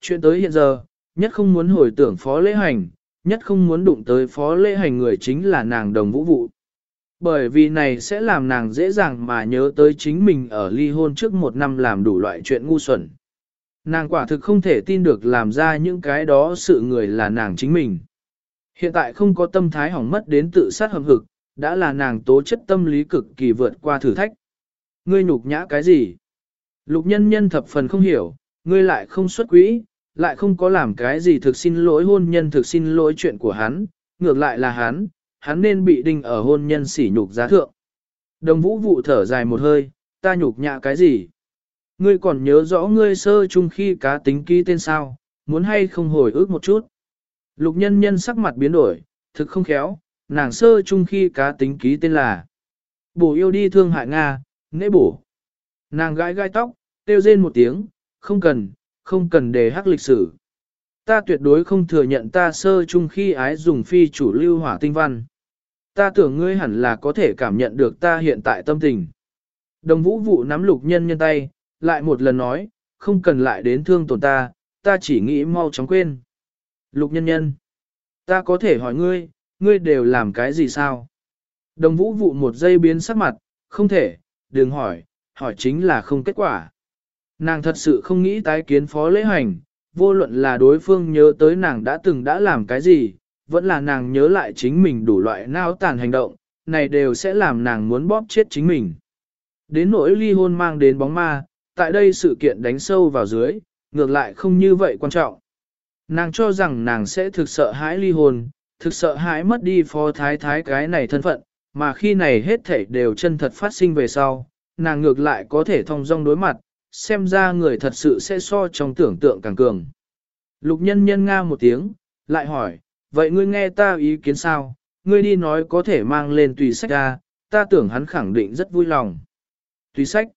chuyện tới hiện giờ, nhất không muốn hồi tưởng phó lễ hành, nhất không muốn đụng tới phó lễ hành người chính là nàng đồng vũ vụ. Bởi vì này sẽ làm nàng dễ dàng mà nhớ tới chính mình ở ly hôn trước một năm làm đủ loại chuyện ngu xuẩn. Nàng quả thực không thể tin được làm ra những cái đó sự người là nàng chính mình. Hiện tại không có tâm thái hỏng mất đến tự sát hầm hực, đã là nàng tố chất tâm lý cực kỳ vượt qua thử thách. Ngươi nhục nhã cái gì? Lục nhân nhân thập phần không hiểu, ngươi lại không xuất quỹ, lại không có làm cái gì thực xin lỗi hôn nhân thực xin lỗi chuyện của hắn, ngược lại là hắn, hắn nên bị đinh ở hôn nhân sỉ nhục giá thượng. Đồng vũ vụ thở dài một hơi, ta nhục nhã cái gì? Ngươi còn nhớ rõ ngươi sơ chung khi cá tính ký tên sao, muốn hay không hồi ức một chút. Lục nhân nhân sắc mặt biến đổi, thực không khéo, nàng sơ chung khi cá tính ký tên là Bổ yêu đi thương hại Nga, nễ bổ. Nàng gãi gai tóc, tiêu rên một tiếng, không cần, không cần để hắc lịch sử. Ta tuyệt đối không thừa nhận ta sơ chung khi ái dùng phi chủ lưu hỏa tinh văn. Ta tưởng ngươi hẳn là có thể cảm nhận được ta hiện tại tâm tình. Đồng vũ vụ nắm lục nhân nhân tay, lại một lần nói, không cần lại đến thương tổn ta, ta chỉ nghĩ mau chóng quên. Lục nhân nhân, ta có thể hỏi ngươi, ngươi đều làm cái gì sao? Đồng vũ vụ một giây biến sắc mặt, không thể, đừng hỏi, hỏi chính là không kết quả. Nàng thật sự không nghĩ tái kiến phó lễ hành, vô luận là đối phương nhớ tới nàng đã từng đã làm cái gì, vẫn là nàng nhớ lại chính mình đủ loại nao tàn hành động, này đều sẽ làm nàng muốn bóp chết chính mình. Đến nỗi ly hôn mang đến bóng ma, tại đây sự kiện đánh sâu vào dưới, ngược lại không như vậy quan trọng. Nàng cho rằng nàng sẽ thực sợ hãi ly hôn, thực sợ hãi mất đi phó thái thái cái này thân phận, mà khi này hết thảy đều chân thật phát sinh về sau, nàng ngược lại có thể thông dong đối mặt, xem ra người thật sự sẽ so trong tưởng tượng càng cường. Lục nhân nhân nga một tiếng, lại hỏi, vậy ngươi nghe ta ý kiến sao, ngươi đi nói có thể mang lên tùy sách ra, ta tưởng hắn khẳng định rất vui lòng. Tùy sách.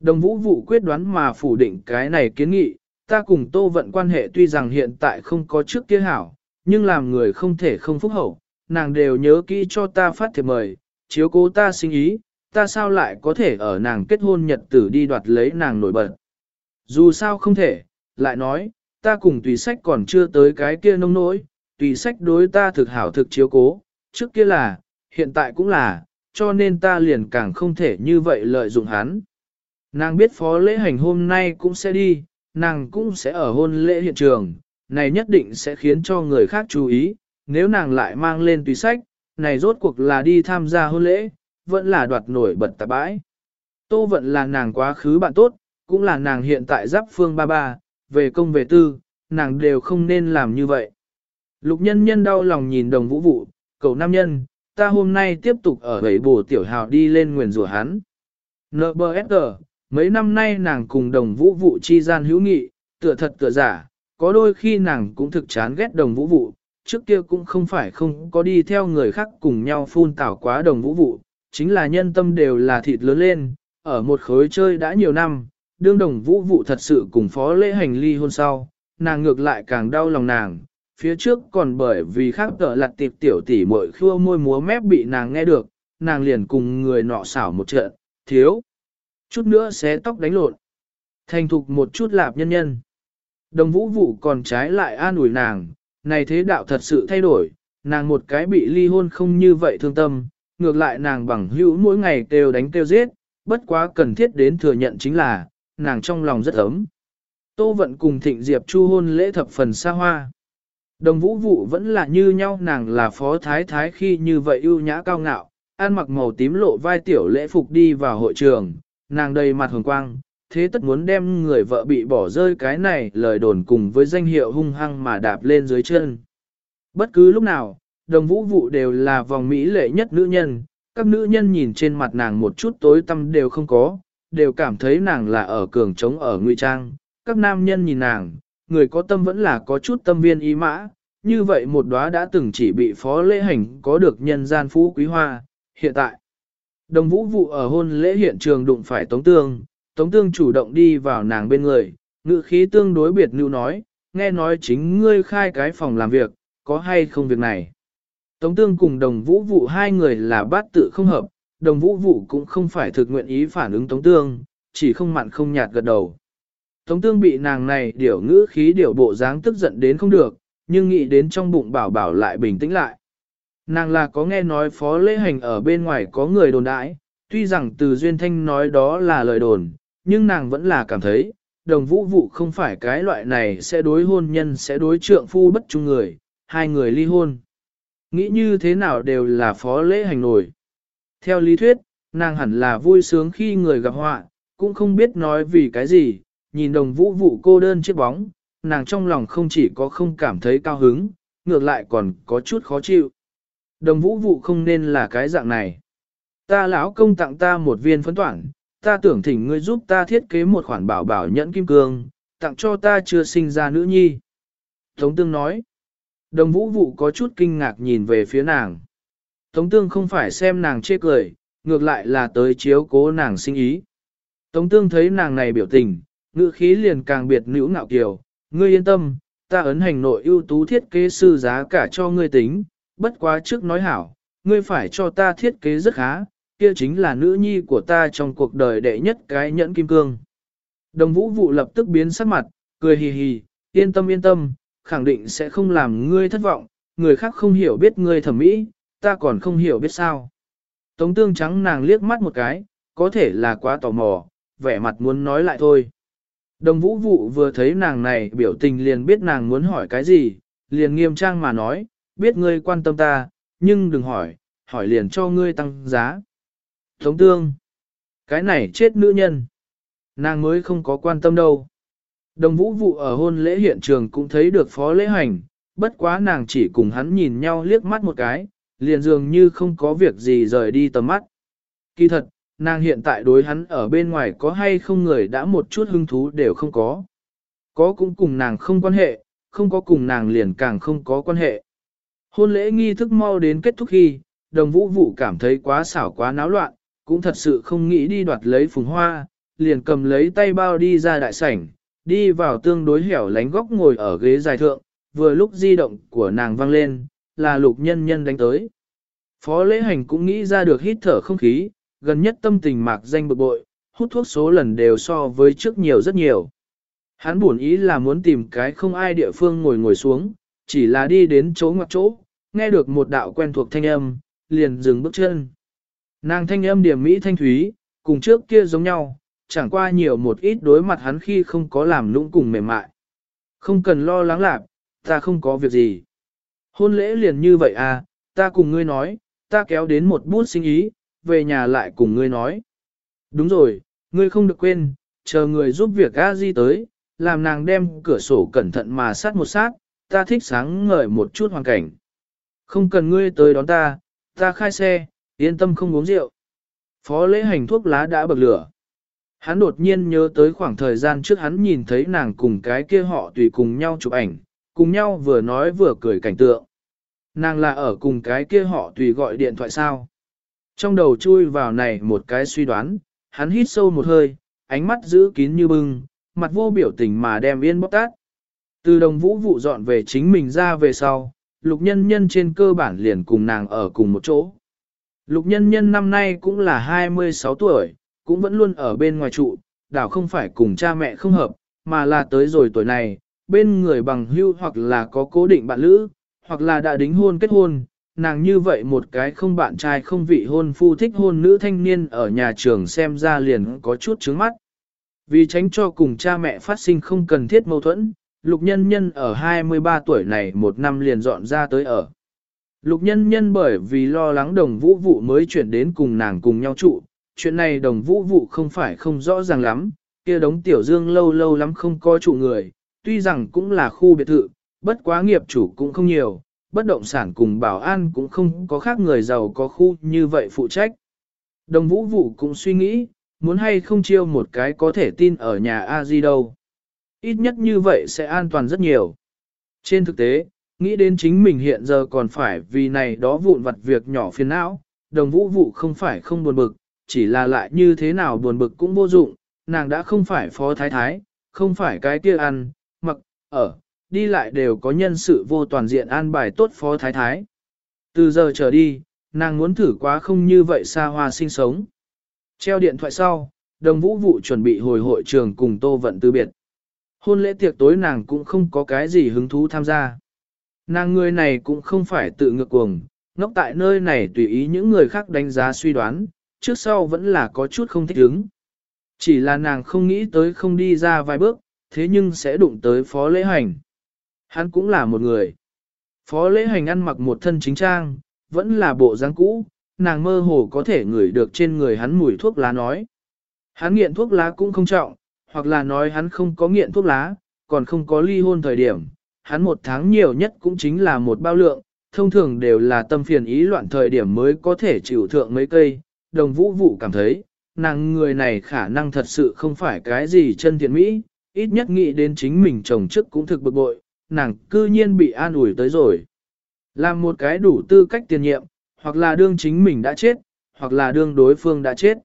Đồng vũ vụ quyết đoán mà phủ định cái này kiến nghị, ta cùng tô vận quan hệ tuy rằng hiện tại không có trước kia hảo, nhưng làm người không thể không phúc hậu, nàng đều nhớ kỹ cho ta phát thiệp mời, chiếu cố ta sinh ý, ta sao lại có thể ở nàng kết hôn nhật tử đi đoạt lấy nàng nổi bật. Dù sao không thể, lại nói, ta cùng tùy sách còn chưa tới cái kia nông nỗi, tùy sách đối ta thực hảo thực chiếu cố, trước kia là, hiện tại cũng là, cho nên ta liền càng không thể như vậy lợi dụng hắn. Nàng biết phó lễ hành hôm nay cũng sẽ đi, nàng cũng sẽ ở hôn lễ hiện trường, này nhất định sẽ khiến cho người khác chú ý, nếu nàng lại mang lên tùy sách, này rốt cuộc là đi tham gia hôn lễ, vẫn là đoạt nổi bật tạp bãi. Tô vận là nàng quá khứ bạn tốt, cũng là nàng hiện tại giáp phương ba ba, về công về tư, nàng đều không nên làm như vậy. Lục nhân nhân đau lòng nhìn đồng vũ vụ, cầu nam nhân, ta hôm nay tiếp tục ở gầy bổ tiểu hào đi lên nguyền rủa hắn. NBSG, mấy năm nay nàng cùng đồng vũ vụ chi gian hữu nghị, tựa thật tựa giả, có đôi khi nàng cũng thực chán ghét đồng vũ vụ, trước kia cũng không phải không có đi theo người khác cùng nhau phun tảo quá đồng vũ vụ, chính là nhân tâm đều là thịt lớn lên, ở một khối chơi đã nhiều năm, đương đồng vũ vụ thật sự cùng phó lễ hành ly hôn sau, nàng ngược lại càng đau lòng nàng, phía trước còn bởi vì khác tợ lặt tiệp tiểu tỷ mội khua môi múa mép bị nàng nghe được, nàng liền cùng người nọ xảo một trận, thiếu. Chút nữa xé tóc đánh lộn. Thành thục một chút lạp nhân nhân. Đồng vũ vụ còn trái lại an ủi nàng, này thế đạo thật sự thay đổi, nàng một cái bị ly hôn không như vậy thương tâm, ngược lại nàng bằng hữu mỗi ngày kêu đánh kêu giết, bất quá cần thiết đến thừa nhận chính là, nàng trong lòng rất ấm. Tô vận cùng thịnh diệp chu hôn lễ thập phần xa hoa. Đồng vũ vụ vẫn là như nhau nàng là phó thái thái khi như vậy ưu nhã cao ngạo, ăn mặc màu tím lộ vai tiểu lễ phục đi vào hội trường, nàng đầy mặt hồng quang, thế tất muốn đem người vợ bị bỏ rơi cái này lời đồn cùng với danh hiệu hung hăng mà đạp lên dưới chân. Bất cứ lúc nào, đồng vũ vụ đều là vòng mỹ lệ nhất nữ nhân, các nữ nhân nhìn trên mặt nàng một chút tối tâm đều không có, đều cảm thấy nàng là ở cường trống ở nguy trang, các nam nhân nhìn nàng, người có tâm vẫn là có chút tâm viên ý mã, như vậy một đóa đã từng chỉ bị phó lễ hành có được nhân gian phú quý hoa, hiện tại. Đồng vũ vụ ở hôn lễ hiện trường đụng phải Tống Tương, Tống Tương chủ động đi vào nàng bên người, ngự khí tương đối biệt lưu nói, nghe nói chính ngươi khai cái phòng làm việc, có hay không việc này. Tống Tương cùng đồng vũ vụ hai người là bát tự không hợp, đồng vũ vụ cũng không phải thực nguyện ý phản ứng Tống Tương, chỉ không mặn không nhạt gật đầu. Tống tương bị nàng này điểu ngữ khí điểu bộ dáng tức giận đến không được, nhưng nghĩ đến trong bụng bảo bảo lại bình tĩnh lại. Nàng là có nghe nói phó lễ hành ở bên ngoài có người đồn đãi, tuy rằng từ duyên thanh nói đó là lời đồn, nhưng nàng vẫn là cảm thấy, đồng vũ vụ không phải cái loại này sẽ đối hôn nhân sẽ đối trượng phu bất trung người, hai người ly hôn. Nghĩ như thế nào đều là phó lễ hành nổi. Theo lý thuyết, nàng hẳn là vui sướng khi người gặp họa, cũng không biết nói vì cái gì, nhìn đồng vũ vụ cô đơn chiếc bóng, nàng trong lòng không chỉ có không cảm thấy cao hứng, ngược lại còn có chút khó chịu. Đồng vũ vụ không nên là cái dạng này. Ta lão công tặng ta một viên phấn toản, ta tưởng thỉnh ngươi giúp ta thiết kế một khoản bảo bảo nhẫn kim cương, tặng cho ta chưa sinh ra nữ nhi. Tống tương nói. Đồng vũ vụ có chút kinh ngạc nhìn về phía nàng. Tống tương không phải xem nàng chê cười, ngược lại là tới chiếu cố nàng sinh ý. Tống tương thấy nàng này biểu tình, ngữ khí liền càng biệt nữ ngạo kiều, ngươi yên tâm, ta ấn hành nội ưu tú thiết kế sư giá cả cho ngươi tính, bất quá trước nói hảo, ngươi phải cho ta thiết kế rất khá, kia chính là nữ nhi của ta trong cuộc đời đệ nhất cái nhẫn kim cương. Đồng vũ vụ lập tức biến sắc mặt, cười hì hì, yên tâm yên tâm, khẳng định sẽ không làm ngươi thất vọng, người khác không hiểu biết ngươi thẩm mỹ, ta còn không hiểu biết sao. Tống tương trắng nàng liếc mắt một cái, có thể là quá tò mò, vẻ mặt muốn nói lại thôi. Đồng vũ vụ vừa thấy nàng này biểu tình liền biết nàng muốn hỏi cái gì, liền nghiêm trang mà nói, biết ngươi quan tâm ta, nhưng đừng hỏi, hỏi liền cho ngươi tăng giá. Tống tương, cái này chết nữ nhân, nàng mới không có quan tâm đâu. Đồng vũ vụ ở hôn lễ hiện trường cũng thấy được phó lễ hành, bất quá nàng chỉ cùng hắn nhìn nhau liếc mắt một cái, liền dường như không có việc gì rời đi tầm mắt. Kỳ thật, nàng hiện tại đối hắn ở bên ngoài có hay không người đã một chút hứng thú đều không có. Có cũng cùng nàng không quan hệ, không có cùng nàng liền càng không có quan hệ. Hôn lễ nghi thức mau đến kết thúc khi, đồng vũ vụ cảm thấy quá xảo quá náo loạn, cũng thật sự không nghĩ đi đoạt lấy phùng hoa, liền cầm lấy tay bao đi ra đại sảnh, đi vào tương đối hẻo lánh góc ngồi ở ghế dài thượng, vừa lúc di động của nàng vang lên, là lục nhân nhân đánh tới. Phó lễ hành cũng nghĩ ra được hít thở không khí, gần nhất tâm tình mạc danh bực bội, hút thuốc số lần đều so với trước nhiều rất nhiều. Hắn buồn ý là muốn tìm cái không ai địa phương ngồi ngồi xuống, chỉ là đi đến chỗ ngoặc chỗ, nghe được một đạo quen thuộc thanh âm, liền dừng bước chân. Nàng thanh âm điểm mỹ thanh thúy, cùng trước kia giống nhau, chẳng qua nhiều một ít đối mặt hắn khi không có làm lũng cùng mềm mại. Không cần lo lắng lạc, ta không có việc gì. Hôn lễ liền như vậy à, ta cùng ngươi nói, ta kéo đến một bút sinh ý, về nhà lại cùng ngươi nói. Đúng rồi, ngươi không được quên, chờ người giúp việc a di tới, làm nàng đem cửa sổ cẩn thận mà sát một sát, ta thích sáng ngời một chút hoàn cảnh. Không cần ngươi tới đón ta, ta khai xe, yên tâm không uống rượu. Phó lễ hành thuốc lá đã bậc lửa. Hắn đột nhiên nhớ tới khoảng thời gian trước hắn nhìn thấy nàng cùng cái kia họ tùy cùng nhau chụp ảnh, cùng nhau vừa nói vừa cười cảnh tượng. Nàng là ở cùng cái kia họ tùy gọi điện thoại sao. Trong đầu chui vào này một cái suy đoán, hắn hít sâu một hơi, ánh mắt giữ kín như bưng, mặt vô biểu tình mà đem yên bóc tát. Từ đồng vũ vụ dọn về chính mình ra về sau, lục nhân nhân trên cơ bản liền cùng nàng ở cùng một chỗ. Lục nhân nhân năm nay cũng là 26 tuổi, cũng vẫn luôn ở bên ngoài trụ, đảo không phải cùng cha mẹ không hợp, mà là tới rồi tuổi này, bên người bằng hưu hoặc là có cố định bạn lữ, hoặc là đã đính hôn kết hôn, nàng như vậy một cái không bạn trai không vị hôn phu thích hôn nữ thanh niên ở nhà trường xem ra liền có chút trướng mắt. Vì tránh cho cùng cha mẹ phát sinh không cần thiết mâu thuẫn, lục nhân nhân ở 23 tuổi này một năm liền dọn ra tới ở. Lục nhân nhân bởi vì lo lắng đồng vũ vụ mới chuyển đến cùng nàng cùng nhau trụ, chuyện này đồng vũ vụ không phải không rõ ràng lắm, kia đống tiểu dương lâu lâu lắm không có chủ người, tuy rằng cũng là khu biệt thự, bất quá nghiệp chủ cũng không nhiều, bất động sản cùng bảo an cũng không có khác người giàu có khu như vậy phụ trách. Đồng vũ vụ cũng suy nghĩ, muốn hay không chiêu một cái có thể tin ở nhà a di đâu. Ít nhất như vậy sẽ an toàn rất nhiều. Trên thực tế, nghĩ đến chính mình hiện giờ còn phải vì này đó vụn vặt việc nhỏ phiền não, đồng vũ vụ không phải không buồn bực, chỉ là lại như thế nào buồn bực cũng vô dụng, nàng đã không phải phó thái thái, không phải cái kia ăn, mặc, ở, đi lại đều có nhân sự vô toàn diện an bài tốt phó thái thái. Từ giờ trở đi, nàng muốn thử quá không như vậy xa hoa sinh sống. Treo điện thoại sau, đồng vũ vụ chuẩn bị hồi hội trường cùng Tô Vận từ biệt. hôn lễ tiệc tối nàng cũng không có cái gì hứng thú tham gia. Nàng người này cũng không phải tự ngược cuồng, ngốc tại nơi này tùy ý những người khác đánh giá suy đoán, trước sau vẫn là có chút không thích ứng. Chỉ là nàng không nghĩ tới không đi ra vài bước, thế nhưng sẽ đụng tới phó lễ hành. Hắn cũng là một người. Phó lễ hành ăn mặc một thân chính trang, vẫn là bộ dáng cũ, nàng mơ hồ có thể ngửi được trên người hắn mùi thuốc lá nói. Hắn nghiện thuốc lá cũng không trọng, hoặc là nói hắn không có nghiện thuốc lá, còn không có ly hôn thời điểm. Hắn một tháng nhiều nhất cũng chính là một bao lượng, thông thường đều là tâm phiền ý loạn thời điểm mới có thể chịu thượng mấy cây. Đồng vũ vụ cảm thấy, nàng người này khả năng thật sự không phải cái gì chân thiện mỹ, ít nhất nghĩ đến chính mình chồng trước cũng thực bực bội, nàng cư nhiên bị an ủi tới rồi. Làm một cái đủ tư cách tiền nhiệm, hoặc là đương chính mình đã chết, hoặc là đương đối phương đã chết.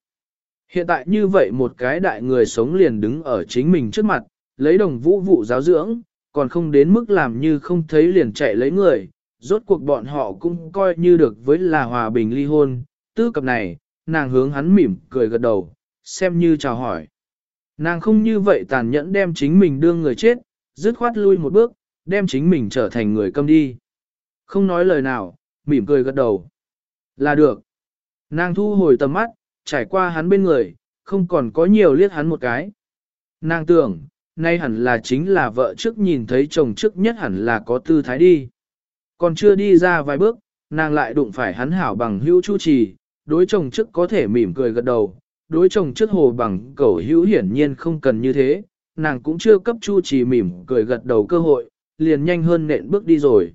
Hiện tại như vậy một cái đại người sống liền đứng ở chính mình trước mặt, lấy đồng vũ vụ giáo dưỡng, còn không đến mức làm như không thấy liền chạy lấy người, rốt cuộc bọn họ cũng coi như được với là hòa bình ly hôn, tư cập này, nàng hướng hắn mỉm cười gật đầu, xem như chào hỏi. Nàng không như vậy tàn nhẫn đem chính mình đương người chết, dứt khoát lui một bước, đem chính mình trở thành người câm đi. Không nói lời nào, mỉm cười gật đầu. Là được. Nàng thu hồi tầm mắt, trải qua hắn bên người, không còn có nhiều liếc hắn một cái. Nàng tưởng, nay hẳn là chính là vợ trước nhìn thấy chồng trước nhất hẳn là có tư thái đi. Còn chưa đi ra vài bước, nàng lại đụng phải hắn hảo bằng hữu chu trì, đối chồng trước có thể mỉm cười gật đầu, đối chồng trước hồ bằng cẩu hữu hiển nhiên không cần như thế, nàng cũng chưa cấp chu chỉ mỉm cười gật đầu cơ hội, liền nhanh hơn nện bước đi rồi.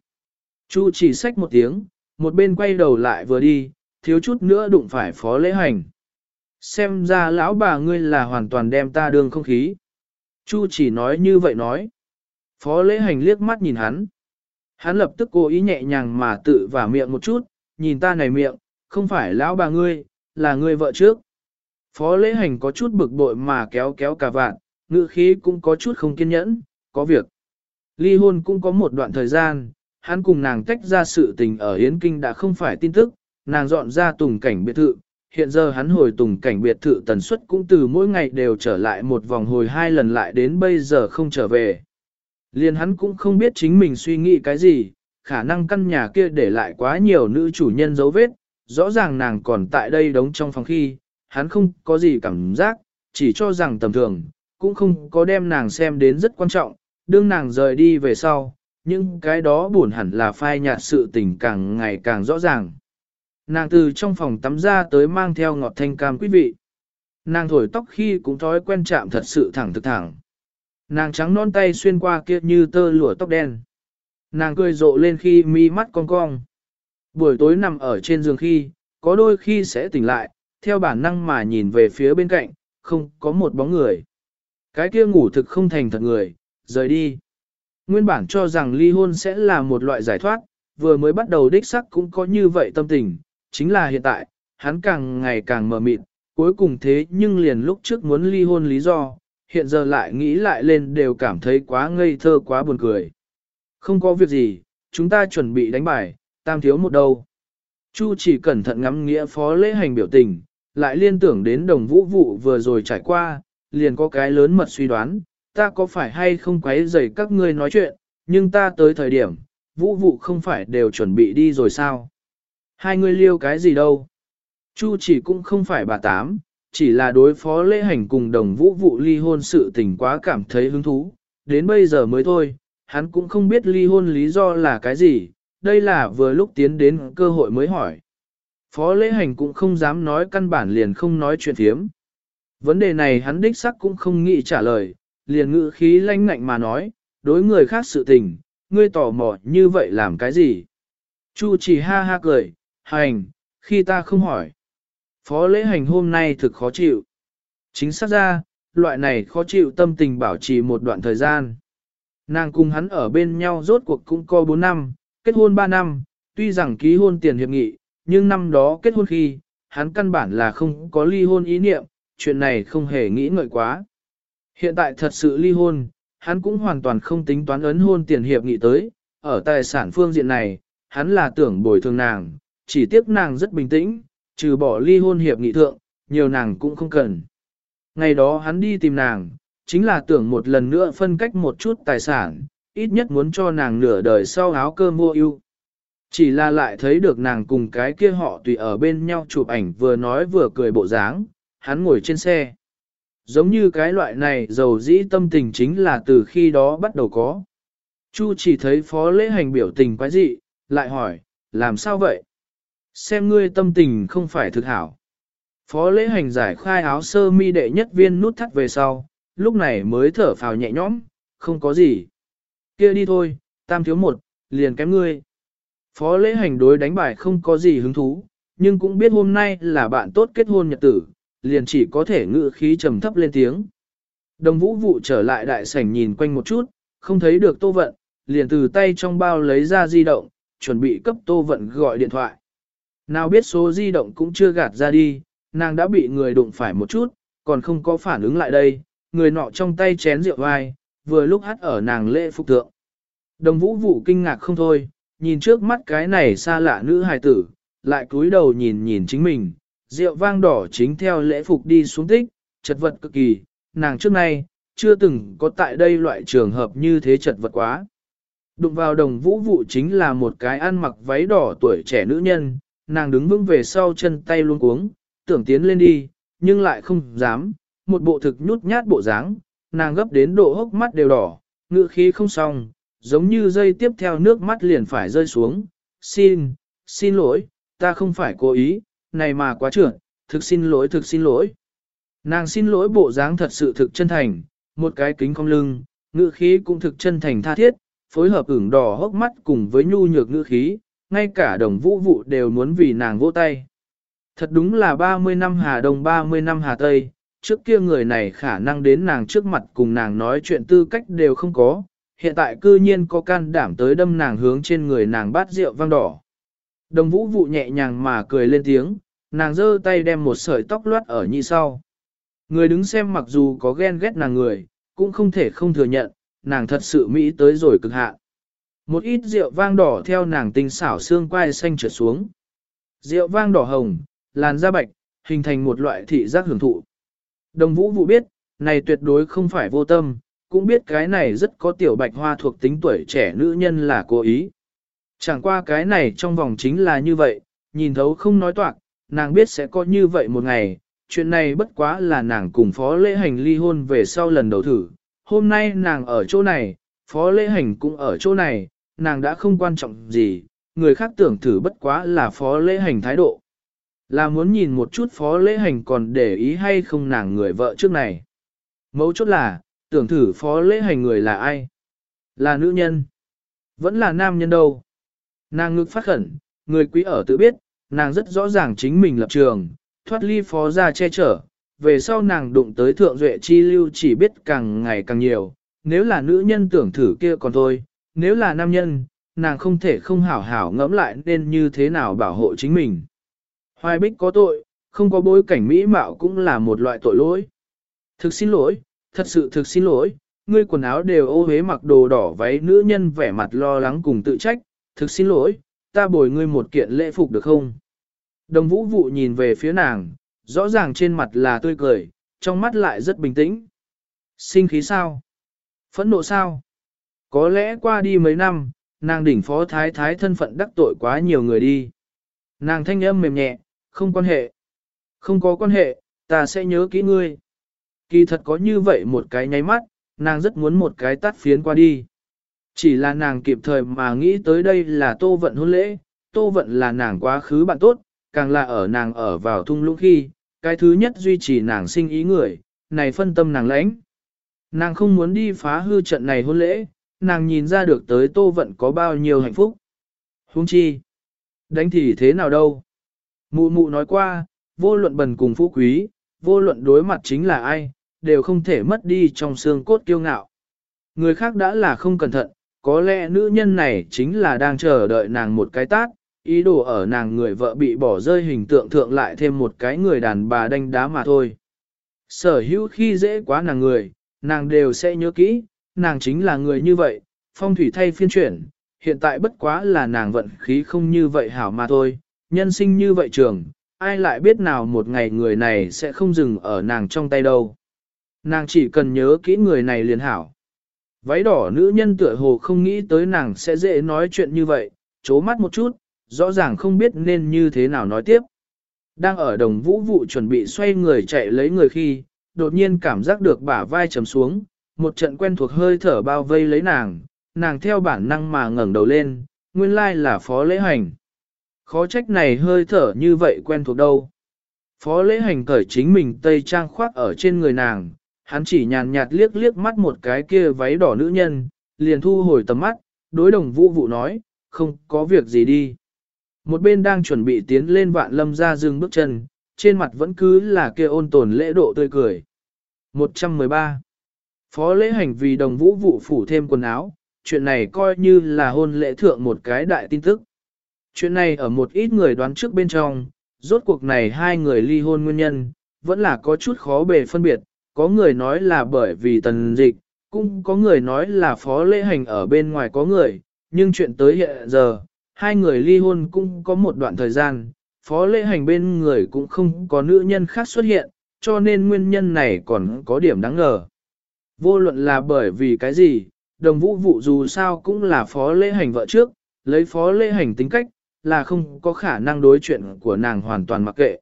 Chu chỉ xách một tiếng, một bên quay đầu lại vừa đi, thiếu chút nữa đụng phải phó lễ hành. Xem ra lão bà ngươi là hoàn toàn đem ta đương không khí. Chu chỉ nói như vậy nói. Phó lễ hành liếc mắt nhìn hắn. Hắn lập tức cố ý nhẹ nhàng mà tự vào miệng một chút, nhìn ta này miệng, không phải lão bà ngươi, là ngươi vợ trước. Phó lễ hành có chút bực bội mà kéo kéo cả vạn, ngữ khí cũng có chút không kiên nhẫn, có việc. Ly hôn cũng có một đoạn thời gian, hắn cùng nàng tách ra sự tình ở Yến Kinh đã không phải tin tức, nàng dọn ra tùng cảnh biệt thự, hiện giờ hắn hồi tùng cảnh biệt thự tần suất cũng từ mỗi ngày đều trở lại một vòng hồi hai lần lại đến bây giờ không trở về. Liên hắn cũng không biết chính mình suy nghĩ cái gì, khả năng căn nhà kia để lại quá nhiều nữ chủ nhân dấu vết, rõ ràng nàng còn tại đây đóng trong phòng khi, hắn không có gì cảm giác, chỉ cho rằng tầm thường, cũng không có đem nàng xem đến rất quan trọng, đương nàng rời đi về sau, nhưng cái đó buồn hẳn là phai nhạt sự tình càng ngày càng rõ ràng. Nàng từ trong phòng tắm ra tới mang theo ngọt thanh cam quý vị. Nàng thổi tóc khi cũng thói quen chạm thật sự thẳng thực thẳng. Nàng trắng non tay xuyên qua kia như tơ lụa tóc đen. Nàng cười rộ lên khi mi mắt cong cong. Buổi tối nằm ở trên giường khi, có đôi khi sẽ tỉnh lại, theo bản năng mà nhìn về phía bên cạnh, không có một bóng người. Cái kia ngủ thực không thành thật người, rời đi. Nguyên bản cho rằng ly hôn sẽ là một loại giải thoát, vừa mới bắt đầu đích sắc cũng có như vậy tâm tình, chính là hiện tại, hắn càng ngày càng mờ mịt, cuối cùng thế nhưng liền lúc trước muốn ly hôn lý do, hiện giờ lại nghĩ lại lên đều cảm thấy quá ngây thơ quá buồn cười. Không có việc gì, chúng ta chuẩn bị đánh bài, tam thiếu một đâu. Chu chỉ cẩn thận ngắm nghĩa phó lễ hành biểu tình, lại liên tưởng đến đồng vũ vụ vừa rồi trải qua, liền có cái lớn mật suy đoán, ta có phải hay không quấy rầy các ngươi nói chuyện, nhưng ta tới thời điểm, vũ vụ không phải đều chuẩn bị đi rồi sao? Hai người liêu cái gì đâu? Chu chỉ cũng không phải bà tám, chỉ là đối phó lễ hành cùng đồng vũ vụ ly hôn sự tình quá cảm thấy hứng thú, đến bây giờ mới thôi, hắn cũng không biết ly hôn lý do là cái gì, đây là vừa lúc tiến đến cơ hội mới hỏi. Phó lễ hành cũng không dám nói căn bản liền không nói chuyện thiếm. Vấn đề này hắn đích sắc cũng không nghĩ trả lời, liền ngữ khí lanh ngạnh mà nói, đối người khác sự tình, ngươi tò mò như vậy làm cái gì? Chu chỉ ha ha cười, hành, khi ta không hỏi. Phó lễ hành hôm nay thực khó chịu. Chính xác ra, loại này khó chịu tâm tình bảo trì một đoạn thời gian. Nàng cùng hắn ở bên nhau rốt cuộc cũng co 4 năm, kết hôn 3 năm, tuy rằng ký hôn tiền hiệp nghị, nhưng năm đó kết hôn khi, hắn căn bản là không có ly hôn ý niệm, chuyện này không hề nghĩ ngợi quá. Hiện tại thật sự ly hôn, hắn cũng hoàn toàn không tính toán ấn hôn tiền hiệp nghị tới, ở tài sản phương diện này, hắn là tưởng bồi thường nàng, chỉ tiếc nàng rất bình tĩnh, trừ bỏ ly hôn hiệp nghị thượng, nhiều nàng cũng không cần. Ngày đó hắn đi tìm nàng, chính là tưởng một lần nữa phân cách một chút tài sản, ít nhất muốn cho nàng nửa đời sau áo cơm mua ưu. Chỉ là lại thấy được nàng cùng cái kia họ tùy ở bên nhau chụp ảnh vừa nói vừa cười bộ dáng, hắn ngồi trên xe. Giống như cái loại này giàu dĩ tâm tình chính là từ khi đó bắt đầu có. Chu chỉ thấy phó lễ hành biểu tình quái dị, lại hỏi, làm sao vậy? Xem ngươi tâm tình không phải thực hảo. Phó lễ hành giải khai áo sơ mi đệ nhất viên nút thắt về sau, lúc này mới thở phào nhẹ nhõm, không có gì kia đi thôi, tam thiếu một, liền kém ngươi. Phó lễ hành đối đánh bài không có gì hứng thú, nhưng cũng biết hôm nay là bạn tốt kết hôn nhật tử, liền chỉ có thể ngự khí trầm thấp lên tiếng. Đồng vũ vụ trở lại đại sảnh nhìn quanh một chút, không thấy được tô vận, liền từ tay trong bao lấy ra di động, chuẩn bị cấp tô vận gọi điện thoại. Nào biết số di động cũng chưa gạt ra đi, nàng đã bị người đụng phải một chút, còn không có phản ứng lại đây, người nọ trong tay chén rượu vai, vừa lúc hát ở nàng lễ phục tượng. Đồng vũ vụ kinh ngạc không thôi, nhìn trước mắt cái này xa lạ nữ hài tử, lại cúi đầu nhìn nhìn chính mình, rượu vang đỏ chính theo lễ phục đi xuống tích, chật vật cực kỳ, nàng trước nay, chưa từng có tại đây loại trường hợp như thế chật vật quá. Đụng vào đồng vũ vụ chính là một cái ăn mặc váy đỏ tuổi trẻ nữ nhân, nàng đứng vững về sau chân tay luôn cuống, tưởng tiến lên đi, nhưng lại không dám, một bộ thực nhút nhát bộ dáng, nàng gấp đến độ hốc mắt đều đỏ, ngựa khí không xong, giống như dây tiếp theo nước mắt liền phải rơi xuống. Xin, xin lỗi, ta không phải cố ý, này mà quá trưởng, thực xin lỗi thực xin lỗi. Nàng xin lỗi bộ dáng thật sự thực chân thành, một cái kính cong lưng, ngự khí cũng thực chân thành tha thiết, phối hợp ửng đỏ hốc mắt cùng với nhu nhược ngữ khí, ngay cả đồng vũ vụ đều muốn vì nàng vỗ tay. Thật đúng là 30 năm Hà Đông 30 năm Hà Tây, trước kia người này khả năng đến nàng trước mặt cùng nàng nói chuyện tư cách đều không có, hiện tại cư nhiên có can đảm tới đâm nàng hướng trên người nàng bát rượu vang đỏ. Đồng vũ vụ nhẹ nhàng mà cười lên tiếng, nàng giơ tay đem một sợi tóc loát ở nhị sau. Người đứng xem mặc dù có ghen ghét nàng người, cũng không thể không thừa nhận, nàng thật sự mỹ tới rồi cực hạn. Một ít rượu vang đỏ theo nàng tinh xảo xương quai xanh trượt xuống. Rượu vang đỏ hồng, làn da bạch, hình thành một loại thị giác hưởng thụ. Đồng vũ vụ biết, này tuyệt đối không phải vô tâm, cũng biết cái này rất có tiểu bạch hoa thuộc tính tuổi trẻ nữ nhân là cố ý. Chẳng qua cái này trong vòng chính là như vậy, nhìn thấu không nói toạc, nàng biết sẽ có như vậy một ngày, chuyện này bất quá là nàng cùng phó lễ hành ly hôn về sau lần đầu thử. Hôm nay nàng ở chỗ này, phó lễ hành cũng ở chỗ này, nàng đã không quan trọng gì, người khác tưởng thử bất quá là phó lễ hành thái độ. Là muốn nhìn một chút phó lễ hành còn để ý hay không nàng người vợ trước này. Mấu chốt là, tưởng thử phó lễ hành người là ai? Là nữ nhân? Vẫn là nam nhân đâu? Nàng ngực phát khẩn, người quý ở tự biết, nàng rất rõ ràng chính mình lập trường, thoát ly phó ra che chở. Về sau nàng đụng tới thượng duệ chi lưu chỉ biết càng ngày càng nhiều, nếu là nữ nhân tưởng thử kia còn thôi, nếu là nam nhân, nàng không thể không hảo hảo ngẫm lại nên như thế nào bảo hộ chính mình. Hoài bích có tội, không có bối cảnh mỹ mạo cũng là một loại tội lỗi. Thực xin lỗi, thật sự thực xin lỗi, ngươi quần áo đều ô hế mặc đồ đỏ váy nữ nhân vẻ mặt lo lắng cùng tự trách, thực xin lỗi, ta bồi ngươi một kiện lễ phục được không? Đồng vũ vụ nhìn về phía nàng, rõ ràng trên mặt là tươi cười, trong mắt lại rất bình tĩnh. Sinh khí sao? Phẫn nộ sao? Có lẽ qua đi mấy năm, nàng đỉnh phó thái thái thân phận đắc tội quá nhiều người đi. Nàng thanh âm mềm nhẹ, không quan hệ. Không có quan hệ, ta sẽ nhớ kỹ ngươi. Kỳ thật có như vậy một cái nháy mắt, nàng rất muốn một cái tắt phiến qua đi. Chỉ là nàng kịp thời mà nghĩ tới đây là tô vận hôn lễ, tô vận là nàng quá khứ bạn tốt, càng là ở nàng ở vào thung lũng khi, cái thứ nhất duy trì nàng sinh ý người, này phân tâm nàng lãnh. Nàng không muốn đi phá hư trận này hôn lễ, nàng nhìn ra được tới tô vận có bao nhiêu hạnh phúc. Hung chi, đánh thì thế nào đâu. Mụ mụ nói qua, vô luận bần cùng phú quý, vô luận đối mặt chính là ai, đều không thể mất đi trong xương cốt kiêu ngạo. Người khác đã là không cẩn thận, có lẽ nữ nhân này chính là đang chờ đợi nàng một cái tát, ý đồ ở nàng người vợ bị bỏ rơi hình tượng thượng lại thêm một cái người đàn bà đanh đá mà thôi. Sở hữu khi dễ quá nàng người, nàng đều sẽ nhớ kỹ, nàng chính là người như vậy, phong thủy thay phiên chuyển, hiện tại bất quá là nàng vận khí không như vậy hảo mà thôi, nhân sinh như vậy trường, ai lại biết nào một ngày người này sẽ không dừng ở nàng trong tay đâu. nàng chỉ cần nhớ kỹ người này liền hảo. Váy đỏ nữ nhân tựa hồ không nghĩ tới nàng sẽ dễ nói chuyện như vậy, chố mắt một chút, rõ ràng không biết nên như thế nào nói tiếp. Đang ở đồng vũ vụ chuẩn bị xoay người chạy lấy người khi, đột nhiên cảm giác được bả vai trầm xuống, một trận quen thuộc hơi thở bao vây lấy nàng, nàng theo bản năng mà ngẩng đầu lên, nguyên lai là phó lễ hành. Khó trách này hơi thở như vậy quen thuộc đâu. Phó lễ hành cởi chính mình tây trang khoác ở trên người nàng, hắn chỉ nhàn nhạt liếc liếc mắt một cái kia váy đỏ nữ nhân, liền thu hồi tầm mắt, đối đồng vũ vụ nói, không có việc gì đi. Một bên đang chuẩn bị tiến lên vạn lâm ra dừng bước chân, trên mặt vẫn cứ là kia ôn tồn lễ độ tươi cười. 113. Phó lễ hành vì đồng vũ vụ phủ thêm quần áo, chuyện này coi như là hôn lễ thượng một cái đại tin tức. Chuyện này ở một ít người đoán trước bên trong, rốt cuộc này hai người ly hôn nguyên nhân, vẫn là có chút khó bề phân biệt, có người nói là bởi vì tần dịch, cũng có người nói là phó lễ hành ở bên ngoài có người, nhưng chuyện tới hiện giờ, hai người ly hôn cũng có một đoạn thời gian, phó lễ hành bên người cũng không có nữ nhân khác xuất hiện, cho nên nguyên nhân này còn có điểm đáng ngờ. Vô luận là bởi vì cái gì, đồng vũ vụ dù sao cũng là phó lễ hành vợ trước, lấy phó lễ hành tính cách, là không có khả năng đối chuyện của nàng hoàn toàn mặc kệ.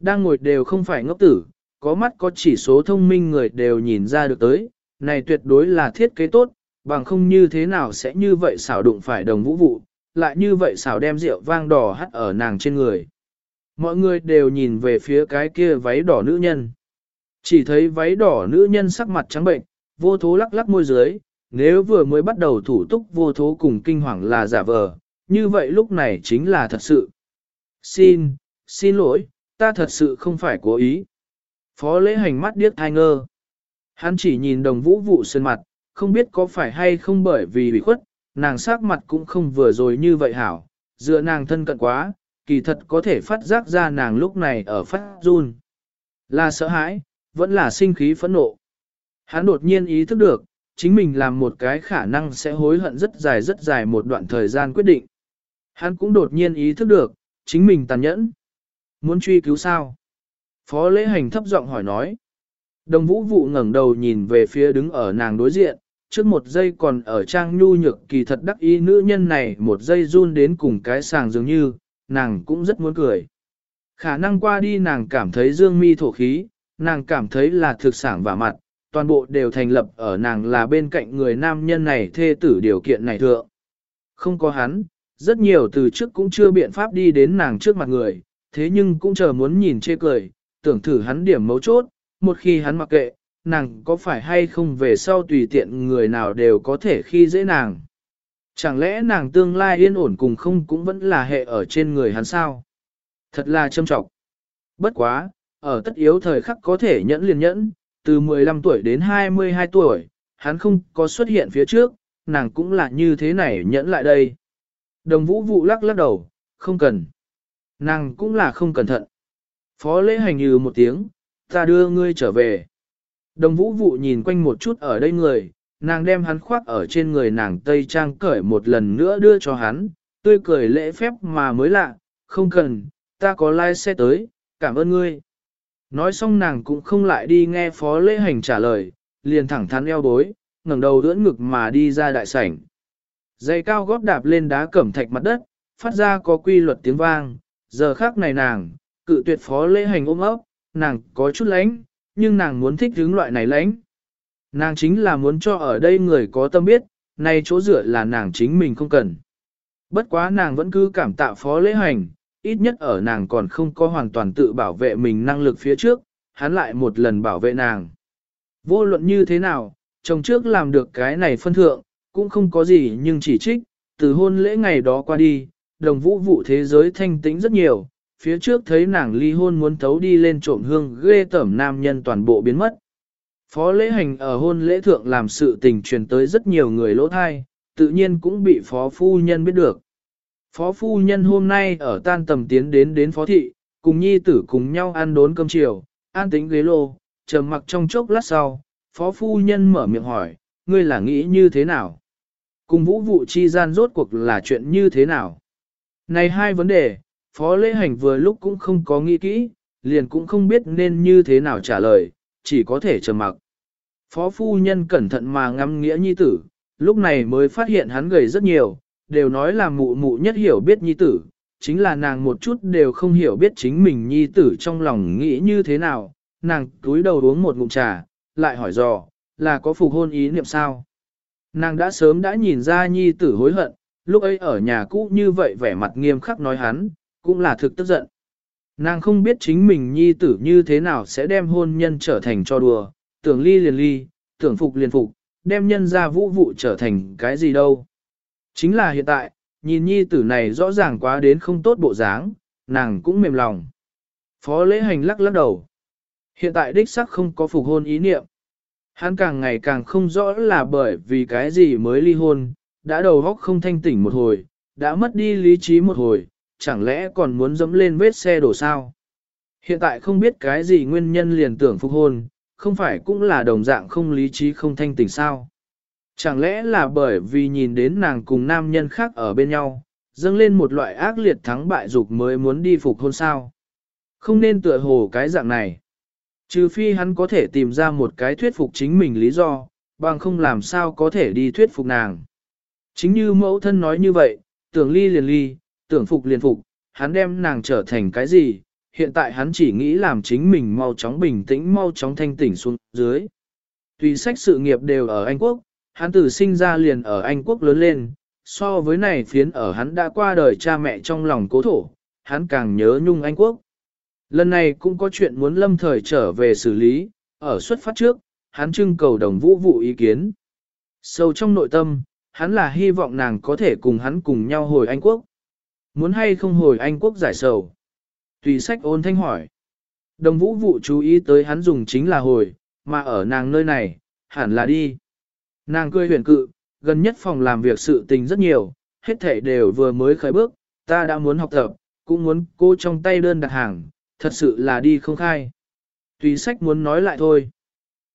Đang ngồi đều không phải ngốc tử, có mắt có chỉ số thông minh người đều nhìn ra được tới, này tuyệt đối là thiết kế tốt, bằng không như thế nào sẽ như vậy xảo đụng phải đồng vũ vụ, lại như vậy xảo đem rượu vang đỏ hắt ở nàng trên người. Mọi người đều nhìn về phía cái kia váy đỏ nữ nhân. Chỉ thấy váy đỏ nữ nhân sắc mặt trắng bệnh, vô thố lắc lắc môi dưới, nếu vừa mới bắt đầu thủ túc vô thố cùng kinh hoàng là giả vờ, như vậy lúc này chính là thật sự. Xin, xin lỗi, ta thật sự không phải cố ý. Phó lễ hành mắt điếc thai ngơ. Hắn chỉ nhìn đồng vũ vụ sơn mặt, không biết có phải hay không bởi vì bị khuất, nàng sắc mặt cũng không vừa rồi như vậy hảo, dựa nàng thân cận quá, kỳ thật có thể phát giác ra nàng lúc này ở phát run. Là sợ hãi, vẫn là sinh khí phẫn nộ. Hắn đột nhiên ý thức được, chính mình làm một cái khả năng sẽ hối hận rất dài rất dài một đoạn thời gian quyết định. Hắn cũng đột nhiên ý thức được, chính mình tàn nhẫn. Muốn truy cứu sao? Phó lễ hành thấp giọng hỏi nói. Đồng vũ vụ ngẩng đầu nhìn về phía đứng ở nàng đối diện, trước một giây còn ở trang nhu nhược kỳ thật đắc ý nữ nhân này một giây run đến cùng cái sàng dường như, nàng cũng rất muốn cười. Khả năng qua đi nàng cảm thấy dương mi thổ khí, nàng cảm thấy là thực sản và mặt, toàn bộ đều thành lập ở nàng là bên cạnh người nam nhân này thê tử điều kiện này thượng. Không có hắn, rất nhiều từ trước cũng chưa biện pháp đi đến nàng trước mặt người, thế nhưng cũng chờ muốn nhìn chê cười, tưởng thử hắn điểm mấu chốt, một khi hắn mặc kệ, nàng có phải hay không về sau tùy tiện người nào đều có thể khi dễ nàng. Chẳng lẽ nàng tương lai yên ổn cùng không cũng vẫn là hệ ở trên người hắn sao? Thật là châm trọng. Bất quá, ở tất yếu thời khắc có thể nhẫn liền nhẫn, từ 15 tuổi đến 22 tuổi, hắn không có xuất hiện phía trước, nàng cũng là như thế này nhẫn lại đây. Đồng vũ vụ lắc lắc đầu, không cần. Nàng cũng là không cẩn thận. Phó lễ hành như một tiếng, ta đưa ngươi trở về. Đồng vũ vụ nhìn quanh một chút ở đây người, nàng đem hắn khoác ở trên người nàng tây trang cởi một lần nữa đưa cho hắn, tươi cười lễ phép mà mới lạ, không cần, ta có lai xe tới, cảm ơn ngươi. Nói xong nàng cũng không lại đi nghe phó lễ hành trả lời, liền thẳng thắn eo bối, ngẩng đầu đưỡn ngực mà đi ra đại sảnh. Dây cao góp đạp lên đá cẩm thạch mặt đất, phát ra có quy luật tiếng vang, giờ khác này nàng, cự tuyệt phó lễ hành ôm ấp, nàng có chút lánh, nhưng nàng muốn thích hướng loại này lánh. Nàng chính là muốn cho ở đây người có tâm biết, nay chỗ dựa là nàng chính mình không cần. Bất quá nàng vẫn cứ cảm tạ phó lễ hành, ít nhất ở nàng còn không có hoàn toàn tự bảo vệ mình năng lực phía trước, hắn lại một lần bảo vệ nàng. Vô luận như thế nào, chồng trước làm được cái này phân thượng, cũng không có gì nhưng chỉ trích, từ hôn lễ ngày đó qua đi, đồng vũ vụ thế giới thanh tĩnh rất nhiều, phía trước thấy nàng ly hôn muốn thấu đi lên trộm hương ghê tẩm nam nhân toàn bộ biến mất. Phó lễ hành ở hôn lễ thượng làm sự tình truyền tới rất nhiều người lỗ thai, tự nhiên cũng bị phó phu nhân biết được. Phó phu nhân hôm nay ở tan tầm tiến đến đến phó thị, cùng nhi tử cùng nhau ăn đốn cơm chiều, an tính ghế lô, trầm mặc trong chốc lát sau, phó phu nhân mở miệng hỏi, ngươi là nghĩ như thế nào? Cùng vũ vụ chi gian rốt cuộc là chuyện như thế nào? Này hai vấn đề, phó lễ hành vừa lúc cũng không có nghĩ kỹ, liền cũng không biết nên như thế nào trả lời, chỉ có thể trầm mặc. Phó phu nhân cẩn thận mà ngắm nghĩa nhi tử, lúc này mới phát hiện hắn gầy rất nhiều, đều nói là mụ mụ nhất hiểu biết nhi tử, chính là nàng một chút đều không hiểu biết chính mình nhi tử trong lòng nghĩ như thế nào, nàng túi đầu uống một ngụm trà, lại hỏi dò, là có phục hôn ý niệm sao? Nàng đã sớm đã nhìn ra nhi tử hối hận, lúc ấy ở nhà cũ như vậy vẻ mặt nghiêm khắc nói hắn, cũng là thực tức giận. Nàng không biết chính mình nhi tử như thế nào sẽ đem hôn nhân trở thành cho đùa, tưởng ly liền ly, tưởng phục liền phục, đem nhân ra vũ vụ trở thành cái gì đâu. Chính là hiện tại, nhìn nhi tử này rõ ràng quá đến không tốt bộ dáng, nàng cũng mềm lòng. Phó lễ hành lắc lắc đầu. Hiện tại đích sắc không có phục hôn ý niệm. Hắn càng ngày càng không rõ là bởi vì cái gì mới ly hôn, đã đầu óc không thanh tỉnh một hồi, đã mất đi lý trí một hồi, chẳng lẽ còn muốn dẫm lên vết xe đổ sao? Hiện tại không biết cái gì nguyên nhân liền tưởng phục hôn, không phải cũng là đồng dạng không lý trí không thanh tỉnh sao? Chẳng lẽ là bởi vì nhìn đến nàng cùng nam nhân khác ở bên nhau, dâng lên một loại ác liệt thắng bại dục mới muốn đi phục hôn sao? Không nên tựa hồ cái dạng này. Trừ phi hắn có thể tìm ra một cái thuyết phục chính mình lý do, bằng không làm sao có thể đi thuyết phục nàng. Chính như mẫu thân nói như vậy, tưởng ly liền ly, tưởng phục liền phục, hắn đem nàng trở thành cái gì, hiện tại hắn chỉ nghĩ làm chính mình mau chóng bình tĩnh mau chóng thanh tỉnh xuống dưới. Tùy sách sự nghiệp đều ở Anh Quốc, hắn từ sinh ra liền ở Anh Quốc lớn lên, so với này phiến ở hắn đã qua đời cha mẹ trong lòng cố thổ, hắn càng nhớ nhung Anh Quốc. Lần này cũng có chuyện muốn lâm thời trở về xử lý, ở xuất phát trước, hắn trưng cầu đồng vũ vụ ý kiến. Sâu trong nội tâm, hắn là hy vọng nàng có thể cùng hắn cùng nhau hồi Anh Quốc. Muốn hay không hồi Anh Quốc giải sầu? Tùy sách ôn thanh hỏi. Đồng vũ vụ chú ý tới hắn dùng chính là hồi, mà ở nàng nơi này, hẳn là đi. Nàng cười huyền cự, gần nhất phòng làm việc sự tình rất nhiều, hết thể đều vừa mới khởi bước, ta đã muốn học tập, cũng muốn cô trong tay đơn đặt hàng, thật sự là đi không khai. Tùy sách muốn nói lại thôi.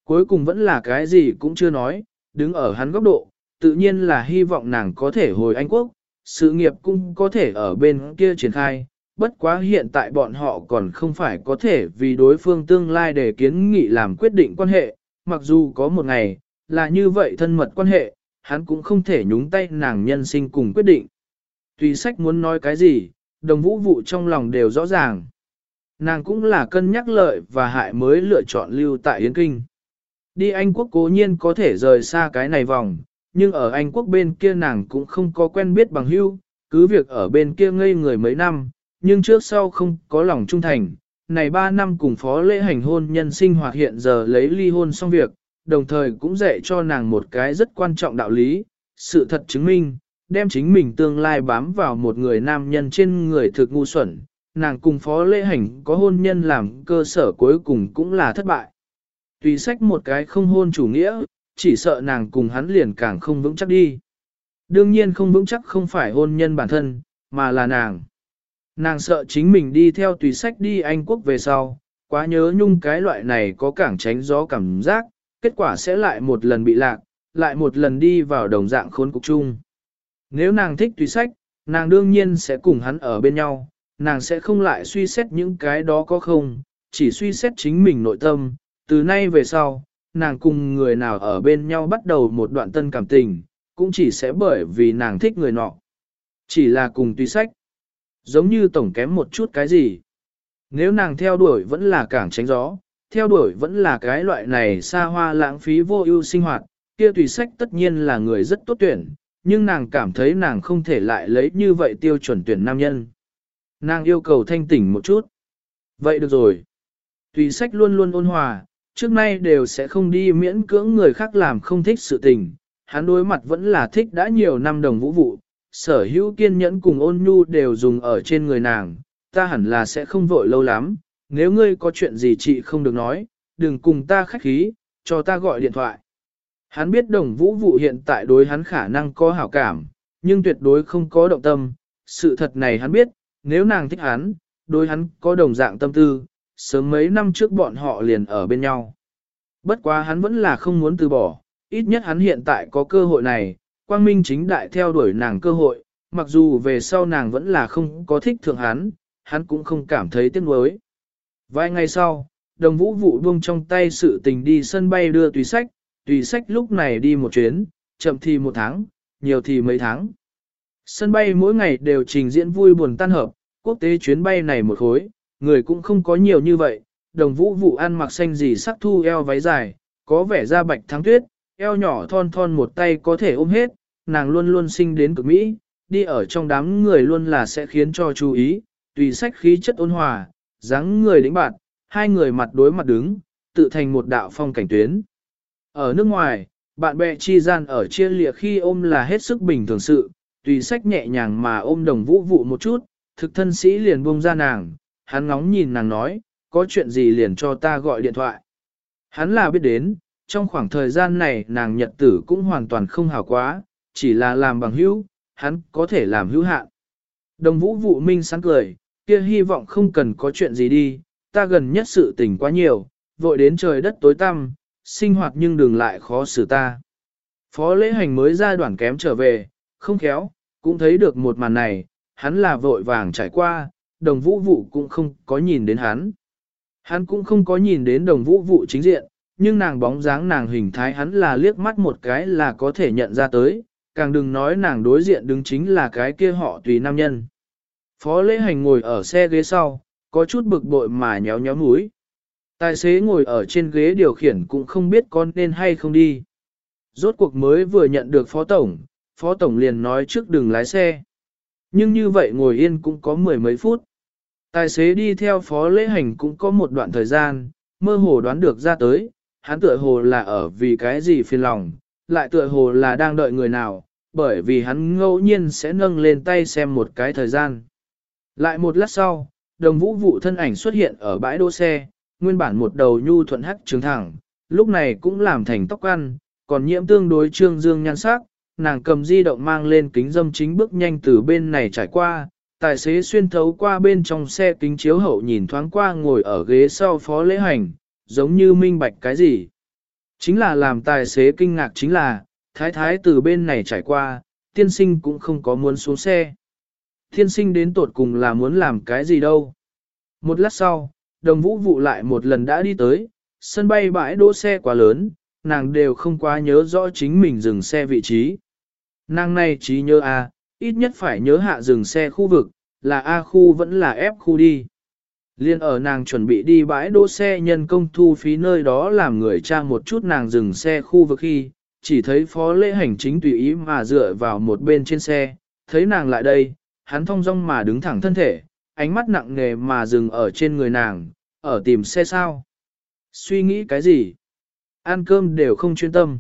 Cuối cùng vẫn là cái gì cũng chưa nói, đứng ở hắn góc độ, tự nhiên là hy vọng nàng có thể hồi Anh Quốc, sự nghiệp cũng có thể ở bên kia triển khai. Bất quá hiện tại bọn họ còn không phải có thể vì đối phương tương lai để kiến nghị làm quyết định quan hệ, mặc dù có một ngày, là như vậy thân mật quan hệ, hắn cũng không thể nhúng tay nàng nhân sinh cùng quyết định. Tùy sách muốn nói cái gì, đồng vũ vụ trong lòng đều rõ ràng. Nàng cũng là cân nhắc lợi và hại mới lựa chọn lưu tại Yến Kinh. Đi Anh Quốc cố nhiên có thể rời xa cái này vòng, nhưng ở Anh Quốc bên kia nàng cũng không có quen biết bằng hữu, cứ việc ở bên kia ngây người mấy năm, nhưng trước sau không có lòng trung thành. Này 3 năm cùng phó lễ hành hôn nhân sinh hoạt hiện giờ lấy ly hôn xong việc, đồng thời cũng dạy cho nàng một cái rất quan trọng đạo lý, sự thật chứng minh, đem chính mình tương lai bám vào một người nam nhân trên người thực ngu xuẩn, nàng cùng phó lễ hành có hôn nhân làm cơ sở cuối cùng cũng là thất bại. Tùy sách một cái không hôn chủ nghĩa, chỉ sợ nàng cùng hắn liền càng không vững chắc đi. Đương nhiên không vững chắc không phải hôn nhân bản thân, mà là nàng. Nàng sợ chính mình đi theo tùy sách đi Anh Quốc về sau, quá nhớ nhung cái loại này có cảng tránh gió cảm giác, kết quả sẽ lại một lần bị lạc, lại một lần đi vào đồng dạng khốn cục chung. Nếu nàng thích tùy sách, nàng đương nhiên sẽ cùng hắn ở bên nhau, nàng sẽ không lại suy xét những cái đó có không, chỉ suy xét chính mình nội tâm, từ nay về sau, nàng cùng người nào ở bên nhau bắt đầu một đoạn tân cảm tình, cũng chỉ sẽ bởi vì nàng thích người nọ. Chỉ là cùng tùy sách, giống như tổng kém một chút cái gì. Nếu nàng theo đuổi vẫn là cảng tránh gió, theo đuổi vẫn là cái loại này xa hoa lãng phí vô ưu sinh hoạt, kia tùy sách tất nhiên là người rất tốt tuyển, nhưng nàng cảm thấy nàng không thể lại lấy như vậy tiêu chuẩn tuyển nam nhân. Nàng yêu cầu thanh tỉnh một chút. Vậy được rồi. Tùy sách luôn luôn ôn hòa, trước nay đều sẽ không đi miễn cưỡng người khác làm không thích sự tình. Hắn đối mặt vẫn là thích đã nhiều năm đồng vũ vụ, sở hữu kiên nhẫn cùng ôn nhu đều dùng ở trên người nàng, ta hẳn là sẽ không vội lâu lắm, nếu ngươi có chuyện gì chị không được nói, đừng cùng ta khách khí, cho ta gọi điện thoại. Hắn biết đồng vũ vụ hiện tại đối hắn khả năng có hảo cảm, nhưng tuyệt đối không có động tâm, sự thật này hắn biết, nếu nàng thích hắn, đối hắn có đồng dạng tâm tư, sớm mấy năm trước bọn họ liền ở bên nhau. Bất quá hắn vẫn là không muốn từ bỏ, ít nhất hắn hiện tại có cơ hội này, quang minh chính đại theo đuổi nàng cơ hội, mặc dù về sau nàng vẫn là không có thích thượng hắn, hắn cũng không cảm thấy tiếc nuối. Vài ngày sau, đồng vũ vụ buông trong tay sự tình đi sân bay đưa tùy sách, tùy sách lúc này đi một chuyến, chậm thì một tháng, nhiều thì mấy tháng. Sân bay mỗi ngày đều trình diễn vui buồn tan hợp, quốc tế chuyến bay này một khối, người cũng không có nhiều như vậy, đồng vũ vụ ăn mặc xanh gì sắc thu eo váy dài, có vẻ da bạch thắng tuyết, eo nhỏ thon thon một tay có thể ôm hết, nàng luôn luôn sinh đến cực Mỹ, đi ở trong đám người luôn là sẽ khiến cho chú ý, tùy sách khí chất ôn hòa, dáng người đĩnh bạn, hai người mặt đối mặt đứng, tự thành một đạo phong cảnh tuyến. Ở nước ngoài, bạn bè chi gian ở chia lìa khi ôm là hết sức bình thường sự, tùy sách nhẹ nhàng mà ôm đồng vũ vụ một chút, thực thân sĩ liền buông ra nàng, hắn ngóng nhìn nàng nói, có chuyện gì liền cho ta gọi điện thoại. Hắn là biết đến, trong khoảng thời gian này nàng nhật tử cũng hoàn toàn không hào quá, chỉ là làm bằng hữu, hắn có thể làm hữu hạn. Đồng vũ vụ minh sáng cười, kia hy vọng không cần có chuyện gì đi, ta gần nhất sự tình quá nhiều, vội đến trời đất tối tăm, sinh hoạt nhưng đừng lại khó xử ta. Phó lễ hành mới ra đoạn kém trở về, không khéo, cũng thấy được một màn này, hắn là vội vàng trải qua, đồng vũ vụ cũng không có nhìn đến hắn. Hắn cũng không có nhìn đến đồng vũ vụ chính diện, nhưng nàng bóng dáng nàng hình thái hắn là liếc mắt một cái là có thể nhận ra tới, càng đừng nói nàng đối diện đứng chính là cái kia họ tùy nam nhân. Phó lễ hành ngồi ở xe ghế sau, có chút bực bội mà nhéo nhéo mũi. Tài xế ngồi ở trên ghế điều khiển cũng không biết con nên hay không đi. Rốt cuộc mới vừa nhận được phó tổng, phó tổng liền nói trước đừng lái xe. Nhưng như vậy ngồi yên cũng có mười mấy phút. Tài xế đi theo phó lễ hành cũng có một đoạn thời gian, mơ hồ đoán được ra tới, hắn tựa hồ là ở vì cái gì phiền lòng, lại tựa hồ là đang đợi người nào, bởi vì hắn ngẫu nhiên sẽ nâng lên tay xem một cái thời gian. Lại một lát sau, đồng vũ vụ thân ảnh xuất hiện ở bãi đỗ xe, nguyên bản một đầu nhu thuận hắc trường thẳng, lúc này cũng làm thành tóc ăn, còn nhiễm tương đối trương dương nhan sắc, nàng cầm di động mang lên kính dâm chính bước nhanh từ bên này trải qua, tài xế xuyên thấu qua bên trong xe kính chiếu hậu nhìn thoáng qua ngồi ở ghế sau phó lễ hành, giống như minh bạch cái gì. Chính là làm tài xế kinh ngạc chính là, thái thái từ bên này trải qua, tiên sinh cũng không có muốn xuống xe. Tiên sinh đến tột cùng là muốn làm cái gì đâu. Một lát sau, đồng vũ vụ lại một lần đã đi tới, sân bay bãi đỗ xe quá lớn, nàng đều không quá nhớ rõ chính mình dừng xe vị trí. Nàng này trí nhớ A, ít nhất phải nhớ hạ dừng xe khu vực, là A khu vẫn là F khu đi. Liên ở nàng chuẩn bị đi bãi đỗ xe nhân công thu phí nơi đó làm người trang một chút nàng dừng xe khu vực khi, chỉ thấy phó lễ hành chính tùy ý mà dựa vào một bên trên xe, thấy nàng lại đây, hắn thong dong mà đứng thẳng thân thể, ánh mắt nặng nề mà dừng ở trên người nàng, ở tìm xe sao. Suy nghĩ cái gì? Ăn cơm đều không chuyên tâm.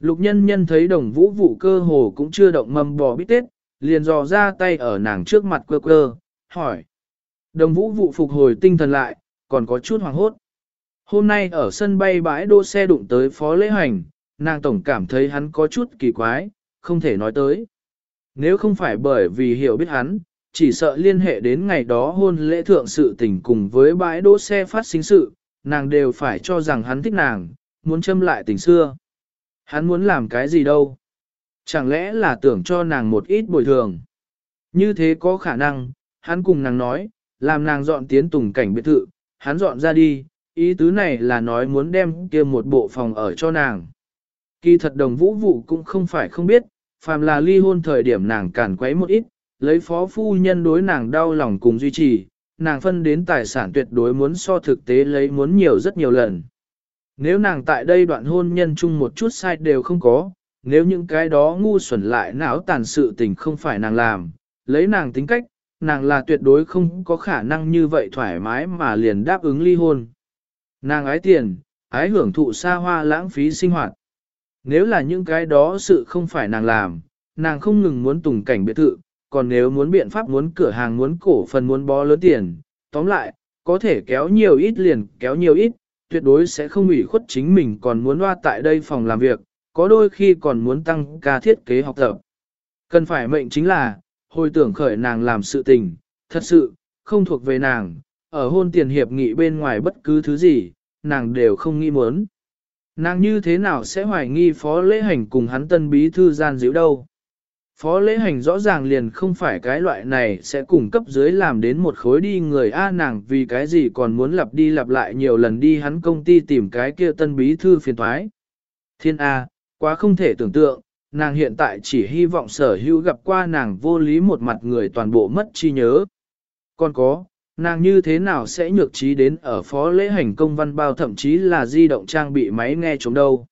Lục nhân nhân thấy đồng vũ vụ cơ hồ cũng chưa động mâm bò bít tết, liền dò ra tay ở nàng trước mặt quơ quơ, hỏi. Đồng vũ vụ phục hồi tinh thần lại, còn có chút hoàng hốt. Hôm nay ở sân bay bãi đỗ xe đụng tới phó lễ hành, nàng tổng cảm thấy hắn có chút kỳ quái, không thể nói tới. Nếu không phải bởi vì hiểu biết hắn, chỉ sợ liên hệ đến ngày đó hôn lễ thượng sự tình cùng với bãi đỗ xe phát sinh sự, nàng đều phải cho rằng hắn thích nàng, muốn châm lại tình xưa. Hắn muốn làm cái gì đâu? Chẳng lẽ là tưởng cho nàng một ít bồi thường? Như thế có khả năng, hắn cùng nàng nói, làm nàng dọn tiến tùng cảnh biệt thự, hắn dọn ra đi, ý tứ này là nói muốn đem kia một bộ phòng ở cho nàng. Kỳ thật đồng vũ vụ cũng không phải không biết, phàm là ly hôn thời điểm nàng cản quấy một ít, lấy phó phu nhân đối nàng đau lòng cùng duy trì, nàng phân đến tài sản tuyệt đối muốn so thực tế lấy muốn nhiều rất nhiều lần. Nếu nàng tại đây đoạn hôn nhân chung một chút sai đều không có, nếu những cái đó ngu xuẩn lại não tàn sự tình không phải nàng làm, lấy nàng tính cách, nàng là tuyệt đối không có khả năng như vậy thoải mái mà liền đáp ứng ly hôn. Nàng ái tiền, ái hưởng thụ xa hoa lãng phí sinh hoạt. Nếu là những cái đó sự không phải nàng làm, nàng không ngừng muốn tùng cảnh biệt thự, còn nếu muốn biện pháp muốn cửa hàng muốn cổ phần muốn bó lớn tiền, tóm lại, có thể kéo nhiều ít liền kéo nhiều ít, tuyệt đối sẽ không ủy khuất chính mình còn muốn loa tại đây phòng làm việc, có đôi khi còn muốn tăng ca thiết kế học tập. Cần phải mệnh chính là, hồi tưởng khởi nàng làm sự tình, thật sự, không thuộc về nàng, ở hôn tiền hiệp nghị bên ngoài bất cứ thứ gì, nàng đều không nghĩ muốn. Nàng như thế nào sẽ hoài nghi phó lễ hành cùng hắn tân bí thư gian díu đâu. Phó lễ hành rõ ràng liền không phải cái loại này sẽ cùng cấp dưới làm đến một khối đi người A nàng vì cái gì còn muốn lặp đi lặp lại nhiều lần đi hắn công ty tìm cái kia tân bí thư phiền thoái. Thiên A, quá không thể tưởng tượng, nàng hiện tại chỉ hy vọng sở hữu gặp qua nàng vô lý một mặt người toàn bộ mất chi nhớ. Còn có, nàng như thế nào sẽ nhược trí đến ở phó lễ hành công văn bao thậm chí là di động trang bị máy nghe chống đâu.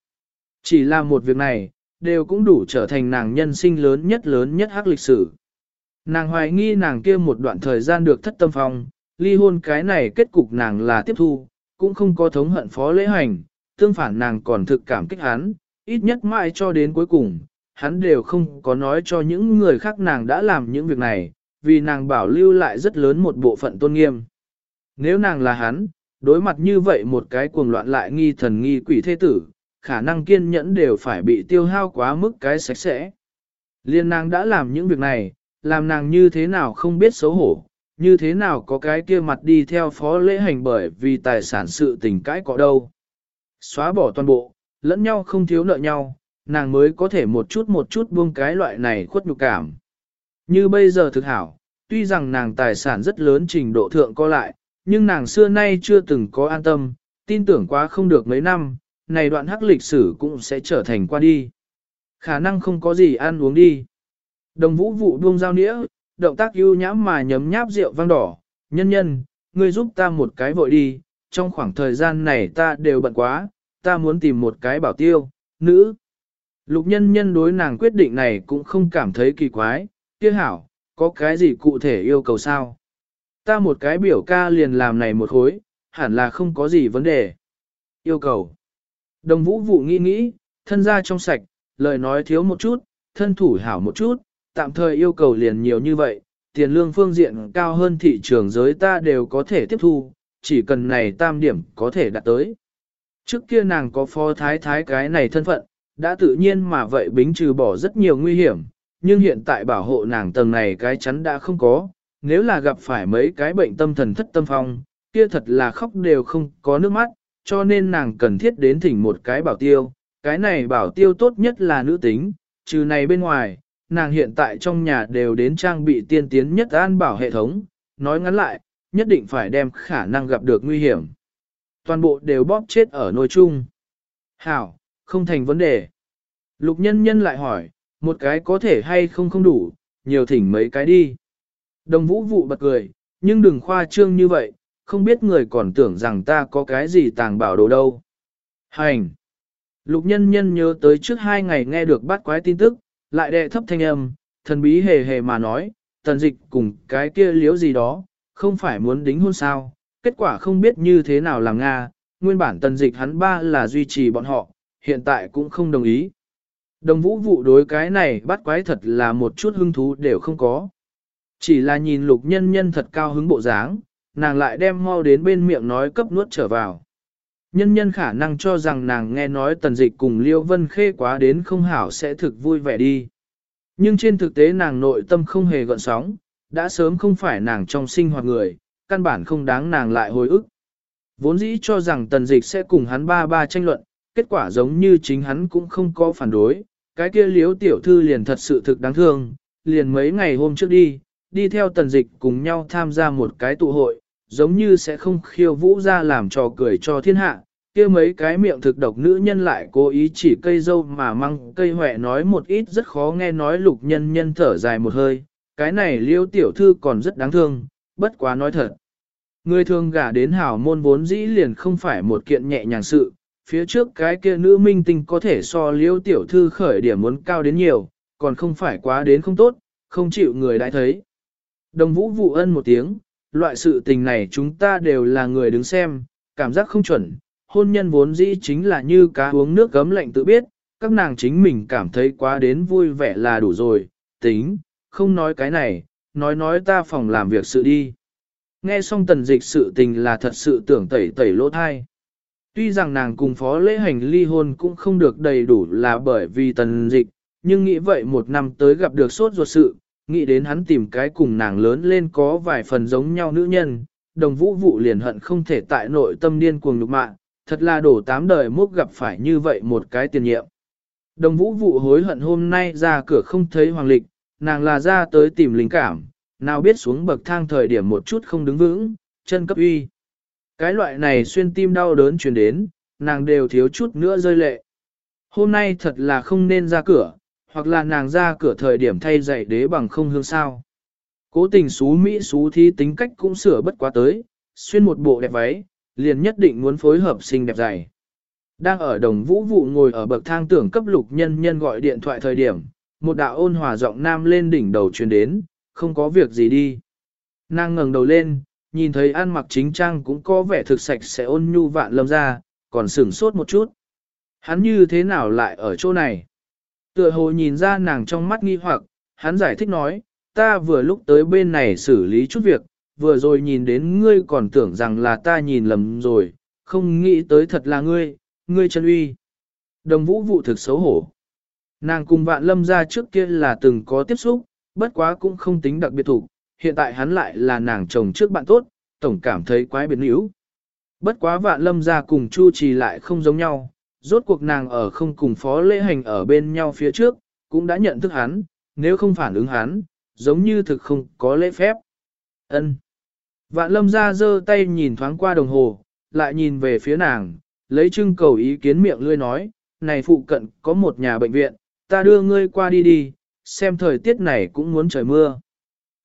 Chỉ là một việc này, đều cũng đủ trở thành nàng nhân sinh lớn nhất lớn nhất hắc lịch sử. Nàng hoài nghi nàng kia một đoạn thời gian được thất tâm phong, ly hôn cái này kết cục nàng là tiếp thu, cũng không có thống hận phó lễ hành, tương phản nàng còn thực cảm kích hắn, ít nhất mãi cho đến cuối cùng, hắn đều không có nói cho những người khác nàng đã làm những việc này, vì nàng bảo lưu lại rất lớn một bộ phận tôn nghiêm. Nếu nàng là hắn, đối mặt như vậy một cái cuồng loạn lại nghi thần nghi quỷ thế tử, khả năng kiên nhẫn đều phải bị tiêu hao quá mức cái sạch sẽ. Liên nàng đã làm những việc này, làm nàng như thế nào không biết xấu hổ, như thế nào có cái kia mặt đi theo phó lễ hành bởi vì tài sản sự tình cãi có đâu. Xóa bỏ toàn bộ, lẫn nhau không thiếu nợ nhau, nàng mới có thể một chút một chút buông cái loại này khuất nhục cảm. Như bây giờ thực hảo, tuy rằng nàng tài sản rất lớn trình độ thượng co lại, nhưng nàng xưa nay chưa từng có an tâm, tin tưởng quá không được mấy năm, này đoạn hắc lịch sử cũng sẽ trở thành qua đi. Khả năng không có gì ăn uống đi. Đồng vũ vụ buông dao nĩa, động tác ưu nhãm mà nhấm nháp rượu vang đỏ, nhân nhân, ngươi giúp ta một cái vội đi, trong khoảng thời gian này ta đều bận quá, ta muốn tìm một cái bảo tiêu, nữ. Lục nhân nhân đối nàng quyết định này cũng không cảm thấy kỳ quái, kia hảo, có cái gì cụ thể yêu cầu sao? Ta một cái biểu ca liền làm này một khối, hẳn là không có gì vấn đề. Yêu cầu. Đồng vũ vụ nghĩ nghĩ, thân ra trong sạch, lời nói thiếu một chút, thân thủ hảo một chút, tạm thời yêu cầu liền nhiều như vậy, tiền lương phương diện cao hơn thị trường giới ta đều có thể tiếp thu, chỉ cần này tam điểm có thể đạt tới. Trước kia nàng có phó thái thái cái này thân phận, đã tự nhiên mà vậy bính trừ bỏ rất nhiều nguy hiểm, nhưng hiện tại bảo hộ nàng tầng này cái chắn đã không có, nếu là gặp phải mấy cái bệnh tâm thần thất tâm phong, kia thật là khóc đều không có nước mắt, cho nên nàng cần thiết đến thỉnh một cái bảo tiêu, cái này bảo tiêu tốt nhất là nữ tính, trừ này bên ngoài, nàng hiện tại trong nhà đều đến trang bị tiên tiến nhất an bảo hệ thống, nói ngắn lại, nhất định phải đem khả năng gặp được nguy hiểm. Toàn bộ đều bóp chết ở nồi chung. Hảo, không thành vấn đề. Lục nhân nhân lại hỏi, một cái có thể hay không không đủ, nhiều thỉnh mấy cái đi. Đồng vũ vụ bật cười, nhưng đừng khoa trương như vậy, không biết người còn tưởng rằng ta có cái gì tàng bảo đồ đâu. Hành! Lục nhân nhân nhớ tới trước hai ngày nghe được bắt quái tin tức, lại đệ thấp thanh âm, thần bí hề hề mà nói, tần dịch cùng cái kia liếu gì đó, không phải muốn đính hôn sao, kết quả không biết như thế nào làm Nga, nguyên bản tần dịch hắn ba là duy trì bọn họ, hiện tại cũng không đồng ý. Đồng vũ vụ đối cái này bắt quái thật là một chút hứng thú đều không có. Chỉ là nhìn lục nhân nhân thật cao hứng bộ dáng, nàng lại đem mau đến bên miệng nói cấp nuốt trở vào. Nhân nhân khả năng cho rằng nàng nghe nói tần dịch cùng Liêu Vân Khê quá đến không hảo sẽ thực vui vẻ đi. Nhưng trên thực tế nàng nội tâm không hề gợn sóng, đã sớm không phải nàng trong sinh hoạt người, căn bản không đáng nàng lại hồi ức. Vốn dĩ cho rằng tần dịch sẽ cùng hắn ba ba tranh luận, kết quả giống như chính hắn cũng không có phản đối, cái kia liếu tiểu thư liền thật sự thực đáng thương, liền mấy ngày hôm trước đi, đi theo tần dịch cùng nhau tham gia một cái tụ hội, giống như sẽ không khiêu vũ ra làm trò cười cho thiên hạ, kia mấy cái miệng thực độc nữ nhân lại cố ý chỉ cây dâu mà măng cây hỏe nói một ít rất khó nghe nói lục nhân nhân thở dài một hơi, cái này liêu tiểu thư còn rất đáng thương, bất quá nói thật. Người thường gả đến hảo môn vốn dĩ liền không phải một kiện nhẹ nhàng sự, phía trước cái kia nữ minh tinh có thể so liêu tiểu thư khởi điểm muốn cao đến nhiều, còn không phải quá đến không tốt, không chịu người đã thấy. Đồng vũ vụ ân một tiếng, loại sự tình này chúng ta đều là người đứng xem, cảm giác không chuẩn, hôn nhân vốn dĩ chính là như cá uống nước gấm lạnh tự biết, các nàng chính mình cảm thấy quá đến vui vẻ là đủ rồi, tính, không nói cái này, nói nói ta phòng làm việc sự đi. Nghe xong tần dịch sự tình là thật sự tưởng tẩy tẩy lỗ thai. Tuy rằng nàng cùng phó lễ hành ly hôn cũng không được đầy đủ là bởi vì tần dịch, nhưng nghĩ vậy một năm tới gặp được sốt ruột sự, nghĩ đến hắn tìm cái cùng nàng lớn lên có vài phần giống nhau nữ nhân, đồng vũ vụ liền hận không thể tại nội tâm điên cuồng nhục mạng, thật là đổ tám đời mốc gặp phải như vậy một cái tiền nhiệm. Đồng vũ vụ hối hận hôm nay ra cửa không thấy hoàng lịch, nàng là ra tới tìm linh cảm, nào biết xuống bậc thang thời điểm một chút không đứng vững, chân cấp uy. Cái loại này xuyên tim đau đớn truyền đến, nàng đều thiếu chút nữa rơi lệ. Hôm nay thật là không nên ra cửa, hoặc là nàng ra cửa thời điểm thay dạy đế bằng không hương sao. Cố tình xú Mỹ xú thi tính cách cũng sửa bất quá tới, xuyên một bộ đẹp váy, liền nhất định muốn phối hợp xinh đẹp dày. Đang ở đồng vũ vụ ngồi ở bậc thang tưởng cấp lục nhân nhân gọi điện thoại thời điểm, một đạo ôn hòa giọng nam lên đỉnh đầu truyền đến, không có việc gì đi. Nàng ngẩng đầu lên, nhìn thấy ăn mặc chính trang cũng có vẻ thực sạch sẽ ôn nhu vạn lâm ra, còn sửng sốt một chút. Hắn như thế nào lại ở chỗ này? Tựa hồ nhìn ra nàng trong mắt nghi hoặc, hắn giải thích nói, ta vừa lúc tới bên này xử lý chút việc, vừa rồi nhìn đến ngươi còn tưởng rằng là ta nhìn lầm rồi, không nghĩ tới thật là ngươi, ngươi chân uy. Đồng vũ vụ thực xấu hổ. Nàng cùng vạn lâm ra trước kia là từng có tiếp xúc, bất quá cũng không tính đặc biệt thủ, hiện tại hắn lại là nàng chồng trước bạn tốt, tổng cảm thấy quái biến yếu. Bất quá vạn lâm ra cùng chu trì lại không giống nhau, rốt cuộc nàng ở không cùng phó lễ hành ở bên nhau phía trước, cũng đã nhận thức hắn, nếu không phản ứng hắn, giống như thực không có lễ phép. ân Vạn lâm ra giơ tay nhìn thoáng qua đồng hồ, lại nhìn về phía nàng, lấy trưng cầu ý kiến miệng lươi nói, này phụ cận có một nhà bệnh viện, ta đưa ngươi qua đi đi, xem thời tiết này cũng muốn trời mưa.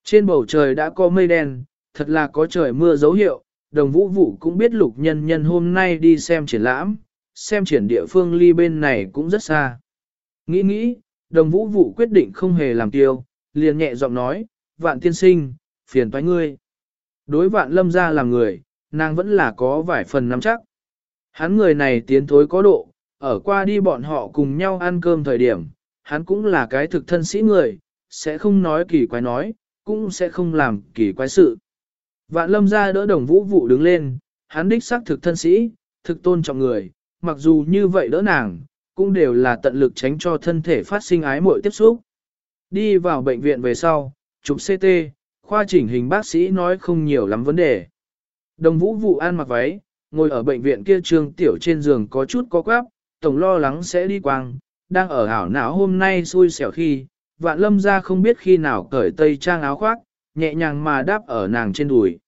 Trên bầu trời đã có mây đen, thật là có trời mưa dấu hiệu, đồng vũ Vũ cũng biết lục nhân nhân hôm nay đi xem triển lãm, xem triển địa phương ly bên này cũng rất xa. Nghĩ nghĩ, đồng vũ vụ quyết định không hề làm tiêu, liền nhẹ giọng nói, vạn tiên sinh, phiền toái ngươi. Đối vạn lâm ra làm người, nàng vẫn là có vài phần nắm chắc. Hắn người này tiến thối có độ, ở qua đi bọn họ cùng nhau ăn cơm thời điểm, hắn cũng là cái thực thân sĩ người, sẽ không nói kỳ quái nói, cũng sẽ không làm kỳ quái sự. Vạn lâm ra đỡ đồng vũ vụ đứng lên, hắn đích xác thực thân sĩ, thực tôn trọng người, mặc dù như vậy đỡ nàng, cũng đều là tận lực tránh cho thân thể phát sinh ái muội tiếp xúc. Đi vào bệnh viện về sau, chụp CT, khoa chỉnh hình bác sĩ nói không nhiều lắm vấn đề. Đồng vũ vụ an mặc váy, ngồi ở bệnh viện kia trương tiểu trên giường có chút có quáp, tổng lo lắng sẽ đi quang, đang ở hảo não hôm nay xui xẻo khi, vạn lâm ra không biết khi nào cởi tây trang áo khoác, nhẹ nhàng mà đáp ở nàng trên đùi.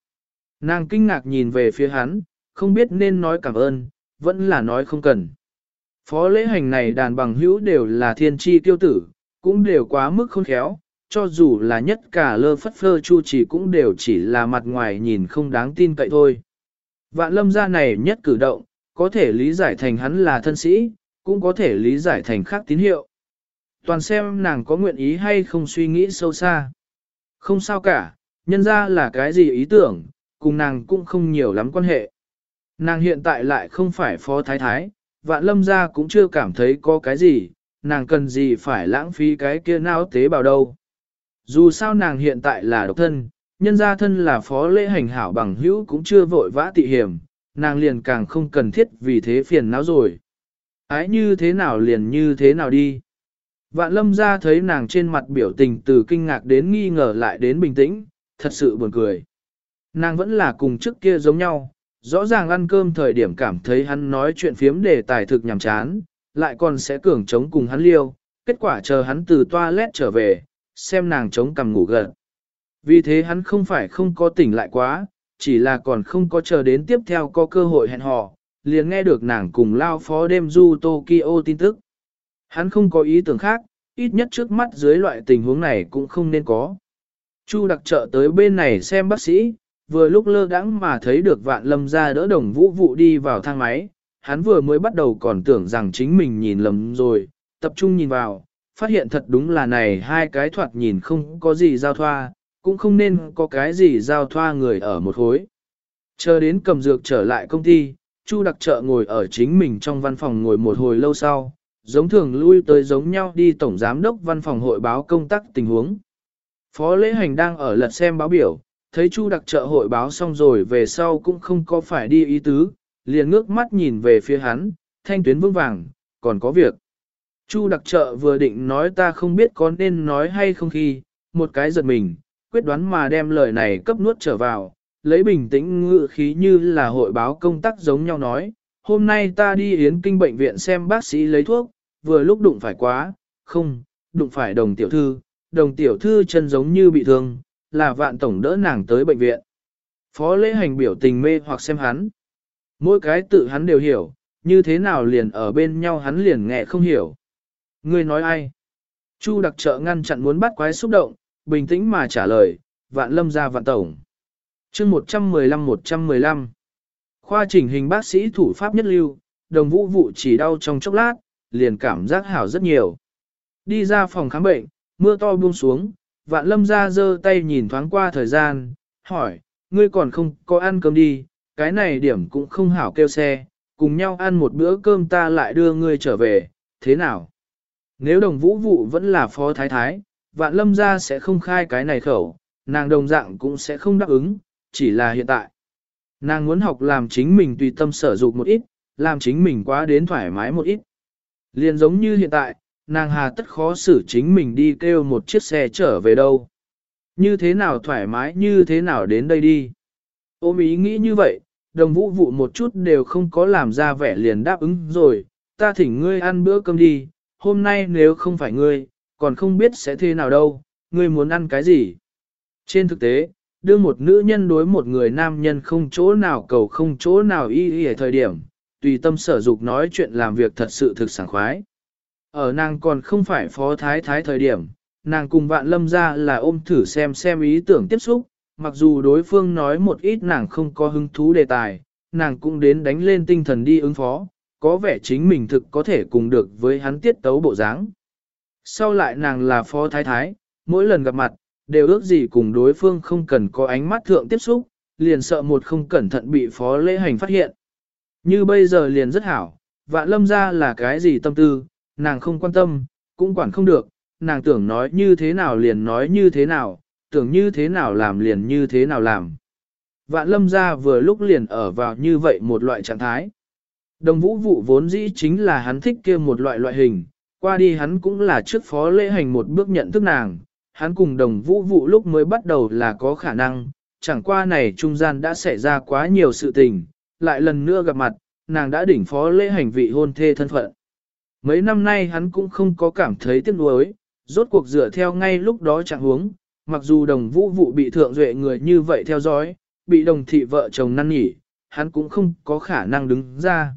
Nàng kinh ngạc nhìn về phía hắn, không biết nên nói cảm ơn, vẫn là nói không cần. Phó lễ hành này đàn bằng hữu đều là thiên tri tiêu tử, cũng đều quá mức khôn khéo, cho dù là nhất cả lơ phất phơ chu chỉ cũng đều chỉ là mặt ngoài nhìn không đáng tin cậy thôi. Vạn lâm gia này nhất cử động, có thể lý giải thành hắn là thân sĩ, cũng có thể lý giải thành khác tín hiệu. Toàn xem nàng có nguyện ý hay không suy nghĩ sâu xa. Không sao cả, nhân ra là cái gì ý tưởng, cùng nàng cũng không nhiều lắm quan hệ. Nàng hiện tại lại không phải phó thái thái, vạn lâm gia cũng chưa cảm thấy có cái gì, nàng cần gì phải lãng phí cái kia não tế bào đâu. Dù sao nàng hiện tại là độc thân, nhân gia thân là phó lễ hành hảo bằng hữu cũng chưa vội vã tị hiểm, nàng liền càng không cần thiết vì thế phiền não rồi. Ái như thế nào liền như thế nào đi. Vạn lâm ra thấy nàng trên mặt biểu tình từ kinh ngạc đến nghi ngờ lại đến bình tĩnh, thật sự buồn cười. Nàng vẫn là cùng trước kia giống nhau, rõ ràng ăn cơm thời điểm cảm thấy hắn nói chuyện phiếm đề tài thực nhàm chán, lại còn sẽ cường chống cùng hắn liêu, kết quả chờ hắn từ toilet trở về, xem nàng chống cằm ngủ gần. Vì thế hắn không phải không có tỉnh lại quá, chỉ là còn không có chờ đến tiếp theo có cơ hội hẹn hò, liền nghe được nàng cùng lao phó đêm du Tokyo tin tức. Hắn không có ý tưởng khác, ít nhất trước mắt dưới loại tình huống này cũng không nên có. Chu đặc trợ tới bên này xem bác sĩ, vừa lúc lơ đãng mà thấy được vạn lâm ra đỡ đồng vũ vụ đi vào thang máy, hắn vừa mới bắt đầu còn tưởng rằng chính mình nhìn lầm rồi, tập trung nhìn vào, phát hiện thật đúng là này hai cái thoạt nhìn không có gì giao thoa, cũng không nên có cái gì giao thoa người ở một hối. Chờ đến cầm dược trở lại công ty, Chu đặc trợ ngồi ở chính mình trong văn phòng ngồi một hồi lâu sau, giống thường lui tới giống nhau đi tổng giám đốc văn phòng hội báo công tác tình huống. Phó lễ hành đang ở lật xem báo biểu, thấy Chu đặc trợ hội báo xong rồi về sau cũng không có phải đi ý tứ, liền ngước mắt nhìn về phía hắn, thanh tuyến vững vàng, còn có việc. Chu đặc trợ vừa định nói ta không biết có nên nói hay không khi, một cái giật mình, quyết đoán mà đem lời này cấp nuốt trở vào, lấy bình tĩnh ngự khí như là hội báo công tác giống nhau nói, hôm nay ta đi yến kinh bệnh viện xem bác sĩ lấy thuốc, vừa lúc đụng phải quá, không, đụng phải đồng tiểu thư, đồng tiểu thư chân giống như bị thương, là vạn tổng đỡ nàng tới bệnh viện. Phó lễ hành biểu tình mê hoặc xem hắn. Mỗi cái tự hắn đều hiểu, như thế nào liền ở bên nhau hắn liền nghe không hiểu. Ngươi nói ai? Chu đặc trợ ngăn chặn muốn bắt quái xúc động, bình tĩnh mà trả lời, vạn lâm ra vạn tổng. chương 115-115 Khoa chỉnh hình bác sĩ thủ pháp nhất lưu, đồng vũ vụ chỉ đau trong chốc lát, liền cảm giác hảo rất nhiều. Đi ra phòng khám bệnh, mưa to buông xuống, vạn lâm ra giơ tay nhìn thoáng qua thời gian, hỏi, ngươi còn không có ăn cơm đi, cái này điểm cũng không hảo kêu xe, cùng nhau ăn một bữa cơm ta lại đưa ngươi trở về, thế nào? Nếu đồng vũ vụ vẫn là phó thái thái, vạn lâm ra sẽ không khai cái này khẩu, nàng đồng dạng cũng sẽ không đáp ứng, chỉ là hiện tại. Nàng muốn học làm chính mình tùy tâm sở dụng một ít, làm chính mình quá đến thoải mái một ít. Liền giống như hiện tại, nàng hà tất khó xử chính mình đi kêu một chiếc xe trở về đâu. Như thế nào thoải mái như thế nào đến đây đi. Ôm ý nghĩ như vậy, đồng vũ vụ một chút đều không có làm ra vẻ liền đáp ứng rồi, ta thỉnh ngươi ăn bữa cơm đi, hôm nay nếu không phải ngươi, còn không biết sẽ thế nào đâu, ngươi muốn ăn cái gì. Trên thực tế, đưa một nữ nhân đối một người nam nhân không chỗ nào cầu không chỗ nào y y ở thời điểm, tùy tâm sở dục nói chuyện làm việc thật sự thực sảng khoái. Ở nàng còn không phải phó thái thái thời điểm, nàng cùng vạn lâm ra là ôm thử xem xem ý tưởng tiếp xúc, mặc dù đối phương nói một ít nàng không có hứng thú đề tài, nàng cũng đến đánh lên tinh thần đi ứng phó, có vẻ chính mình thực có thể cùng được với hắn tiết tấu bộ dáng. Sau lại nàng là phó thái thái, mỗi lần gặp mặt, đều ước gì cùng đối phương không cần có ánh mắt thượng tiếp xúc, liền sợ một không cẩn thận bị phó lễ hành phát hiện. Như bây giờ liền rất hảo, vạn lâm ra là cái gì tâm tư, nàng không quan tâm, cũng quản không được, nàng tưởng nói như thế nào liền nói như thế nào, tưởng như thế nào làm liền như thế nào làm. Vạn lâm ra vừa lúc liền ở vào như vậy một loại trạng thái. Đồng vũ vụ vốn dĩ chính là hắn thích kia một loại loại hình, qua đi hắn cũng là trước phó lễ hành một bước nhận thức nàng, hắn cùng đồng vũ vụ lúc mới bắt đầu là có khả năng, chẳng qua này trung gian đã xảy ra quá nhiều sự tình, lại lần nữa gặp mặt, nàng đã đỉnh phó lễ hành vị hôn thê thân phận. Mấy năm nay hắn cũng không có cảm thấy tiếc nuối, rốt cuộc dựa theo ngay lúc đó chẳng huống, mặc dù đồng vũ vụ bị thượng duệ người như vậy theo dõi, bị đồng thị vợ chồng năn nhỉ, hắn cũng không có khả năng đứng ra.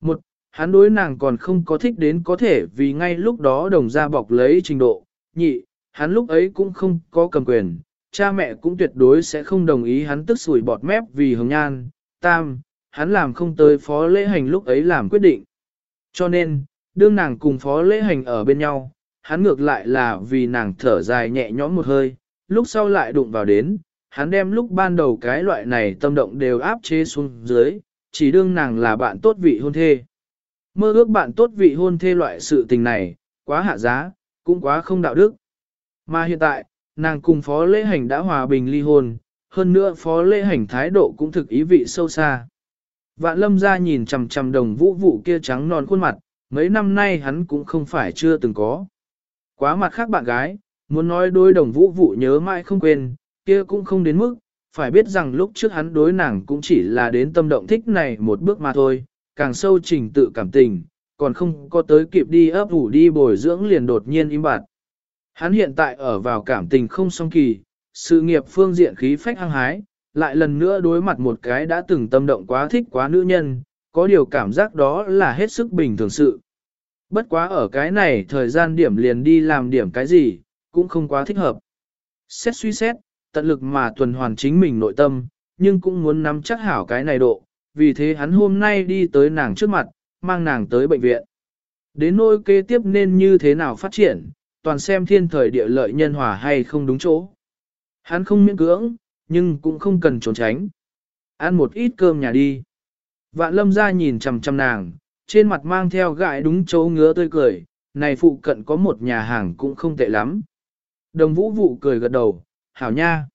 Một, hắn đối nàng còn không có thích đến có thể vì ngay lúc đó đồng ra bọc lấy trình độ. Nhị, hắn lúc ấy cũng không có cầm quyền, cha mẹ cũng tuyệt đối sẽ không đồng ý hắn tức sủi bọt mép vì hồng nhan. Tam, hắn làm không tới phó lễ hành lúc ấy làm quyết định. Cho nên, đương nàng cùng phó lễ hành ở bên nhau, hắn ngược lại là vì nàng thở dài nhẹ nhõm một hơi, lúc sau lại đụng vào đến, hắn đem lúc ban đầu cái loại này tâm động đều áp chế xuống dưới, chỉ đương nàng là bạn tốt vị hôn thê. Mơ ước bạn tốt vị hôn thê loại sự tình này, quá hạ giá, cũng quá không đạo đức. Mà hiện tại, nàng cùng phó lễ hành đã hòa bình ly hôn, hơn nữa phó lễ hành thái độ cũng thực ý vị sâu xa. Vạn lâm ra nhìn chằm chằm đồng vũ vụ kia trắng non khuôn mặt, mấy năm nay hắn cũng không phải chưa từng có. Quá mặt khác bạn gái, muốn nói đôi đồng vũ vụ nhớ mãi không quên, kia cũng không đến mức, phải biết rằng lúc trước hắn đối nàng cũng chỉ là đến tâm động thích này một bước mà thôi, càng sâu trình tự cảm tình, còn không có tới kịp đi ấp ủ đi bồi dưỡng liền đột nhiên im bặt. Hắn hiện tại ở vào cảm tình không song kỳ, sự nghiệp phương diện khí phách hăng hái, lại lần nữa đối mặt một cái đã từng tâm động quá thích quá nữ nhân, có điều cảm giác đó là hết sức bình thường sự. Bất quá ở cái này thời gian điểm liền đi làm điểm cái gì, cũng không quá thích hợp. Xét suy xét, tận lực mà tuần hoàn chính mình nội tâm, nhưng cũng muốn nắm chắc hảo cái này độ, vì thế hắn hôm nay đi tới nàng trước mặt, mang nàng tới bệnh viện. Đến nỗi kế tiếp nên như thế nào phát triển, toàn xem thiên thời địa lợi nhân hòa hay không đúng chỗ. Hắn không miễn cưỡng, nhưng cũng không cần trốn tránh. Ăn một ít cơm nhà đi. Vạn lâm ra nhìn chằm chằm nàng, trên mặt mang theo gãi đúng chỗ ngứa tươi cười, này phụ cận có một nhà hàng cũng không tệ lắm. Đồng vũ vụ cười gật đầu, hảo nha.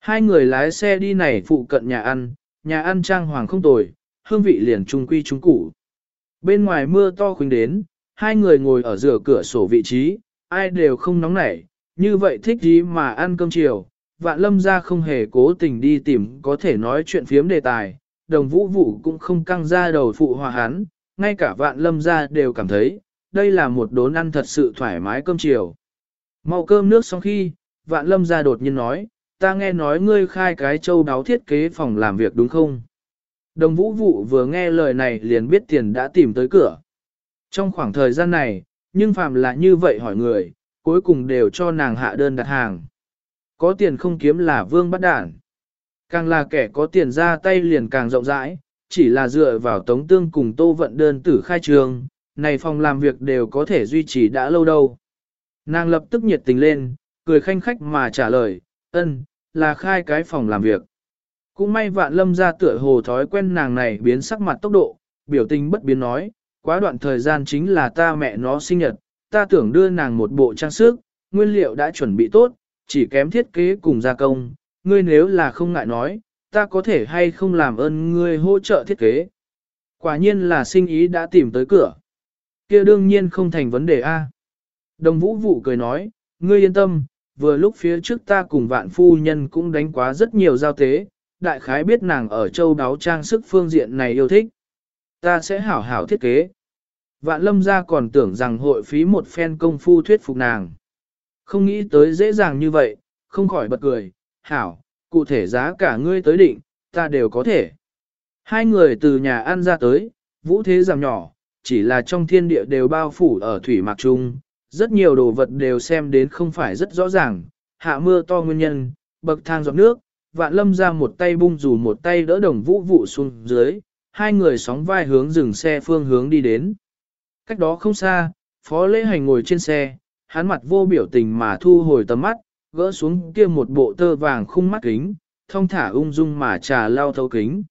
Hai người lái xe đi này phụ cận nhà ăn, nhà ăn trang hoàng không tồi, hương vị liền trung quy trung củ. Bên ngoài mưa to khuynh đến, hai người ngồi ở giữa cửa sổ vị trí, ai đều không nóng nảy, như vậy thích gì mà ăn cơm chiều. Vạn lâm ra không hề cố tình đi tìm có thể nói chuyện phiếm đề tài, đồng vũ vụ cũng không căng ra đầu phụ hòa hắn, ngay cả vạn lâm ra đều cảm thấy, đây là một đốn ăn thật sự thoải mái cơm chiều. Mau cơm nước xong khi, vạn lâm ra đột nhiên nói, ta nghe nói ngươi khai cái châu đáo thiết kế phòng làm việc đúng không? Đồng vũ vụ vừa nghe lời này liền biết tiền đã tìm tới cửa. Trong khoảng thời gian này, nhưng phàm là như vậy hỏi người, cuối cùng đều cho nàng hạ đơn đặt hàng. Có tiền không kiếm là vương bắt đản. Càng là kẻ có tiền ra tay liền càng rộng rãi, chỉ là dựa vào tống tương cùng tô vận đơn tử khai trường, này phòng làm việc đều có thể duy trì đã lâu đâu. Nàng lập tức nhiệt tình lên, cười khanh khách mà trả lời, ân, là khai cái phòng làm việc. Cũng may vạn lâm ra tựa hồ thói quen nàng này biến sắc mặt tốc độ, biểu tình bất biến nói, quá đoạn thời gian chính là ta mẹ nó sinh nhật, ta tưởng đưa nàng một bộ trang sức, nguyên liệu đã chuẩn bị tốt, chỉ kém thiết kế cùng gia công, ngươi nếu là không ngại nói, ta có thể hay không làm ơn ngươi hỗ trợ thiết kế. Quả nhiên là sinh ý đã tìm tới cửa. kia đương nhiên không thành vấn đề A. Đồng vũ vụ cười nói, ngươi yên tâm, vừa lúc phía trước ta cùng vạn phu nhân cũng đánh quá rất nhiều giao tế, đại khái biết nàng ở châu đáo trang sức phương diện này yêu thích. Ta sẽ hảo hảo thiết kế. Vạn lâm gia còn tưởng rằng hội phí một phen công phu thuyết phục nàng. Không nghĩ tới dễ dàng như vậy, không khỏi bật cười, hảo, cụ thể giá cả ngươi tới định, ta đều có thể. Hai người từ nhà ăn ra tới, vũ thế giảm nhỏ, chỉ là trong thiên địa đều bao phủ ở thủy mạc trung, rất nhiều đồ vật đều xem đến không phải rất rõ ràng, hạ mưa to nguyên nhân, bậc thang giọt nước, vạn lâm ra một tay bung dù một tay đỡ đồng vũ vụ xuống dưới, hai người sóng vai hướng dừng xe phương hướng đi đến. Cách đó không xa, phó lễ hành ngồi trên xe, hắn mặt vô biểu tình mà thu hồi tầm mắt, gỡ xuống kia một bộ tơ vàng khung mắt kính, thông thả ung dung mà trà lao thấu kính.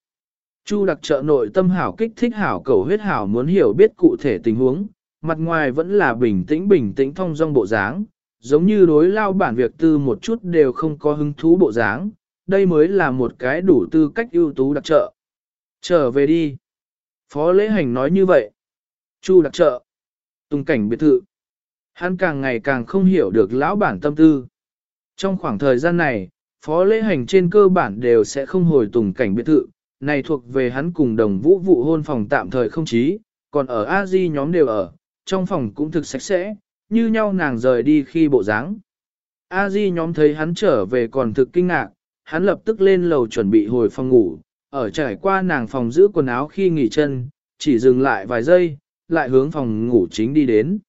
Chu đặc trợ nội tâm hảo kích thích hảo cầu huyết hảo muốn hiểu biết cụ thể tình huống, mặt ngoài vẫn là bình tĩnh bình tĩnh thông dong bộ dáng, giống như đối lao bản việc tư một chút đều không có hứng thú bộ dáng, đây mới là một cái đủ tư cách ưu tú đặc trợ. Trở về đi. Phó lễ hành nói như vậy. Chu đặc trợ. Tùng cảnh biệt thự. Hắn càng ngày càng không hiểu được lão bản tâm tư. Trong khoảng thời gian này, phó lễ hành trên cơ bản đều sẽ không hồi tùng cảnh biệt thự, này thuộc về hắn cùng đồng vũ vụ hôn phòng tạm thời không chí, còn ở a di nhóm đều ở, trong phòng cũng thực sạch sẽ, như nhau nàng rời đi khi bộ dáng. A di nhóm thấy hắn trở về còn thực kinh ngạc, hắn lập tức lên lầu chuẩn bị hồi phòng ngủ, ở trải qua nàng phòng giữ quần áo khi nghỉ chân, chỉ dừng lại vài giây, lại hướng phòng ngủ chính đi đến.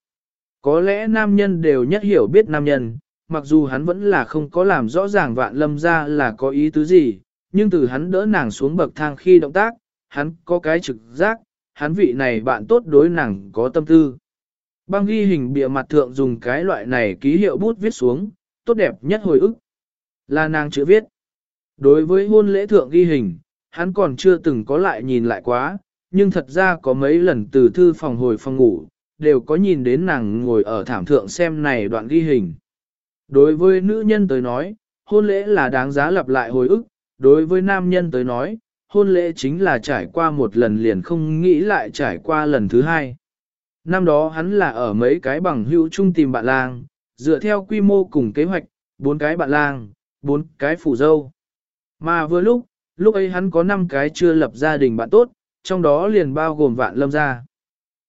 Có lẽ nam nhân đều nhất hiểu biết nam nhân, mặc dù hắn vẫn là không có làm rõ ràng vạn lâm ra là có ý tứ gì, nhưng từ hắn đỡ nàng xuống bậc thang khi động tác, hắn có cái trực giác, hắn vị này bạn tốt đối nàng có tâm tư. Băng ghi hình bìa mặt thượng dùng cái loại này ký hiệu bút viết xuống, tốt đẹp nhất hồi ức. Là nàng chữ viết. Đối với hôn lễ thượng ghi hình, hắn còn chưa từng có lại nhìn lại quá, nhưng thật ra có mấy lần từ thư phòng hồi phòng ngủ, đều có nhìn đến nàng ngồi ở thảm thượng xem này đoạn ghi hình. Đối với nữ nhân tới nói, hôn lễ là đáng giá lặp lại hồi ức, đối với nam nhân tới nói, hôn lễ chính là trải qua một lần liền không nghĩ lại trải qua lần thứ hai. Năm đó hắn là ở mấy cái bằng hữu chung tìm bạn lang, dựa theo quy mô cùng kế hoạch, bốn cái bạn lang, bốn cái phủ dâu. Mà vừa lúc, lúc ấy hắn có năm cái chưa lập gia đình bạn tốt, trong đó liền bao gồm vạn lâm gia.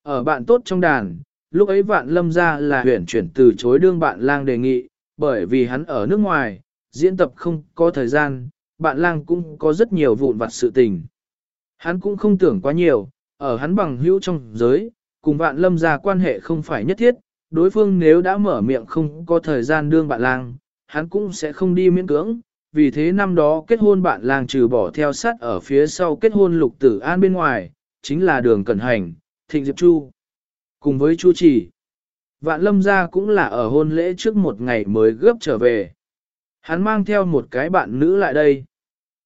Ở bạn tốt trong đàn, lúc ấy vạn lâm gia là huyển chuyển từ chối đương bạn lang đề nghị, bởi vì hắn ở nước ngoài, diễn tập không có thời gian, bạn lang cũng có rất nhiều vụn vặt sự tình. Hắn cũng không tưởng quá nhiều, ở hắn bằng hữu trong giới, cùng bạn lâm gia quan hệ không phải nhất thiết, đối phương nếu đã mở miệng không có thời gian đương bạn lang, hắn cũng sẽ không đi miễn cưỡng, vì thế năm đó kết hôn bạn lang trừ bỏ theo sát ở phía sau kết hôn lục tử an bên ngoài, chính là đường cẩn hành, thịnh diệp chu. Cùng với chu chỉ, vạn lâm gia cũng là ở hôn lễ trước một ngày mới gấp trở về. Hắn mang theo một cái bạn nữ lại đây.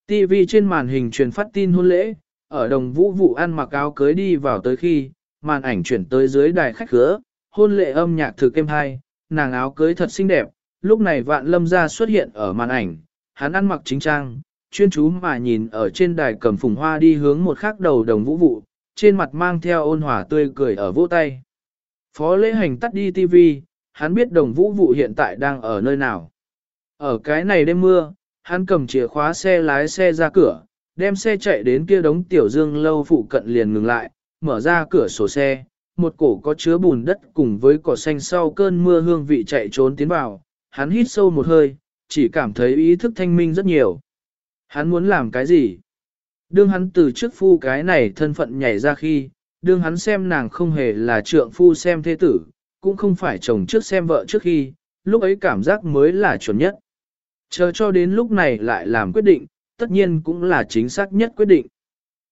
TV trên màn hình truyền phát tin hôn lễ, ở đồng vũ vụ ăn mặc áo cưới đi vào tới khi, màn ảnh chuyển tới dưới đài khách khứa, hôn lễ âm nhạc thực êm hai, nàng áo cưới thật xinh đẹp, lúc này vạn lâm gia xuất hiện ở màn ảnh, hắn ăn mặc chính trang, chuyên chú mà nhìn ở trên đài cầm phùng hoa đi hướng một khắc đầu đồng vũ vụ, trên mặt mang theo ôn hòa tươi cười ở vỗ tay. Phó lễ hành tắt đi TV, hắn biết đồng vũ vụ hiện tại đang ở nơi nào. Ở cái này đêm mưa, hắn cầm chìa khóa xe lái xe ra cửa, đem xe chạy đến kia đống tiểu dương lâu phụ cận liền ngừng lại, mở ra cửa sổ xe, một cổ có chứa bùn đất cùng với cỏ xanh sau cơn mưa hương vị chạy trốn tiến vào, hắn hít sâu một hơi, chỉ cảm thấy ý thức thanh minh rất nhiều. Hắn muốn làm cái gì? đương hắn từ trước phu cái này thân phận nhảy ra khi, đương hắn xem nàng không hề là trượng phu xem thế tử, cũng không phải chồng trước xem vợ trước khi, lúc ấy cảm giác mới là chuẩn nhất. Chờ cho đến lúc này lại làm quyết định, tất nhiên cũng là chính xác nhất quyết định.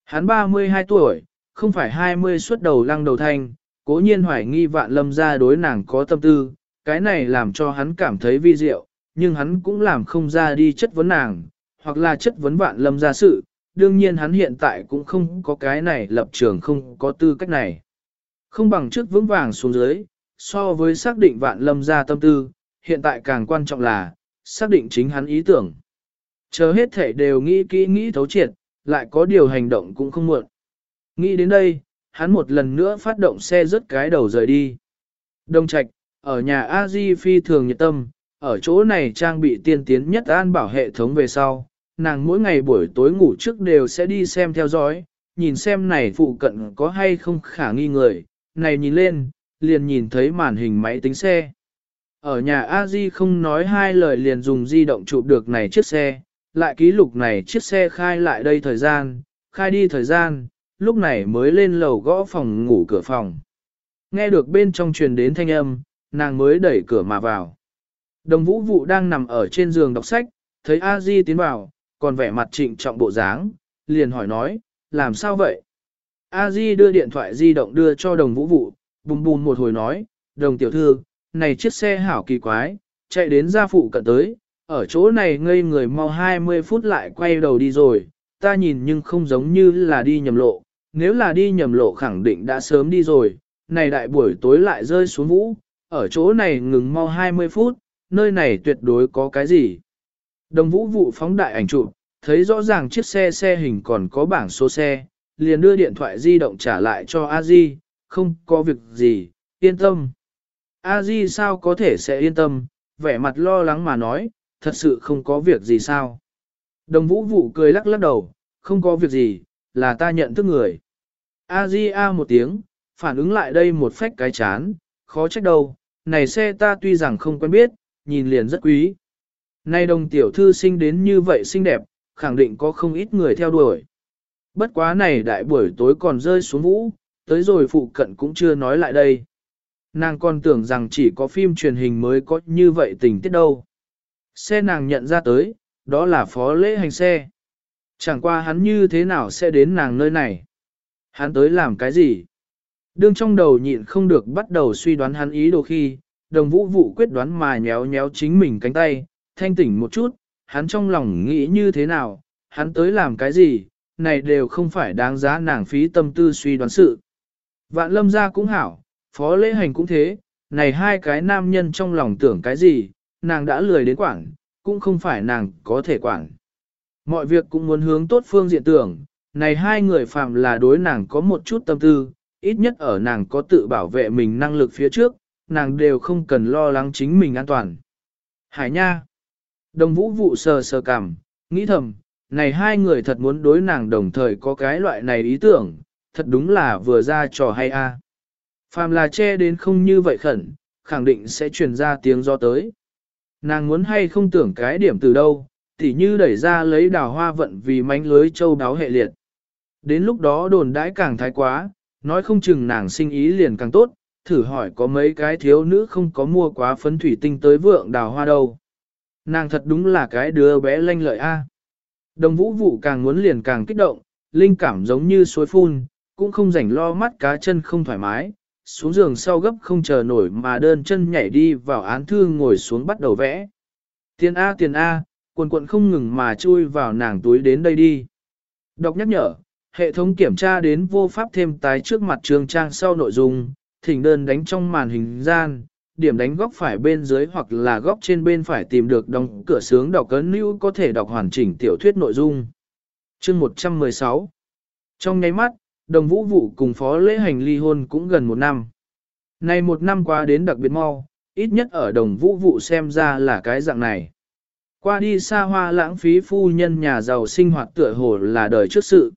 Hắn 32 tuổi, không phải 20 xuất đầu lăng đầu thanh, cố nhiên hoài nghi vạn lâm ra đối nàng có tâm tư, cái này làm cho hắn cảm thấy vi diệu, nhưng hắn cũng làm không ra đi chất vấn nàng, hoặc là chất vấn vạn lâm ra sự, đương nhiên hắn hiện tại cũng không có cái này lập trường không có tư cách này. Không bằng trước vững vàng xuống dưới, so với xác định vạn lâm ra tâm tư, hiện tại càng quan trọng là, xác định chính hắn ý tưởng. Chờ hết thể đều nghĩ kỹ nghĩ thấu triệt, lại có điều hành động cũng không muộn. Nghĩ đến đây, hắn một lần nữa phát động xe rớt cái đầu rời đi. Đông Trạch, ở nhà a di phi thường nhiệt tâm, ở chỗ này trang bị tiên tiến nhất an bảo hệ thống về sau, nàng mỗi ngày buổi tối ngủ trước đều sẽ đi xem theo dõi, nhìn xem này phụ cận có hay không khả nghi người, này nhìn lên, liền nhìn thấy màn hình máy tính xe. Ở nhà a di không nói hai lời liền dùng di động chụp được này chiếc xe, lại ký lục này chiếc xe khai lại đây thời gian, khai đi thời gian, lúc này mới lên lầu gõ phòng ngủ cửa phòng. Nghe được bên trong truyền đến thanh âm, nàng mới đẩy cửa mà vào. Đồng vũ vụ đang nằm ở trên giường đọc sách, thấy A Di tiến vào, còn vẻ mặt trịnh trọng bộ dáng, liền hỏi nói, làm sao vậy? A Di đưa điện thoại di động đưa cho đồng vũ vụ, bùm bùm một hồi nói, đồng tiểu thư, này chiếc xe hảo kỳ quái, chạy đến gia phụ cận tới, ở chỗ này ngây người mau 20 phút lại quay đầu đi rồi, ta nhìn nhưng không giống như là đi nhầm lộ, nếu là đi nhầm lộ khẳng định đã sớm đi rồi, này đại buổi tối lại rơi xuống vũ, ở chỗ này ngừng mau 20 phút, nơi này tuyệt đối có cái gì. Đồng vũ vụ phóng đại ảnh chụp, thấy rõ ràng chiếc xe xe hình còn có bảng số xe, liền đưa điện thoại di động trả lại cho a di không có việc gì, yên tâm. a di sao có thể sẽ yên tâm, vẻ mặt lo lắng mà nói, thật sự không có việc gì sao. Đồng vũ vụ cười lắc lắc đầu, không có việc gì, là ta nhận thức người. a di a một tiếng, phản ứng lại đây một phách cái chán, khó trách đâu, này xe ta tuy rằng không quen biết, nhìn liền rất quý. Nay đồng tiểu thư sinh đến như vậy xinh đẹp, khẳng định có không ít người theo đuổi. Bất quá này đại buổi tối còn rơi xuống vũ, tới rồi phụ cận cũng chưa nói lại đây. Nàng còn tưởng rằng chỉ có phim truyền hình mới có như vậy tình tiết đâu. Xe nàng nhận ra tới, đó là phó lễ hành xe. Chẳng qua hắn như thế nào sẽ đến nàng nơi này. Hắn tới làm cái gì? Đương trong đầu nhịn không được bắt đầu suy đoán hắn ý đồ khi, đồng vũ vụ quyết đoán mà nhéo nhéo chính mình cánh tay, thanh tỉnh một chút, hắn trong lòng nghĩ như thế nào, hắn tới làm cái gì, này đều không phải đáng giá nàng phí tâm tư suy đoán sự. Vạn lâm gia cũng hảo, phó lễ hành cũng thế, này hai cái nam nhân trong lòng tưởng cái gì, nàng đã lười đến quảng, cũng không phải nàng có thể quảng. Mọi việc cũng muốn hướng tốt phương diện tưởng, này hai người phạm là đối nàng có một chút tâm tư, ít nhất ở nàng có tự bảo vệ mình năng lực phía trước, nàng đều không cần lo lắng chính mình an toàn. Hải nha! Đồng vũ vụ sờ sờ cảm, nghĩ thầm, này hai người thật muốn đối nàng đồng thời có cái loại này ý tưởng, thật đúng là vừa ra trò hay a. À. Phàm là che đến không như vậy khẩn, khẳng định sẽ truyền ra tiếng do tới. Nàng muốn hay không tưởng cái điểm từ đâu, tỉ như đẩy ra lấy đào hoa vận vì mánh lưới châu đáo hệ liệt. Đến lúc đó đồn đãi càng thái quá, nói không chừng nàng sinh ý liền càng tốt, thử hỏi có mấy cái thiếu nữ không có mua quá phấn thủy tinh tới vượng đào hoa đâu. Nàng thật đúng là cái đứa bé lanh lợi a. Đồng vũ vụ càng muốn liền càng kích động, linh cảm giống như suối phun, cũng không rảnh lo mắt cá chân không thoải mái, xuống giường sau gấp không chờ nổi mà đơn chân nhảy đi vào án thư ngồi xuống bắt đầu vẽ. Tiền A tiền A, quần quận không ngừng mà chui vào nàng túi đến đây đi. Đọc nhắc nhở, hệ thống kiểm tra đến vô pháp thêm tái trước mặt trường trang sau nội dung, thỉnh đơn đánh trong màn hình gian, điểm đánh góc phải bên dưới hoặc là góc trên bên phải tìm được đóng cửa sướng đọc cấn lưu có thể đọc hoàn chỉnh tiểu thuyết nội dung. Chương 116 Trong nháy mắt, đồng vũ vụ cùng phó lễ hành ly hôn cũng gần một năm. Này một năm qua đến đặc biệt mau, ít nhất ở đồng vũ vụ xem ra là cái dạng này. Qua đi xa hoa lãng phí phu nhân nhà giàu sinh hoạt tựa hồ là đời trước sự.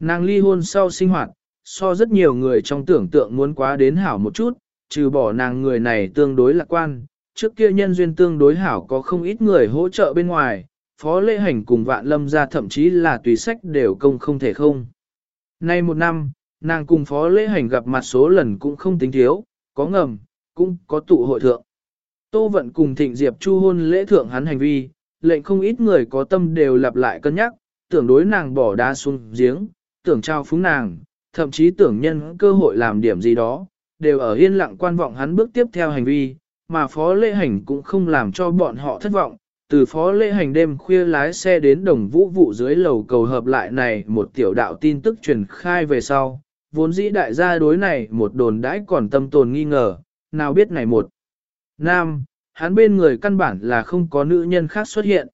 Nàng ly hôn sau sinh hoạt, so rất nhiều người trong tưởng tượng muốn quá đến hảo một chút, trừ bỏ nàng người này tương đối lạc quan, trước kia nhân duyên tương đối hảo có không ít người hỗ trợ bên ngoài, phó lễ hành cùng vạn lâm ra thậm chí là tùy sách đều công không thể không. Nay một năm, nàng cùng phó lễ hành gặp mặt số lần cũng không tính thiếu, có ngầm, cũng có tụ hội thượng. Tô Vận cùng Thịnh Diệp chu hôn lễ thượng hắn hành vi, lệnh không ít người có tâm đều lặp lại cân nhắc, tưởng đối nàng bỏ đá xuống giếng, tưởng trao phúng nàng, thậm chí tưởng nhân cơ hội làm điểm gì đó, đều ở yên lặng quan vọng hắn bước tiếp theo hành vi, mà phó lễ hành cũng không làm cho bọn họ thất vọng. Từ phó lễ hành đêm khuya lái xe đến đồng vũ vụ dưới lầu cầu hợp lại này một tiểu đạo tin tức truyền khai về sau, vốn dĩ đại gia đối này một đồn đãi còn tâm tồn nghi ngờ, nào biết này một. Nam, hắn bên người căn bản là không có nữ nhân khác xuất hiện.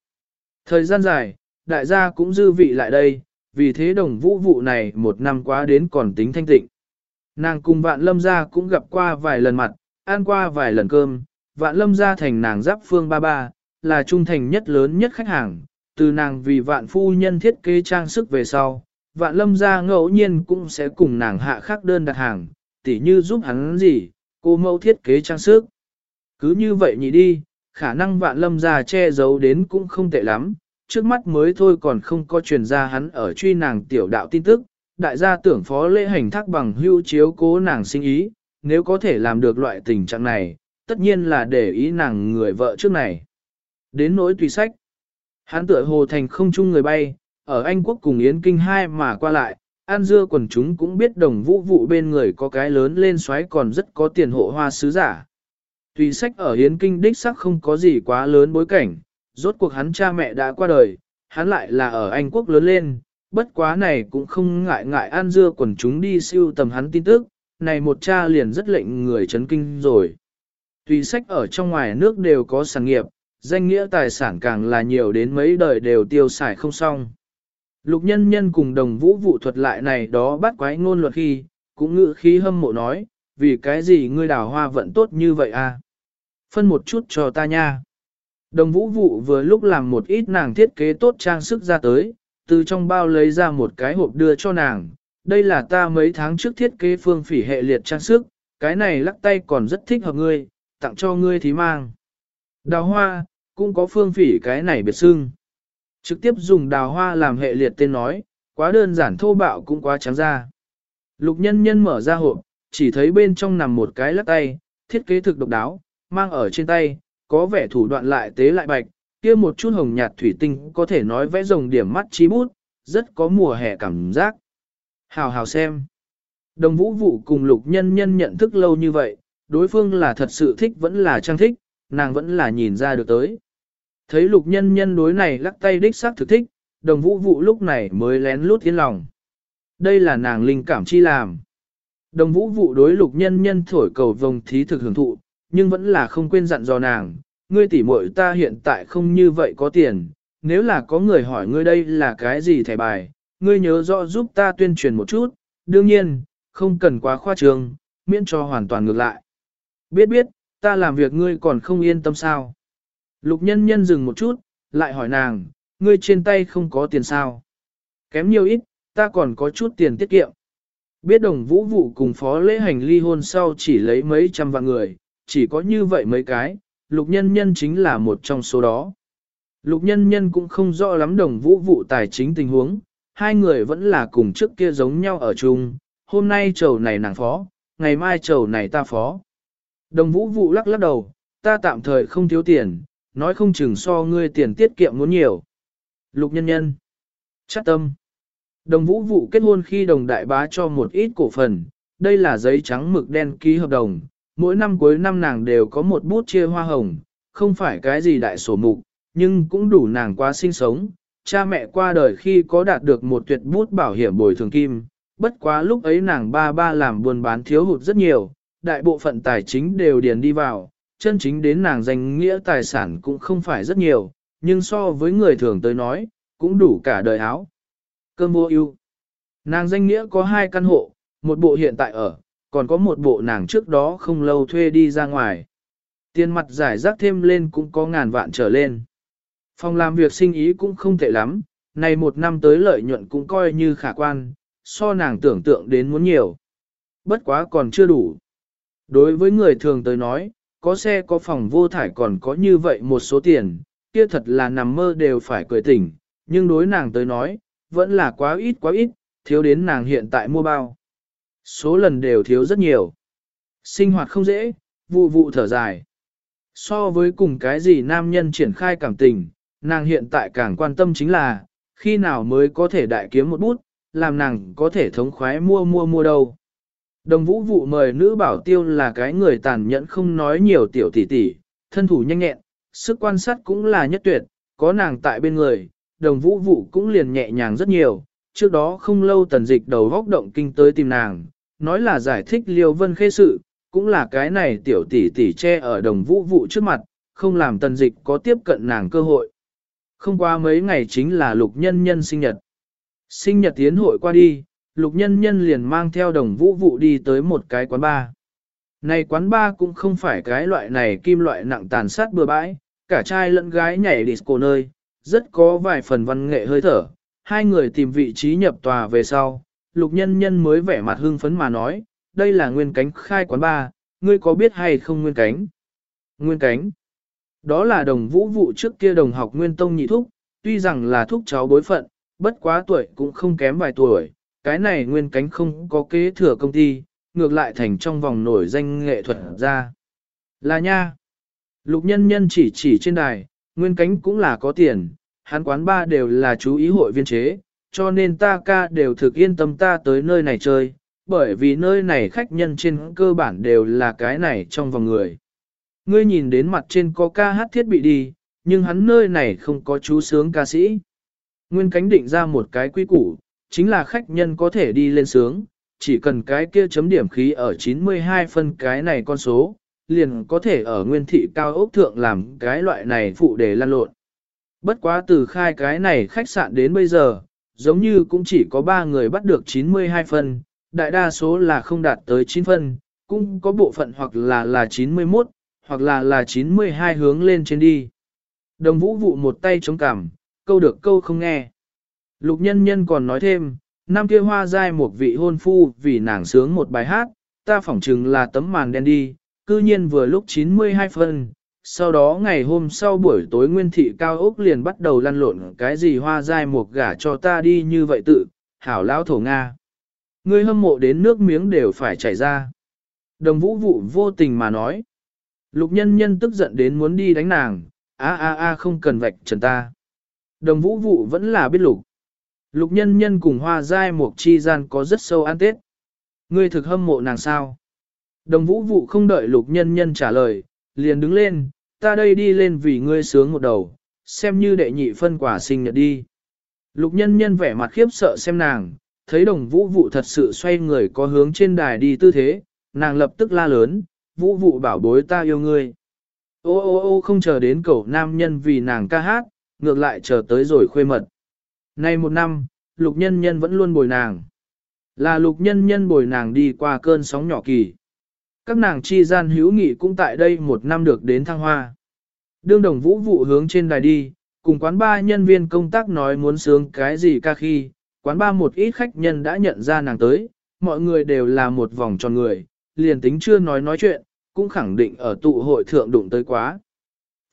Thời gian dài, đại gia cũng dư vị lại đây, vì thế đồng vũ vụ này một năm quá đến còn tính thanh tịnh. Nàng cùng vạn lâm gia cũng gặp qua vài lần mặt, ăn qua vài lần cơm, vạn lâm gia thành nàng giáp phương ba ba, là trung thành nhất lớn nhất khách hàng, từ nàng vì vạn phu nhân thiết kế trang sức về sau, vạn lâm gia ngẫu nhiên cũng sẽ cùng nàng hạ khắc đơn đặt hàng, tỉ như giúp hắn gì, cô mẫu thiết kế trang sức. Cứ như vậy nhỉ đi, khả năng vạn lâm gia che giấu đến cũng không tệ lắm, trước mắt mới thôi còn không có truyền ra hắn ở truy nàng tiểu đạo tin tức, đại gia tưởng phó lễ hành thác bằng hưu chiếu cố nàng sinh ý, nếu có thể làm được loại tình trạng này, tất nhiên là để ý nàng người vợ trước này. Đến nỗi tùy sách, hắn tựa hồ thành không chung người bay, ở Anh Quốc cùng Yến Kinh hai mà qua lại, An dưa quần chúng cũng biết đồng vũ vụ bên người có cái lớn lên xoáy còn rất có tiền hộ hoa sứ giả. Tùy sách ở Yến Kinh đích sắc không có gì quá lớn bối cảnh, rốt cuộc hắn cha mẹ đã qua đời, hắn lại là ở Anh Quốc lớn lên, bất quá này cũng không ngại ngại An dưa quần chúng đi siêu tầm hắn tin tức, này một cha liền rất lệnh người chấn kinh rồi. Tùy sách ở trong ngoài nước đều có sản nghiệp, danh nghĩa tài sản càng là nhiều đến mấy đời đều tiêu xài không xong. Lục nhân nhân cùng đồng vũ vụ thuật lại này đó bắt quái ngôn luật khi, cũng ngự khí hâm mộ nói, vì cái gì ngươi đào hoa vận tốt như vậy à? Phân một chút cho ta nha. Đồng vũ vụ vừa lúc làm một ít nàng thiết kế tốt trang sức ra tới, từ trong bao lấy ra một cái hộp đưa cho nàng. Đây là ta mấy tháng trước thiết kế phương phỉ hệ liệt trang sức, cái này lắc tay còn rất thích hợp ngươi, tặng cho ngươi thì mang. Đào hoa, cũng có phương phỉ cái này biệt xưng. Trực tiếp dùng đào hoa làm hệ liệt tên nói, quá đơn giản thô bạo cũng quá trắng ra. Lục nhân nhân mở ra hộp, chỉ thấy bên trong nằm một cái lắc tay, thiết kế thực độc đáo, mang ở trên tay, có vẻ thủ đoạn lại tế lại bạch, kia một chút hồng nhạt thủy tinh có thể nói vẽ rồng điểm mắt trí bút, rất có mùa hè cảm giác. Hào hào xem. Đồng vũ vụ cùng lục nhân nhân nhận thức lâu như vậy, đối phương là thật sự thích vẫn là trang thích, nàng vẫn là nhìn ra được tới. Thấy lục nhân nhân đối này lắc tay đích xác thực thích, đồng vũ vụ lúc này mới lén lút yên lòng. Đây là nàng linh cảm chi làm. Đồng vũ vụ đối lục nhân nhân thổi cầu vồng thí thực hưởng thụ, nhưng vẫn là không quên dặn dò nàng, ngươi tỷ muội ta hiện tại không như vậy có tiền, nếu là có người hỏi ngươi đây là cái gì thẻ bài, ngươi nhớ rõ giúp ta tuyên truyền một chút, đương nhiên, không cần quá khoa trương, miễn cho hoàn toàn ngược lại. Biết biết, ta làm việc ngươi còn không yên tâm sao. Lục nhân nhân dừng một chút, lại hỏi nàng, ngươi trên tay không có tiền sao? Kém nhiều ít, ta còn có chút tiền tiết kiệm. Biết đồng vũ vụ cùng phó lễ hành ly hôn sau chỉ lấy mấy trăm vạn người, chỉ có như vậy mấy cái, lục nhân nhân chính là một trong số đó. Lục nhân nhân cũng không rõ lắm đồng vũ vụ tài chính tình huống, hai người vẫn là cùng trước kia giống nhau ở chung, hôm nay chầu này nàng phó, ngày mai chầu này ta phó. Đồng vũ vụ lắc lắc đầu, ta tạm thời không thiếu tiền, nói không chừng so ngươi tiền tiết kiệm muốn nhiều. Lục nhân nhân. Chắc tâm. Đồng vũ vụ kết hôn khi đồng đại bá cho một ít cổ phần, đây là giấy trắng mực đen ký hợp đồng, mỗi năm cuối năm nàng đều có một bút chia hoa hồng, không phải cái gì đại sổ mục, nhưng cũng đủ nàng qua sinh sống. Cha mẹ qua đời khi có đạt được một tuyệt bút bảo hiểm bồi thường kim, bất quá lúc ấy nàng ba ba làm buôn bán thiếu hụt rất nhiều, đại bộ phận tài chính đều điền đi vào, chân chính đến nàng danh nghĩa tài sản cũng không phải rất nhiều, nhưng so với người thường tới nói, cũng đủ cả đời áo. Cơm vô ưu. Nàng danh nghĩa có hai căn hộ, một bộ hiện tại ở, còn có một bộ nàng trước đó không lâu thuê đi ra ngoài. Tiền mặt giải rác thêm lên cũng có ngàn vạn trở lên. Phòng làm việc sinh ý cũng không tệ lắm, này một năm tới lợi nhuận cũng coi như khả quan, so nàng tưởng tượng đến muốn nhiều. Bất quá còn chưa đủ. Đối với người thường tới nói, có xe có phòng vô thải còn có như vậy một số tiền, kia thật là nằm mơ đều phải cười tỉnh, nhưng đối nàng tới nói, vẫn là quá ít quá ít, thiếu đến nàng hiện tại mua bao. Số lần đều thiếu rất nhiều. Sinh hoạt không dễ, vụ vụ thở dài. So với cùng cái gì nam nhân triển khai cảm tình, nàng hiện tại càng quan tâm chính là, khi nào mới có thể đại kiếm một bút, làm nàng có thể thống khoái mua mua mua đâu. Đồng vũ vụ mời nữ bảo tiêu là cái người tàn nhẫn không nói nhiều tiểu tỷ tỷ, thân thủ nhanh nhẹn, sức quan sát cũng là nhất tuyệt, có nàng tại bên người, đồng vũ vụ cũng liền nhẹ nhàng rất nhiều. Trước đó không lâu tần dịch đầu góc động kinh tới tìm nàng, nói là giải thích liêu vân khê sự, cũng là cái này tiểu tỷ tỷ che ở đồng vũ vụ trước mặt, không làm tần dịch có tiếp cận nàng cơ hội. Không qua mấy ngày chính là lục nhân nhân sinh nhật. Sinh nhật tiến hội qua đi, lục nhân nhân liền mang theo đồng vũ vụ đi tới một cái quán bar. Này quán bar cũng không phải cái loại này kim loại nặng tàn sát bừa bãi, cả trai lẫn gái nhảy disco nơi, rất có vài phần văn nghệ hơi thở. Hai người tìm vị trí nhập tòa về sau, lục nhân nhân mới vẻ mặt hưng phấn mà nói, đây là nguyên cánh khai quán ba, ngươi có biết hay không nguyên cánh? Nguyên cánh. Đó là đồng vũ vụ trước kia đồng học nguyên tông nhị thúc, tuy rằng là thúc cháu bối phận, bất quá tuổi cũng không kém vài tuổi, cái này nguyên cánh không có kế thừa công ty, ngược lại thành trong vòng nổi danh nghệ thuật ra. Là nha. Lục nhân nhân chỉ chỉ trên đài, nguyên cánh cũng là có tiền, hắn quán ba đều là chú ý hội viên chế, cho nên ta ca đều thực yên tâm ta tới nơi này chơi, bởi vì nơi này khách nhân trên cơ bản đều là cái này trong vòng người. Ngươi nhìn đến mặt trên có ca hát thiết bị đi, nhưng hắn nơi này không có chú sướng ca sĩ. Nguyên cánh định ra một cái quy củ, chính là khách nhân có thể đi lên sướng, chỉ cần cái kia chấm điểm khí ở 92 phân cái này con số, liền có thể ở nguyên thị cao ốc thượng làm cái loại này phụ để lan lộn. Bất quá từ khai cái này khách sạn đến bây giờ, giống như cũng chỉ có 3 người bắt được 92 phân, đại đa số là không đạt tới 9 phân, cũng có bộ phận hoặc là là 91, hoặc là là 92 hướng lên trên đi. Đồng vũ vụ một tay chống cằm, câu được câu không nghe. Lục nhân nhân còn nói thêm, năm kia hoa dai một vị hôn phu vì nàng sướng một bài hát, ta phỏng chừng là tấm màn đen đi, cư nhiên vừa lúc 92 phân. Sau đó ngày hôm sau buổi tối nguyên thị cao ốc liền bắt đầu lăn lộn cái gì hoa dai một gả cho ta đi như vậy tự, hảo lão thổ Nga. Ngươi hâm mộ đến nước miếng đều phải chảy ra. Đồng vũ vụ vô tình mà nói. Lục nhân nhân tức giận đến muốn đi đánh nàng, a a a không cần vạch trần ta. Đồng vũ vụ vẫn là biết lục. Lục nhân nhân cùng hoa giai mục chi gian có rất sâu an tết. Ngươi thực hâm mộ nàng sao? Đồng vũ vụ không đợi lục nhân nhân trả lời, liền đứng lên, ta đây đi lên vì ngươi sướng một đầu, xem như đệ nhị phân quả sinh nhật đi. Lục nhân nhân vẻ mặt khiếp sợ xem nàng, thấy đồng vũ vụ thật sự xoay người có hướng trên đài đi tư thế, nàng lập tức la lớn, vũ vụ bảo bối ta yêu ngươi. Ô ô ô không chờ đến cậu nam nhân vì nàng ca hát, ngược lại chờ tới rồi khuê mật. Nay một năm, lục nhân nhân vẫn luôn bồi nàng. Là lục nhân nhân bồi nàng đi qua cơn sóng nhỏ kỳ. Các nàng chi gian hữu nghị cũng tại đây một năm được đến thăng hoa. Đương đồng vũ vụ hướng trên đài đi, cùng quán ba nhân viên công tác nói muốn sướng cái gì ca khi, quán ba một ít khách nhân đã nhận ra nàng tới, mọi người đều là một vòng tròn người, liền tính chưa nói nói chuyện, cũng khẳng định ở tụ hội thượng đụng tới quá.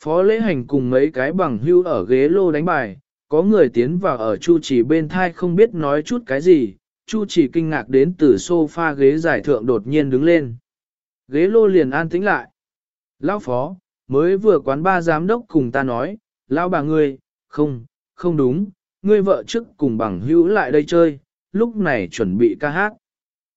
Phó lễ hành cùng mấy cái bằng hưu ở ghế lô đánh bài, có người tiến vào ở Chu Chỉ bên thai không biết nói chút cái gì, Chu Chỉ kinh ngạc đến từ sofa ghế giải thượng đột nhiên đứng lên. Ghế lô liền an tĩnh lại. Lão phó, mới vừa quán ba giám đốc cùng ta nói, lão bà ngươi, không, không đúng, ngươi vợ trước cùng bằng hữu lại đây chơi, lúc này chuẩn bị ca hát.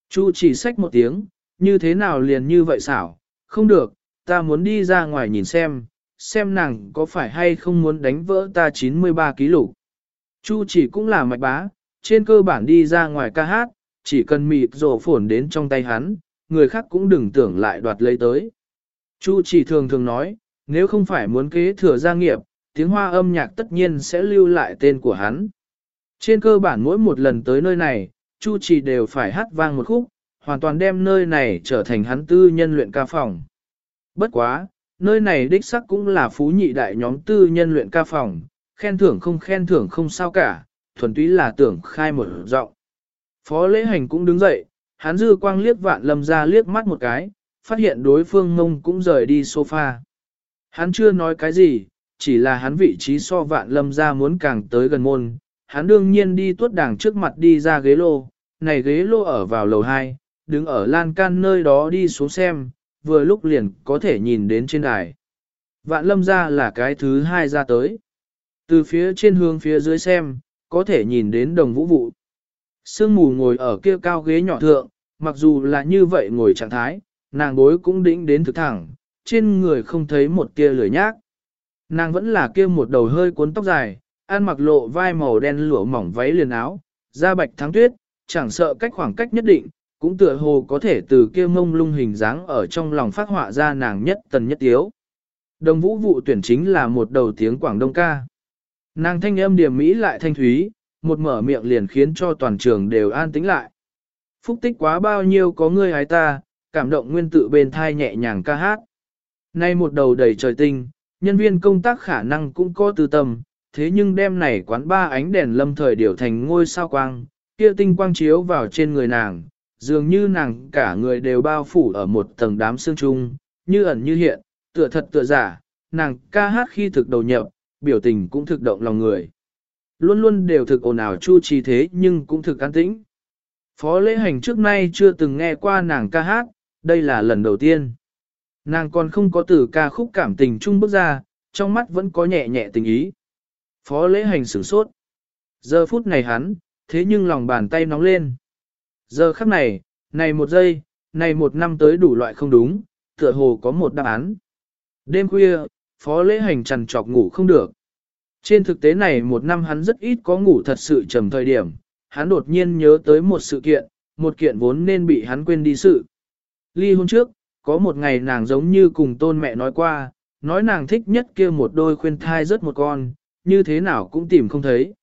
Chu chỉ xách một tiếng, như thế nào liền như vậy xảo, không được, ta muốn đi ra ngoài nhìn xem, xem nàng có phải hay không muốn đánh vỡ ta 93 ký lục. Chu chỉ cũng là mạch bá, trên cơ bản đi ra ngoài ca hát, chỉ cần mịt rổ phổn đến trong tay hắn, người khác cũng đừng tưởng lại đoạt lấy tới. Chu chỉ thường thường nói, nếu không phải muốn kế thừa gia nghiệp, tiếng hoa âm nhạc tất nhiên sẽ lưu lại tên của hắn. Trên cơ bản mỗi một lần tới nơi này, Chu chỉ đều phải hát vang một khúc, hoàn toàn đem nơi này trở thành hắn tư nhân luyện ca phòng. Bất quá, nơi này đích sắc cũng là phú nhị đại nhóm tư nhân luyện ca phòng, khen thưởng không khen thưởng không sao cả, thuần túy là tưởng khai một giọng. Phó lễ hành cũng đứng dậy, hắn dư quang liếc vạn lâm ra liếc mắt một cái, phát hiện đối phương ngông cũng rời đi sofa. Hắn chưa nói cái gì, chỉ là hắn vị trí so vạn lâm ra muốn càng tới gần môn, hắn đương nhiên đi tuốt đảng trước mặt đi ra ghế lô, này ghế lô ở vào lầu 2, đứng ở lan can nơi đó đi xuống xem, vừa lúc liền có thể nhìn đến trên đài. Vạn lâm ra là cái thứ hai ra tới. Từ phía trên hướng phía dưới xem, có thể nhìn đến đồng vũ vụ. Sương mù ngồi ở kia cao ghế nhỏ thượng, mặc dù là như vậy ngồi trạng thái, nàng bối cũng đĩnh đến thực thẳng, trên người không thấy một tia lười nhác. Nàng vẫn là kia một đầu hơi cuốn tóc dài, ăn mặc lộ vai màu đen lụa mỏng váy liền áo, da bạch thắng tuyết, chẳng sợ cách khoảng cách nhất định, cũng tựa hồ có thể từ kia mông lung hình dáng ở trong lòng phát họa ra nàng nhất tần nhất tiếu. Đồng vũ vụ tuyển chính là một đầu tiếng Quảng Đông ca. Nàng thanh âm điểm mỹ lại thanh thúy, một mở miệng liền khiến cho toàn trường đều an tĩnh lại. Phúc tích quá bao nhiêu có người hái ta, cảm động nguyên tự bên thai nhẹ nhàng ca hát. Nay một đầu đầy trời tinh, nhân viên công tác khả năng cũng có tư tâm, thế nhưng đêm này quán ba ánh đèn lâm thời điều thành ngôi sao quang, kia tinh quang chiếu vào trên người nàng, dường như nàng cả người đều bao phủ ở một tầng đám sương trung, như ẩn như hiện, tựa thật tựa giả, nàng ca hát khi thực đầu nhập, biểu tình cũng thực động lòng người. Luôn luôn đều thực ồn ào chu trì thế nhưng cũng thực an tĩnh. Phó lễ hành trước nay chưa từng nghe qua nàng ca hát, đây là lần đầu tiên. Nàng còn không có từ ca khúc cảm tình chung bước ra, trong mắt vẫn có nhẹ nhẹ tình ý. Phó lễ hành sửng sốt. Giờ phút này hắn, thế nhưng lòng bàn tay nóng lên. Giờ khắc này, này một giây, này một năm tới đủ loại không đúng, tựa hồ có một đáp án. Đêm khuya, phó lễ hành trằn trọc ngủ không được. Trên thực tế này một năm hắn rất ít có ngủ thật sự trầm thời điểm, hắn đột nhiên nhớ tới một sự kiện, một kiện vốn nên bị hắn quên đi sự. Ly hôn trước, có một ngày nàng giống như cùng tôn mẹ nói qua, nói nàng thích nhất kia một đôi khuyên thai rất một con, như thế nào cũng tìm không thấy.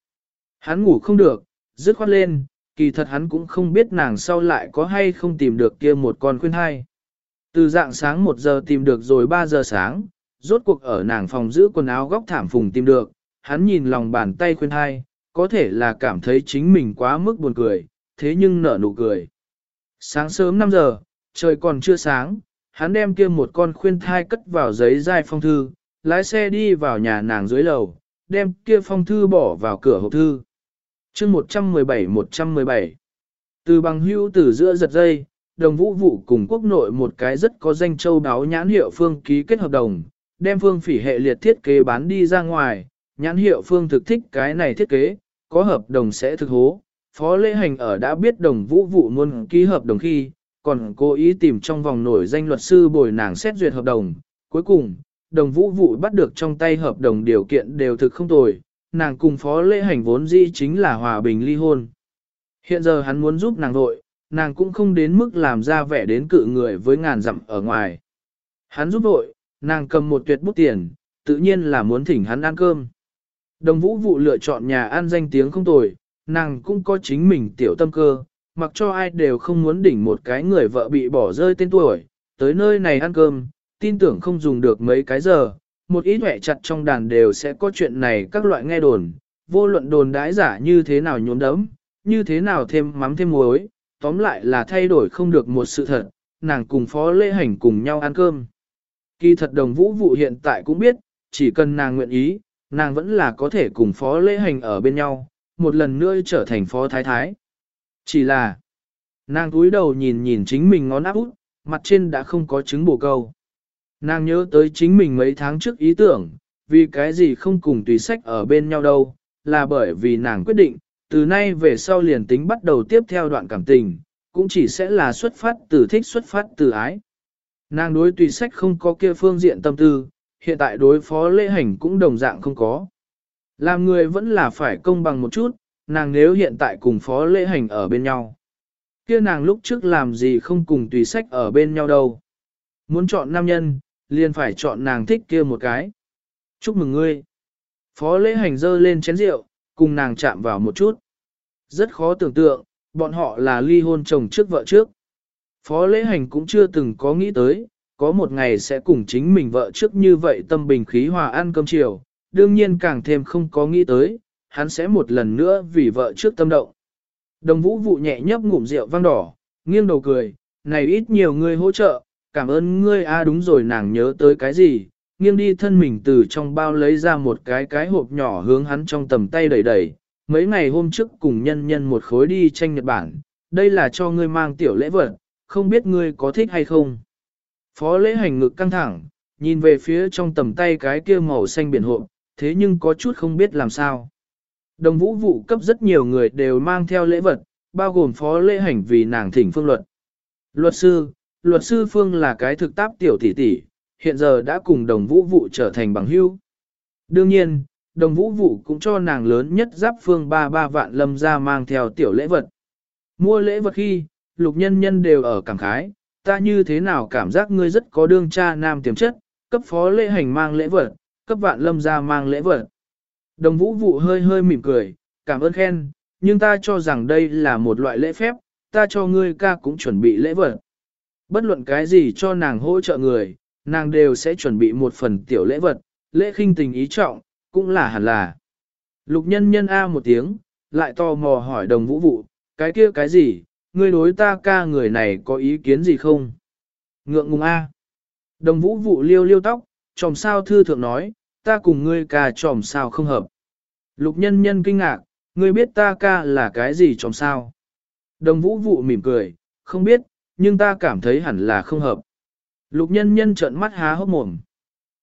Hắn ngủ không được, dứt khoát lên, kỳ thật hắn cũng không biết nàng sau lại có hay không tìm được kia một con khuyên thai. Từ dạng sáng 1 giờ tìm được rồi 3 giờ sáng, rốt cuộc ở nàng phòng giữ quần áo góc thảm phùng tìm được, hắn nhìn lòng bàn tay khuyên thai, có thể là cảm thấy chính mình quá mức buồn cười, thế nhưng nở nụ cười. Sáng sớm 5 giờ, trời còn chưa sáng, hắn đem kia một con khuyên thai cất vào giấy dai phong thư, lái xe đi vào nhà nàng dưới lầu, đem kia phong thư bỏ vào cửa hộp thư. chương 117-117 Từ bằng hưu từ giữa giật dây, đồng vũ vụ cùng quốc nội một cái rất có danh châu đáo nhãn hiệu phương ký kết hợp đồng, đem phương phỉ hệ liệt thiết kế bán đi ra ngoài, nhãn hiệu phương thực thích cái này thiết kế, có hợp đồng sẽ thực hố. Phó lễ hành ở đã biết đồng vũ vụ muốn ký hợp đồng khi, còn cố ý tìm trong vòng nổi danh luật sư bồi nàng xét duyệt hợp đồng. Cuối cùng, đồng vũ vụ bắt được trong tay hợp đồng điều kiện đều thực không tồi, nàng cùng phó lễ hành vốn dĩ chính là hòa bình ly hôn. Hiện giờ hắn muốn giúp nàng vội, nàng cũng không đến mức làm ra vẻ đến cự người với ngàn dặm ở ngoài. Hắn giúp vội, nàng cầm một tuyệt bút tiền, tự nhiên là muốn thỉnh hắn ăn cơm. Đồng vũ vụ lựa chọn nhà ăn danh tiếng không tồi, nàng cũng có chính mình tiểu tâm cơ, mặc cho ai đều không muốn đỉnh một cái người vợ bị bỏ rơi tên tuổi, tới nơi này ăn cơm, tin tưởng không dùng được mấy cái giờ, một ít hẹ chặt trong đàn đều sẽ có chuyện này các loại nghe đồn, vô luận đồn đãi giả như thế nào nhốn đấm, như thế nào thêm mắm thêm muối, tóm lại là thay đổi không được một sự thật, nàng cùng phó lễ hành cùng nhau ăn cơm. Kỳ thật đồng vũ vụ hiện tại cũng biết, chỉ cần nàng nguyện ý, nàng vẫn là có thể cùng phó lễ hành ở bên nhau, một lần nữa trở thành phó thái thái. Chỉ là, nàng túi đầu nhìn nhìn chính mình ngón áp út, mặt trên đã không có chứng bổ câu. Nàng nhớ tới chính mình mấy tháng trước ý tưởng, vì cái gì không cùng tùy sách ở bên nhau đâu, là bởi vì nàng quyết định, từ nay về sau liền tính bắt đầu tiếp theo đoạn cảm tình, cũng chỉ sẽ là xuất phát từ thích xuất phát từ ái. Nàng đối tùy sách không có kia phương diện tâm tư, hiện tại đối phó lễ hành cũng đồng dạng không có. Làm người vẫn là phải công bằng một chút, nàng nếu hiện tại cùng phó lễ hành ở bên nhau. kia nàng lúc trước làm gì không cùng tùy sách ở bên nhau đâu. Muốn chọn nam nhân, liền phải chọn nàng thích kia một cái. Chúc mừng ngươi. Phó lễ hành dơ lên chén rượu, cùng nàng chạm vào một chút. Rất khó tưởng tượng, bọn họ là ly hôn chồng trước vợ trước. Phó lễ hành cũng chưa từng có nghĩ tới, có một ngày sẽ cùng chính mình vợ trước như vậy tâm bình khí hòa ăn cơm chiều, đương nhiên càng thêm không có nghĩ tới, hắn sẽ một lần nữa vì vợ trước tâm động. Đồng vũ vụ nhẹ nhấp ngụm rượu vang đỏ, nghiêng đầu cười, này ít nhiều người hỗ trợ, cảm ơn ngươi a đúng rồi nàng nhớ tới cái gì, nghiêng đi thân mình từ trong bao lấy ra một cái cái hộp nhỏ hướng hắn trong tầm tay đẩy đẩy. Mấy ngày hôm trước cùng nhân nhân một khối đi tranh Nhật Bản, đây là cho ngươi mang tiểu lễ vật, không biết ngươi có thích hay không. Phó lễ hành ngực căng thẳng, nhìn về phía trong tầm tay cái kia màu xanh biển hộp, thế nhưng có chút không biết làm sao. Đồng vũ vụ cấp rất nhiều người đều mang theo lễ vật, bao gồm phó lễ hành vì nàng thỉnh phương luật. Luật sư, luật sư Phương là cái thực táp tiểu tỷ tỷ, hiện giờ đã cùng đồng vũ vụ trở thành bằng hữu. Đương nhiên, đồng vũ vụ cũng cho nàng lớn nhất giáp phương ba ba vạn lâm ra mang theo tiểu lễ vật. Mua lễ vật khi, lục nhân nhân đều ở cảm khái, ta như thế nào cảm giác ngươi rất có đương cha nam tiềm chất, cấp phó lễ hành mang lễ vật, cấp vạn lâm ra mang lễ vật. Đồng vũ vụ hơi hơi mỉm cười, cảm ơn khen, nhưng ta cho rằng đây là một loại lễ phép, ta cho ngươi ca cũng chuẩn bị lễ vật. Bất luận cái gì cho nàng hỗ trợ người, nàng đều sẽ chuẩn bị một phần tiểu lễ vật, lễ khinh tình ý trọng, cũng là hẳn là. Lục nhân nhân A một tiếng, lại tò mò hỏi đồng vũ vụ, cái kia cái gì, ngươi đối ta ca người này có ý kiến gì không? Ngượng ngùng A. Đồng vũ vụ liêu liêu tóc, tròm sao thư thượng nói, ta cùng ngươi ca tròm sao không hợp. Lục nhân nhân kinh ngạc, ngươi biết ta ca là cái gì tròm sao? Đồng vũ vụ mỉm cười, không biết, nhưng ta cảm thấy hẳn là không hợp. Lục nhân nhân trợn mắt há hốc mồm.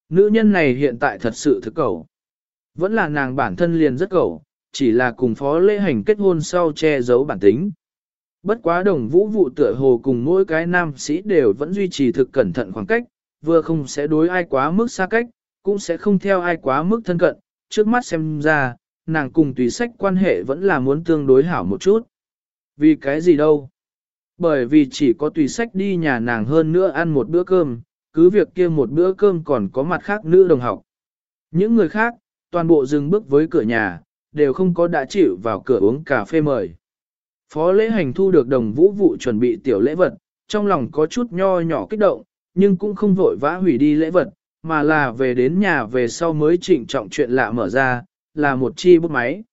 Nữ nhân này hiện tại thật sự thực cầu. Vẫn là nàng bản thân liền rất cầu, chỉ là cùng phó lễ hành kết hôn sau che giấu bản tính. Bất quá đồng vũ vụ tựa hồ cùng mỗi cái nam sĩ đều vẫn duy trì thực cẩn thận khoảng cách, vừa không sẽ đối ai quá mức xa cách, cũng sẽ không theo ai quá mức thân cận, trước mắt xem ra, nàng cùng tùy sách quan hệ vẫn là muốn tương đối hảo một chút. Vì cái gì đâu? Bởi vì chỉ có tùy sách đi nhà nàng hơn nữa ăn một bữa cơm, cứ việc kia một bữa cơm còn có mặt khác nữ đồng học. Những người khác, toàn bộ dừng bước với cửa nhà, đều không có đã chịu vào cửa uống cà phê mời. Phó lễ hành thu được đồng vũ vụ chuẩn bị tiểu lễ vật, trong lòng có chút nho nhỏ kích động, nhưng cũng không vội vã hủy đi lễ vật, mà là về đến nhà về sau mới trịnh trọng chuyện lạ mở ra, là một chi bút máy.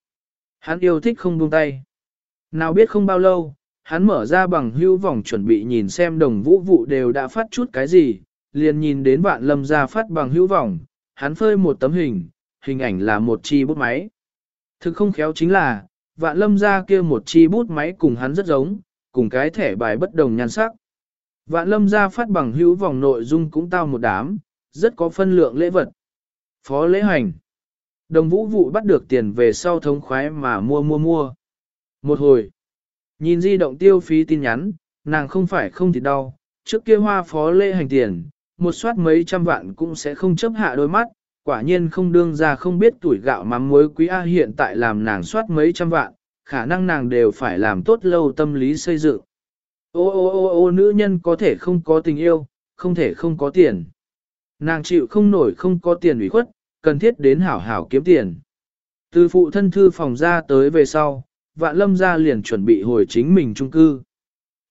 Hắn yêu thích không buông tay. Nào biết không bao lâu, hắn mở ra bằng hưu vòng chuẩn bị nhìn xem đồng vũ vụ đều đã phát chút cái gì, liền nhìn đến vạn lâm ra phát bằng hưu vòng, hắn phơi một tấm hình, hình ảnh là một chi bút máy. Thực không khéo chính là, vạn lâm ra kia một chi bút máy cùng hắn rất giống, cùng cái thẻ bài bất đồng nhan sắc. Vạn lâm ra phát bằng hữu vòng nội dung cũng tao một đám, rất có phân lượng lễ vật. Phó lễ hành. Đồng vũ vụ bắt được tiền về sau thống khoái mà mua mua mua. Một hồi, nhìn di động tiêu phí tin nhắn, nàng không phải không thì đau, trước kia hoa phó lễ hành tiền, một soát mấy trăm vạn cũng sẽ không chấp hạ đôi mắt, quả nhiên không đương ra không biết tuổi gạo mắm muối quý A hiện tại làm nàng soát mấy trăm vạn, khả năng nàng đều phải làm tốt lâu tâm lý xây dựng. Ô ô ô ô nữ nhân có thể không có tình yêu, không thể không có tiền. Nàng chịu không nổi không có tiền ủy khuất, cần thiết đến hảo hảo kiếm tiền. Từ phụ thân thư phòng ra tới về sau, vạn lâm ra liền chuẩn bị hồi chính mình trung cư.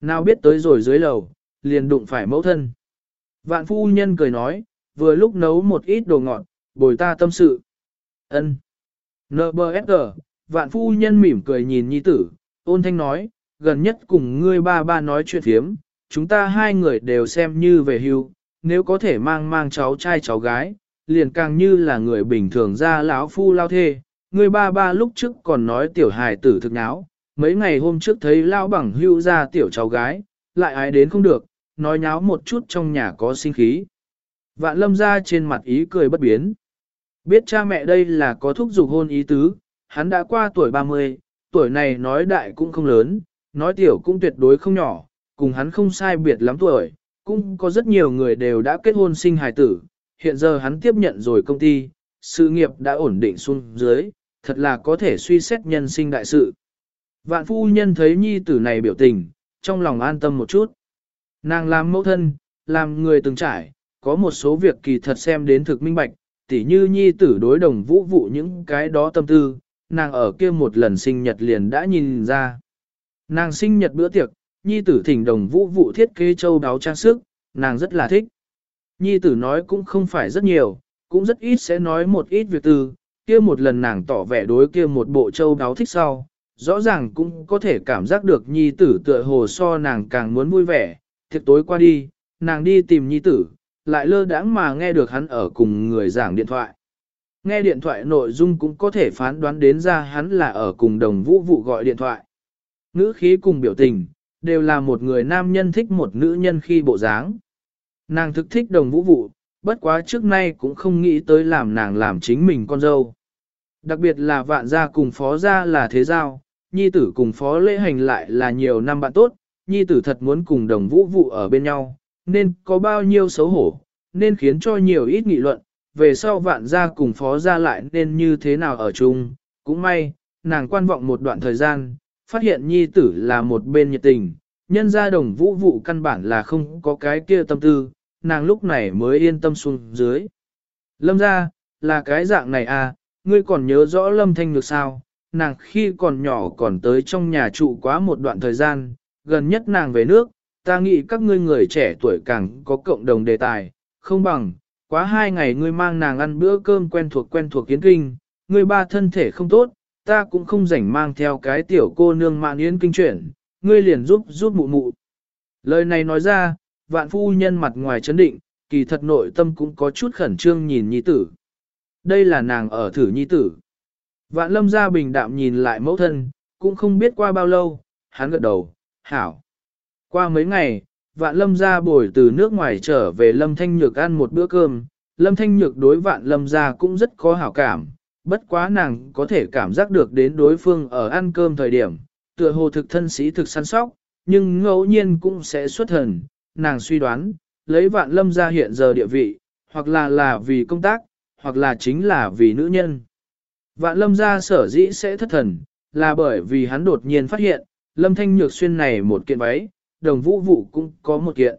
Nào biết tới rồi dưới lầu, liền đụng phải mẫu thân. Vạn phu nhân cười nói, vừa lúc nấu một ít đồ ngọt, bồi ta tâm sự. ân NBSG, vạn phu nhân mỉm cười nhìn nhi tử, ôn thanh nói, gần nhất cùng ngươi ba ba nói chuyện phiếm, chúng ta hai người đều xem như về hưu, nếu có thể mang mang cháu trai cháu gái, liền càng như là người bình thường ra lão phu lao thê. Ngươi ba ba lúc trước còn nói tiểu hài tử thực náo, mấy ngày hôm trước thấy lao bằng hưu ra tiểu cháu gái, lại ai đến không được, nói nháo một chút trong nhà có sinh khí. Vạn lâm ra trên mặt ý cười bất biến. Biết cha mẹ đây là có thúc dục hôn ý tứ, hắn đã qua tuổi 30, tuổi này nói đại cũng không lớn, nói tiểu cũng tuyệt đối không nhỏ, cùng hắn không sai biệt lắm tuổi, cũng có rất nhiều người đều đã kết hôn sinh hài tử, hiện giờ hắn tiếp nhận rồi công ty, sự nghiệp đã ổn định xuống dưới, thật là có thể suy xét nhân sinh đại sự. Vạn phu nhân thấy nhi tử này biểu tình, trong lòng an tâm một chút. Nàng làm mẫu thân, làm người từng trải, có một số việc kỳ thật xem đến thực minh bạch, tỉ như nhi tử đối đồng vũ vụ những cái đó tâm tư, nàng ở kia một lần sinh nhật liền đã nhìn ra. Nàng sinh nhật bữa tiệc, nhi tử thỉnh đồng vũ vụ thiết kế châu đáo trang sức, nàng rất là thích. Nhi tử nói cũng không phải rất nhiều, cũng rất ít sẽ nói một ít việc từ, kia một lần nàng tỏ vẻ đối kia một bộ châu đáo thích sau, rõ ràng cũng có thể cảm giác được nhi tử tựa hồ so nàng càng muốn vui vẻ, thiệt tối qua đi, nàng đi tìm nhi tử, lại lơ đãng mà nghe được hắn ở cùng người giảng điện thoại. Nghe điện thoại nội dung cũng có thể phán đoán đến ra hắn là ở cùng đồng vũ vụ gọi điện thoại. Ngữ khí cùng biểu tình, đều là một người nam nhân thích một nữ nhân khi bộ dáng. Nàng thực thích đồng vũ vụ, bất quá trước nay cũng không nghĩ tới làm nàng làm chính mình con dâu. Đặc biệt là vạn gia cùng phó gia là thế giao, nhi tử cùng phó lễ hành lại là nhiều năm bạn tốt, nhi tử thật muốn cùng đồng vũ vụ ở bên nhau, nên có bao nhiêu xấu hổ, nên khiến cho nhiều ít nghị luận, về sau vạn gia cùng phó gia lại nên như thế nào ở chung, cũng may, nàng quan vọng một đoạn thời gian, phát hiện nhi tử là một bên nhiệt tình, nhân gia đồng vũ vụ căn bản là không có cái kia tâm tư, nàng lúc này mới yên tâm xuống dưới. Lâm gia là cái dạng này à, ngươi còn nhớ rõ lâm thanh được sao, nàng khi còn nhỏ còn tới trong nhà trụ quá một đoạn thời gian, gần nhất nàng về nước, ta nghĩ các ngươi người trẻ tuổi càng có cộng đồng đề tài, không bằng, quá hai ngày ngươi mang nàng ăn bữa cơm quen thuộc quen thuộc kiến kinh, ngươi ba thân thể không tốt, ta cũng không rảnh mang theo cái tiểu cô nương mạng yến kinh chuyển, ngươi liền giúp giúp mụ mụ. Lời này nói ra, vạn phu nhân mặt ngoài chấn định, kỳ thật nội tâm cũng có chút khẩn trương nhìn nhi tử. Đây là nàng ở thử nhi tử. Vạn lâm gia bình đạm nhìn lại mẫu thân, cũng không biết qua bao lâu, hắn gật đầu, hảo. Qua mấy ngày, vạn lâm ra bồi từ nước ngoài trở về lâm thanh nhược ăn một bữa cơm, lâm thanh nhược đối vạn lâm ra cũng rất có hảo cảm, bất quá nàng có thể cảm giác được đến đối phương ở ăn cơm thời điểm, tựa hồ thực thân sĩ thực săn sóc, nhưng ngẫu nhiên cũng sẽ xuất thần, nàng suy đoán, lấy vạn lâm ra hiện giờ địa vị, hoặc là là vì công tác, hoặc là chính là vì nữ nhân. Vạn lâm ra sở dĩ sẽ thất thần, là bởi vì hắn đột nhiên phát hiện, lâm thanh nhược xuyên này một kiện váy, đồng vũ vụ cũng có một kiện.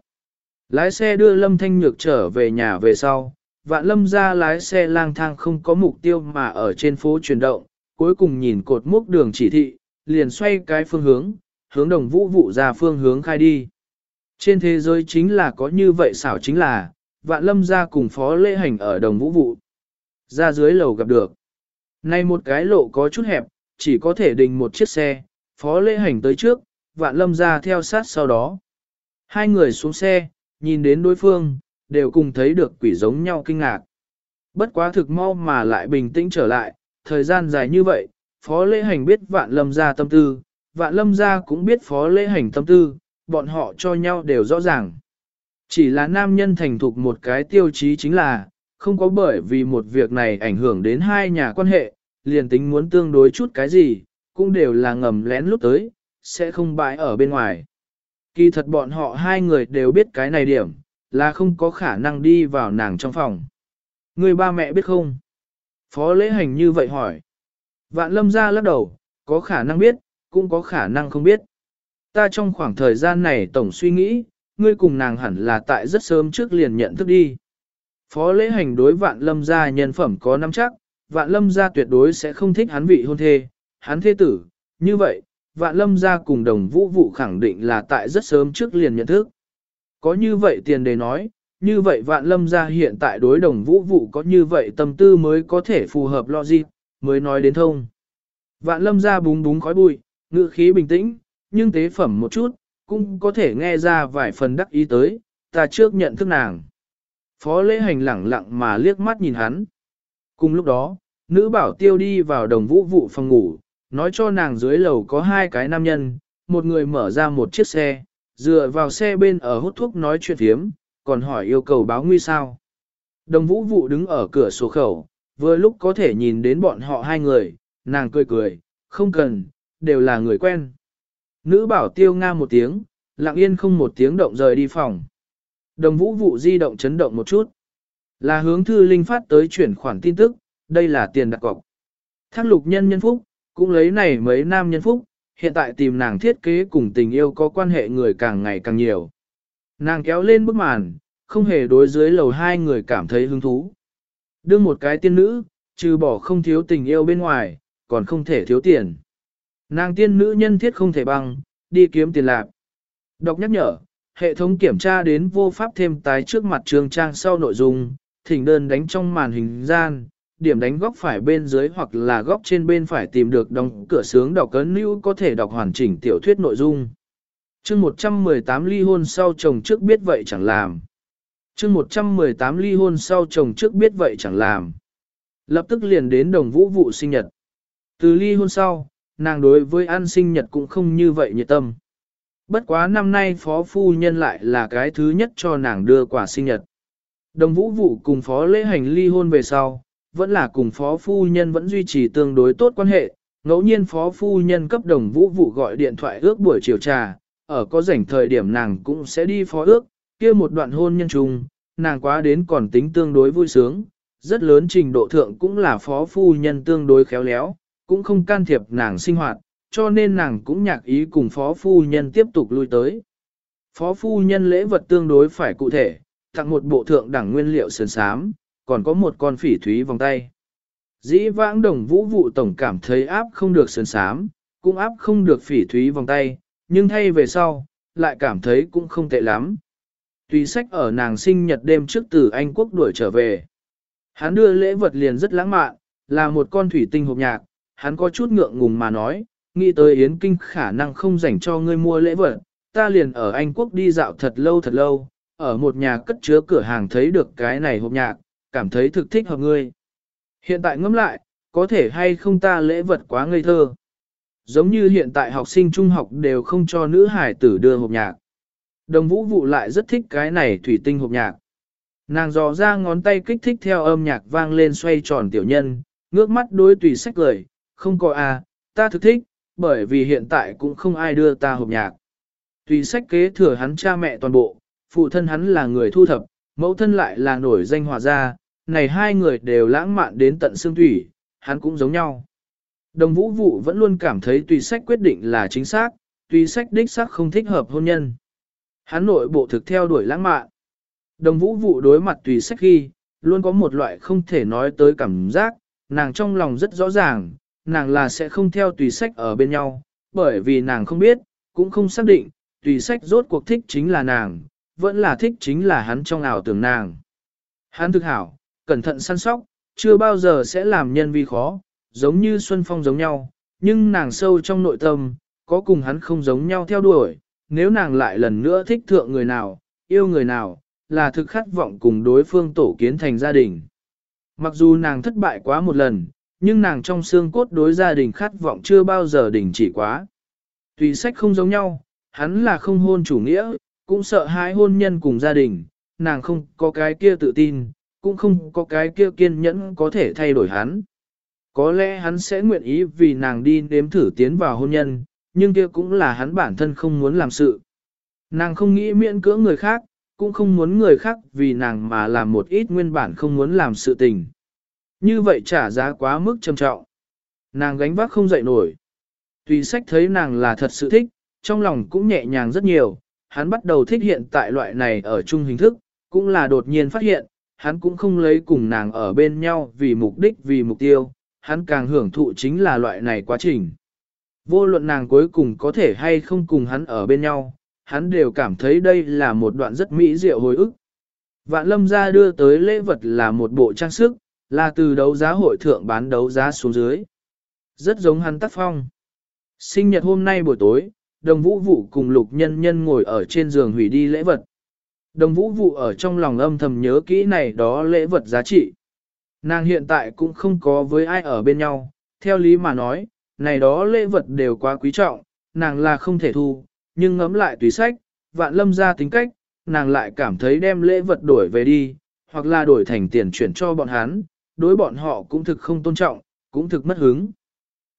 Lái xe đưa lâm thanh nhược trở về nhà về sau, vạn lâm ra lái xe lang thang không có mục tiêu mà ở trên phố chuyển động, cuối cùng nhìn cột mốc đường chỉ thị, liền xoay cái phương hướng, hướng đồng vũ vụ ra phương hướng khai đi. Trên thế giới chính là có như vậy xảo chính là, vạn lâm ra cùng phó lễ hành ở đồng vũ vụ. Ra dưới lầu gặp được. Nay một cái lộ có chút hẹp, chỉ có thể đình một chiếc xe, phó lễ hành tới trước, vạn lâm ra theo sát sau đó. Hai người xuống xe, nhìn đến đối phương, đều cùng thấy được quỷ giống nhau kinh ngạc. Bất quá thực mau mà lại bình tĩnh trở lại, thời gian dài như vậy, phó lễ hành biết vạn lâm ra tâm tư, vạn lâm ra cũng biết phó lễ hành tâm tư, bọn họ cho nhau đều rõ ràng. Chỉ là nam nhân thành thục một cái tiêu chí chính là, không có bởi vì một việc này ảnh hưởng đến hai nhà quan hệ, liền tính muốn tương đối chút cái gì, cũng đều là ngầm lén lúc tới, sẽ không bãi ở bên ngoài. Kỳ thật bọn họ hai người đều biết cái này điểm, là không có khả năng đi vào nàng trong phòng. Người ba mẹ biết không? Phó lễ hành như vậy hỏi. Vạn lâm ra lắc đầu, có khả năng biết, cũng có khả năng không biết. Ta trong khoảng thời gian này tổng suy nghĩ, ngươi cùng nàng hẳn là tại rất sớm trước liền nhận thức đi. Phó lễ hành đối vạn lâm gia nhân phẩm có nắm chắc, vạn lâm gia tuyệt đối sẽ không thích hắn vị hôn thê, hắn thê tử, như vậy, vạn lâm gia cùng đồng vũ vụ khẳng định là tại rất sớm trước liền nhận thức. Có như vậy tiền đề nói, như vậy vạn lâm gia hiện tại đối đồng vũ vụ có như vậy tâm tư mới có thể phù hợp logic, mới nói đến thông. Vạn lâm gia búng búng khói bụi, ngữ khí bình tĩnh, nhưng tế phẩm một chút, cũng có thể nghe ra vài phần đắc ý tới, ta trước nhận thức nàng. Phó lễ hành lẳng lặng mà liếc mắt nhìn hắn. Cùng lúc đó, nữ bảo tiêu đi vào đồng vũ vụ phòng ngủ, nói cho nàng dưới lầu có hai cái nam nhân, một người mở ra một chiếc xe, dựa vào xe bên ở hút thuốc nói chuyện thiếm, còn hỏi yêu cầu báo nguy sao. Đồng vũ vụ đứng ở cửa sổ khẩu, vừa lúc có thể nhìn đến bọn họ hai người, nàng cười cười, không cần, đều là người quen. Nữ bảo tiêu nga một tiếng, lặng yên không một tiếng động rời đi phòng. Đồng vũ vụ di động chấn động một chút. Là hướng thư linh phát tới chuyển khoản tin tức, đây là tiền đặt cọc. Thác lục nhân nhân phúc, cũng lấy này mấy nam nhân phúc, hiện tại tìm nàng thiết kế cùng tình yêu có quan hệ người càng ngày càng nhiều. Nàng kéo lên bức màn, không hề đối dưới lầu hai người cảm thấy hứng thú. Đương một cái tiên nữ, trừ bỏ không thiếu tình yêu bên ngoài, còn không thể thiếu tiền. Nàng tiên nữ nhân thiết không thể bằng, đi kiếm tiền lạc. Đọc nhắc nhở, hệ thống kiểm tra đến vô pháp thêm tái trước mặt trường trang sau nội dung, thỉnh đơn đánh trong màn hình gian, điểm đánh góc phải bên dưới hoặc là góc trên bên phải tìm được đóng cửa sướng đọc cấn lưu có thể đọc hoàn chỉnh tiểu thuyết nội dung. chương 118 ly hôn sau chồng trước biết vậy chẳng làm. chương 118 ly hôn sau chồng trước biết vậy chẳng làm. Lập tức liền đến đồng vũ vụ sinh nhật. Từ ly hôn sau, nàng đối với ăn sinh nhật cũng không như vậy nhiệt tâm. Bất quá năm nay phó phu nhân lại là cái thứ nhất cho nàng đưa quả sinh nhật. Đồng vũ vụ cùng phó lễ hành ly hôn về sau, vẫn là cùng phó phu nhân vẫn duy trì tương đối tốt quan hệ. Ngẫu nhiên phó phu nhân cấp đồng vũ vụ gọi điện thoại ước buổi chiều trà, ở có rảnh thời điểm nàng cũng sẽ đi phó ước, kia một đoạn hôn nhân trùng, nàng quá đến còn tính tương đối vui sướng, rất lớn trình độ thượng cũng là phó phu nhân tương đối khéo léo, cũng không can thiệp nàng sinh hoạt, cho nên nàng cũng nhạc ý cùng phó phu nhân tiếp tục lui tới. Phó phu nhân lễ vật tương đối phải cụ thể, tặng một bộ thượng đẳng nguyên liệu sườn sám, còn có một con phỉ thúy vòng tay. Dĩ vãng đồng vũ vụ tổng cảm thấy áp không được sườn sám, cũng áp không được phỉ thúy vòng tay, nhưng thay về sau, lại cảm thấy cũng không tệ lắm. Tùy sách ở nàng sinh nhật đêm trước từ Anh Quốc đuổi trở về. Hắn đưa lễ vật liền rất lãng mạn, là một con thủy tinh hộp nhạc, hắn có chút ngượng ngùng mà nói, nghĩ tới Yến Kinh khả năng không dành cho ngươi mua lễ vật, ta liền ở Anh Quốc đi dạo thật lâu thật lâu, ở một nhà cất chứa cửa hàng thấy được cái này hộp nhạc, cảm thấy thực thích hợp ngươi. Hiện tại ngẫm lại, có thể hay không ta lễ vật quá ngây thơ. Giống như hiện tại học sinh trung học đều không cho nữ hải tử đưa hộp nhạc. Đồng vũ vụ lại rất thích cái này thủy tinh hộp nhạc. Nàng dò ra ngón tay kích thích theo âm nhạc vang lên xoay tròn tiểu nhân, ngước mắt đối tùy sách lời, không có à, ta thực thích, bởi vì hiện tại cũng không ai đưa ta hộp nhạc. Tùy sách kế thừa hắn cha mẹ toàn bộ, phụ thân hắn là người thu thập, mẫu thân lại là nổi danh hòa gia, này hai người đều lãng mạn đến tận xương thủy, hắn cũng giống nhau. Đồng vũ vụ vẫn luôn cảm thấy tùy sách quyết định là chính xác, tùy sách đích xác không thích hợp hôn nhân. Hắn nội bộ thực theo đuổi lãng mạn. Đồng vũ vụ đối mặt tùy sách khi, luôn có một loại không thể nói tới cảm giác, nàng trong lòng rất rõ ràng, nàng là sẽ không theo tùy sách ở bên nhau, bởi vì nàng không biết, cũng không xác định, tùy sách rốt cuộc thích chính là nàng, vẫn là thích chính là hắn trong ảo tưởng nàng. Hắn thực hảo, cẩn thận săn sóc, chưa bao giờ sẽ làm nhân vi khó, giống như Xuân Phong giống nhau, nhưng nàng sâu trong nội tâm, có cùng hắn không giống nhau theo đuổi, nếu nàng lại lần nữa thích thượng người nào, yêu người nào, là thực khát vọng cùng đối phương tổ kiến thành gia đình. Mặc dù nàng thất bại quá một lần, nhưng nàng trong xương cốt đối gia đình khát vọng chưa bao giờ đình chỉ quá. Tùy sách không giống nhau, hắn là không hôn chủ nghĩa, cũng sợ hãi hôn nhân cùng gia đình, nàng không có cái kia tự tin, cũng không có cái kia kiên nhẫn có thể thay đổi hắn. Có lẽ hắn sẽ nguyện ý vì nàng đi nếm thử tiến vào hôn nhân, nhưng kia cũng là hắn bản thân không muốn làm sự. Nàng không nghĩ miễn cưỡng người khác, cũng không muốn người khác vì nàng mà làm một ít nguyên bản không muốn làm sự tình. Như vậy trả giá quá mức trầm trọng. Nàng gánh vác không dậy nổi. Tùy sách thấy nàng là thật sự thích, trong lòng cũng nhẹ nhàng rất nhiều, hắn bắt đầu thích hiện tại loại này ở chung hình thức, cũng là đột nhiên phát hiện, hắn cũng không lấy cùng nàng ở bên nhau vì mục đích vì mục tiêu, hắn càng hưởng thụ chính là loại này quá trình. Vô luận nàng cuối cùng có thể hay không cùng hắn ở bên nhau, hắn đều cảm thấy đây là một đoạn rất mỹ diệu hồi ức. Vạn lâm ra đưa tới lễ vật là một bộ trang sức, là từ đấu giá hội thượng bán đấu giá xuống dưới. Rất giống hắn tác phong. Sinh nhật hôm nay buổi tối, đồng vũ vụ cùng lục nhân nhân ngồi ở trên giường hủy đi lễ vật. Đồng vũ vụ ở trong lòng âm thầm nhớ kỹ này đó lễ vật giá trị. Nàng hiện tại cũng không có với ai ở bên nhau, theo lý mà nói, này đó lễ vật đều quá quý trọng, nàng là không thể thu, nhưng ngẫm lại tùy sách, vạn lâm ra tính cách, nàng lại cảm thấy đem lễ vật đổi về đi, hoặc là đổi thành tiền chuyển cho bọn hắn, đối bọn họ cũng thực không tôn trọng, cũng thực mất hứng.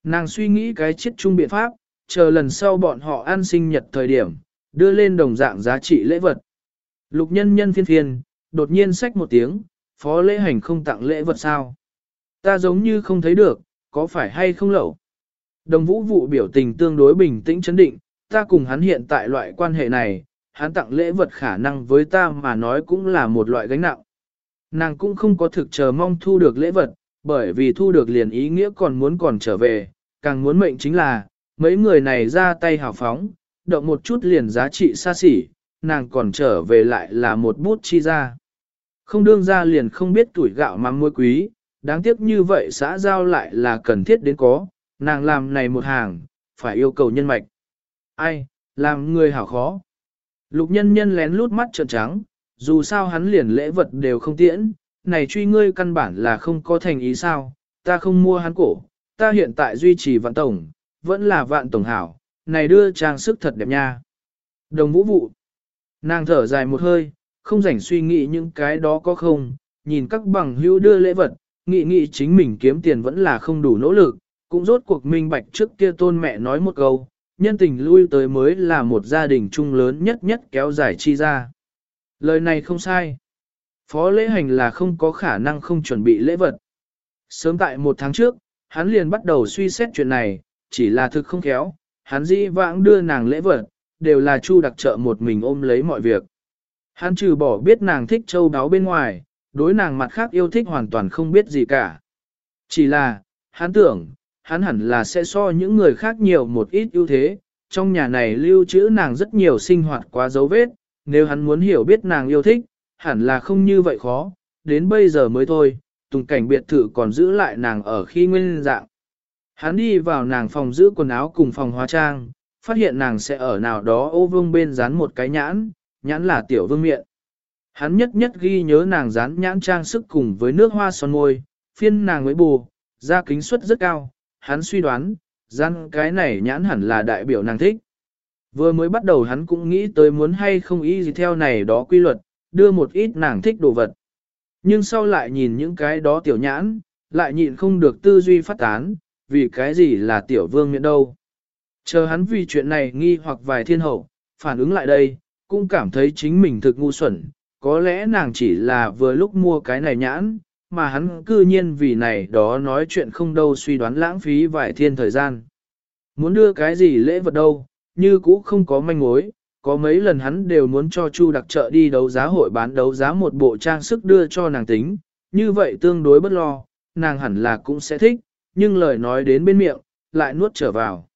Nàng suy nghĩ cái chiết chung biện pháp, chờ lần sau bọn họ ăn sinh nhật thời điểm, đưa lên đồng dạng giá trị lễ vật. Lục nhân nhân phiên phiên, đột nhiên xách một tiếng, phó lễ hành không tặng lễ vật sao. Ta giống như không thấy được, có phải hay không lẩu. Đồng vũ vụ biểu tình tương đối bình tĩnh chấn định, ta cùng hắn hiện tại loại quan hệ này, hắn tặng lễ vật khả năng với ta mà nói cũng là một loại gánh nặng. Nàng cũng không có thực chờ mong thu được lễ vật, bởi vì thu được liền ý nghĩa còn muốn còn trở về, càng muốn mệnh chính là, mấy người này ra tay hào phóng, động một chút liền giá trị xa xỉ, nàng còn trở về lại là một bút chi ra. Không đương ra liền không biết tuổi gạo mắm muối quý, đáng tiếc như vậy xã giao lại là cần thiết đến có, nàng làm này một hàng, phải yêu cầu nhân mạch. Ai, làm người hảo khó. Lục nhân nhân lén lút mắt trợn trắng, dù sao hắn liền lễ vật đều không tiễn, này truy ngươi căn bản là không có thành ý sao, ta không mua hắn cổ, ta hiện tại duy trì vạn tổng, vẫn là vạn tổng hảo, này đưa trang sức thật đẹp nha. Đồng vũ vụ, nàng thở dài một hơi, không rảnh suy nghĩ những cái đó có không, nhìn các bằng hữu đưa lễ vật, nghĩ nghĩ chính mình kiếm tiền vẫn là không đủ nỗ lực, cũng rốt cuộc minh bạch trước kia tôn mẹ nói một câu, nhân tình lui tới mới là một gia đình chung lớn nhất nhất kéo dài chi ra. Lời này không sai. Phó lễ hành là không có khả năng không chuẩn bị lễ vật. Sớm tại một tháng trước, hắn liền bắt đầu suy xét chuyện này, chỉ là thực không khéo, hắn dĩ vãng đưa nàng lễ vật, đều là Chu đặc trợ một mình ôm lấy mọi việc. Hắn trừ bỏ biết nàng thích châu đáo bên ngoài, đối nàng mặt khác yêu thích hoàn toàn không biết gì cả. Chỉ là, hắn tưởng, hắn hẳn là sẽ so những người khác nhiều một ít ưu thế, trong nhà này lưu trữ nàng rất nhiều sinh hoạt quá dấu vết, nếu hắn muốn hiểu biết nàng yêu thích, hẳn là không như vậy khó, đến bây giờ mới thôi, tùng cảnh biệt thự còn giữ lại nàng ở khi nguyên dạng. Hắn đi vào nàng phòng giữ quần áo cùng phòng hóa trang, phát hiện nàng sẽ ở nào đó ô vương bên dán một cái nhãn, nhãn là tiểu vương miệng. Hắn nhất nhất ghi nhớ nàng dán nhãn trang sức cùng với nước hoa son môi, phiên nàng mới bù, da kính suất rất cao, hắn suy đoán, dán cái này nhãn hẳn là đại biểu nàng thích. Vừa mới bắt đầu hắn cũng nghĩ tới muốn hay không ý gì theo này đó quy luật, đưa một ít nàng thích đồ vật. Nhưng sau lại nhìn những cái đó tiểu nhãn, lại nhịn không được tư duy phát tán, vì cái gì là tiểu vương miệng đâu. Chờ hắn vì chuyện này nghi hoặc vài thiên hậu, phản ứng lại đây, cũng cảm thấy chính mình thực ngu xuẩn, có lẽ nàng chỉ là vừa lúc mua cái này nhãn, mà hắn cư nhiên vì này đó nói chuyện không đâu suy đoán lãng phí vài thiên thời gian. Muốn đưa cái gì lễ vật đâu, như cũ không có manh mối, có mấy lần hắn đều muốn cho Chu đặc trợ đi đấu giá hội bán đấu giá một bộ trang sức đưa cho nàng tính, như vậy tương đối bất lo, nàng hẳn là cũng sẽ thích, nhưng lời nói đến bên miệng, lại nuốt trở vào.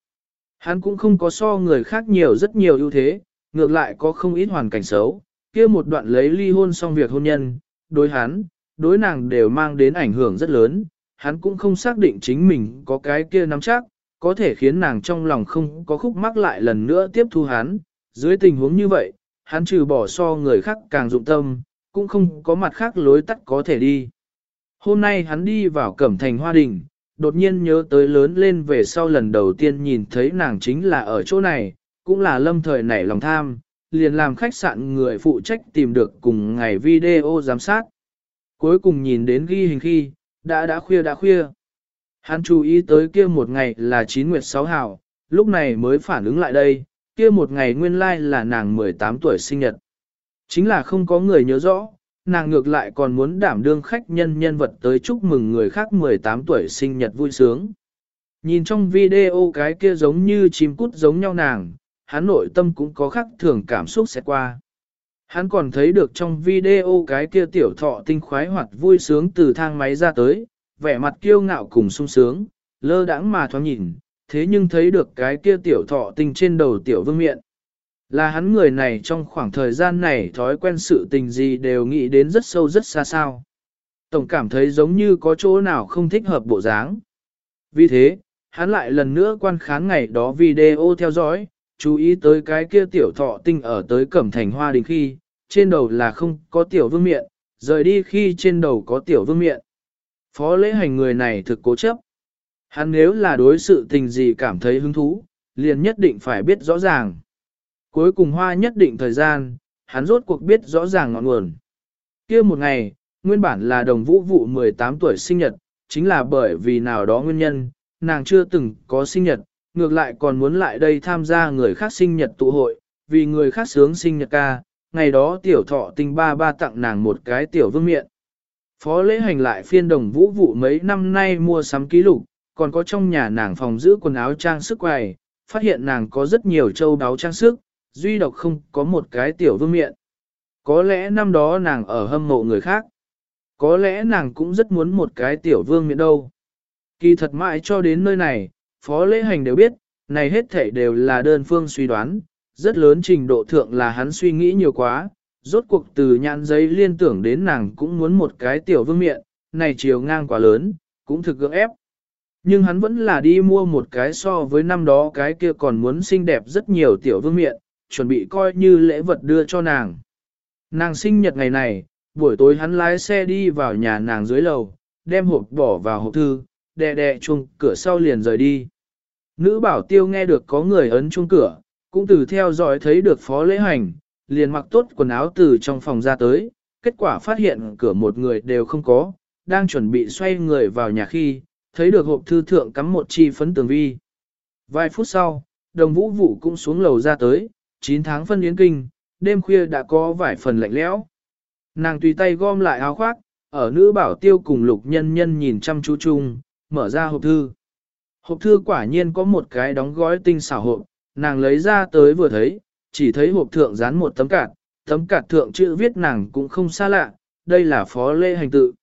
Hắn cũng không có so người khác nhiều rất nhiều ưu thế, ngược lại có không ít hoàn cảnh xấu, kia một đoạn lấy ly hôn xong việc hôn nhân, đối hắn, đối nàng đều mang đến ảnh hưởng rất lớn, hắn cũng không xác định chính mình có cái kia nắm chắc, có thể khiến nàng trong lòng không có khúc mắc lại lần nữa tiếp thu hắn, dưới tình huống như vậy, hắn trừ bỏ so người khác càng dụng tâm, cũng không có mặt khác lối tắt có thể đi. Hôm nay hắn đi vào cẩm thành hoa đình, đột nhiên nhớ tới lớn lên về sau lần đầu tiên nhìn thấy nàng chính là ở chỗ này, cũng là lâm thời nảy lòng tham, liền làm khách sạn người phụ trách tìm được cùng ngày video giám sát. Cuối cùng nhìn đến ghi hình khi, đã đã khuya đã khuya. Hắn chú ý tới kia một ngày là 9 nguyệt 6 hào, lúc này mới phản ứng lại đây, kia một ngày nguyên lai là nàng 18 tuổi sinh nhật. Chính là không có người nhớ rõ, nàng ngược lại còn muốn đảm đương khách nhân nhân vật tới chúc mừng người khác 18 tuổi sinh nhật vui sướng. Nhìn trong video cái kia giống như chim cút giống nhau nàng, hắn nội tâm cũng có khắc thường cảm xúc sẽ qua. Hắn còn thấy được trong video cái kia tiểu thọ tinh khoái hoặc vui sướng từ thang máy ra tới, vẻ mặt kiêu ngạo cùng sung sướng, lơ đãng mà thoáng nhìn, thế nhưng thấy được cái kia tiểu thọ tinh trên đầu tiểu vương miện. Là hắn người này trong khoảng thời gian này thói quen sự tình gì đều nghĩ đến rất sâu rất xa sao. Tổng cảm thấy giống như có chỗ nào không thích hợp bộ dáng. Vì thế, hắn lại lần nữa quan khán ngày đó video theo dõi, chú ý tới cái kia tiểu thọ tinh ở tới cẩm thành hoa đình khi, trên đầu là không có tiểu vương miện, rời đi khi trên đầu có tiểu vương miện. Phó lễ hành người này thực cố chấp. Hắn nếu là đối sự tình gì cảm thấy hứng thú, liền nhất định phải biết rõ ràng. Cuối cùng hoa nhất định thời gian, hắn rốt cuộc biết rõ ràng ngọn nguồn. kia một ngày, nguyên bản là đồng vũ vụ 18 tuổi sinh nhật, chính là bởi vì nào đó nguyên nhân, nàng chưa từng có sinh nhật, ngược lại còn muốn lại đây tham gia người khác sinh nhật tụ hội, vì người khác sướng sinh nhật ca, ngày đó tiểu thọ tình ba ba tặng nàng một cái tiểu vương miện. Phó lễ hành lại phiên đồng vũ vụ mấy năm nay mua sắm ký lục, còn có trong nhà nàng phòng giữ quần áo trang sức quầy, phát hiện nàng có rất nhiều châu đáo trang sức, duy độc không có một cái tiểu vương miện. Có lẽ năm đó nàng ở hâm mộ người khác. Có lẽ nàng cũng rất muốn một cái tiểu vương miện đâu. Kỳ thật mãi cho đến nơi này, Phó Lễ Hành đều biết, này hết thảy đều là đơn phương suy đoán, rất lớn trình độ thượng là hắn suy nghĩ nhiều quá, rốt cuộc từ nhãn giấy liên tưởng đến nàng cũng muốn một cái tiểu vương miện, này chiều ngang quá lớn, cũng thực gượng ép. Nhưng hắn vẫn là đi mua một cái so với năm đó cái kia còn muốn xinh đẹp rất nhiều tiểu vương miện, chuẩn bị coi như lễ vật đưa cho nàng. Nàng sinh nhật ngày này, buổi tối hắn lái xe đi vào nhà nàng dưới lầu, đem hộp bỏ vào hộp thư, đè đè chuông cửa sau liền rời đi. Nữ bảo tiêu nghe được có người ấn chuông cửa, cũng từ theo dõi thấy được phó lễ hành, liền mặc tốt quần áo từ trong phòng ra tới, kết quả phát hiện cửa một người đều không có, đang chuẩn bị xoay người vào nhà khi, thấy được hộp thư thượng cắm một chi phấn tường vi. Vài phút sau, đồng vũ vũ cũng xuống lầu ra tới, 9 tháng phân yến kinh, đêm khuya đã có vài phần lạnh lẽo. Nàng tùy tay gom lại áo khoác, ở nữ bảo tiêu cùng lục nhân nhân nhìn chăm chú chung, mở ra hộp thư. Hộp thư quả nhiên có một cái đóng gói tinh xảo hộp, nàng lấy ra tới vừa thấy, chỉ thấy hộp thượng dán một tấm cạt, tấm cạt thượng chữ viết nàng cũng không xa lạ, đây là phó lễ hành tự.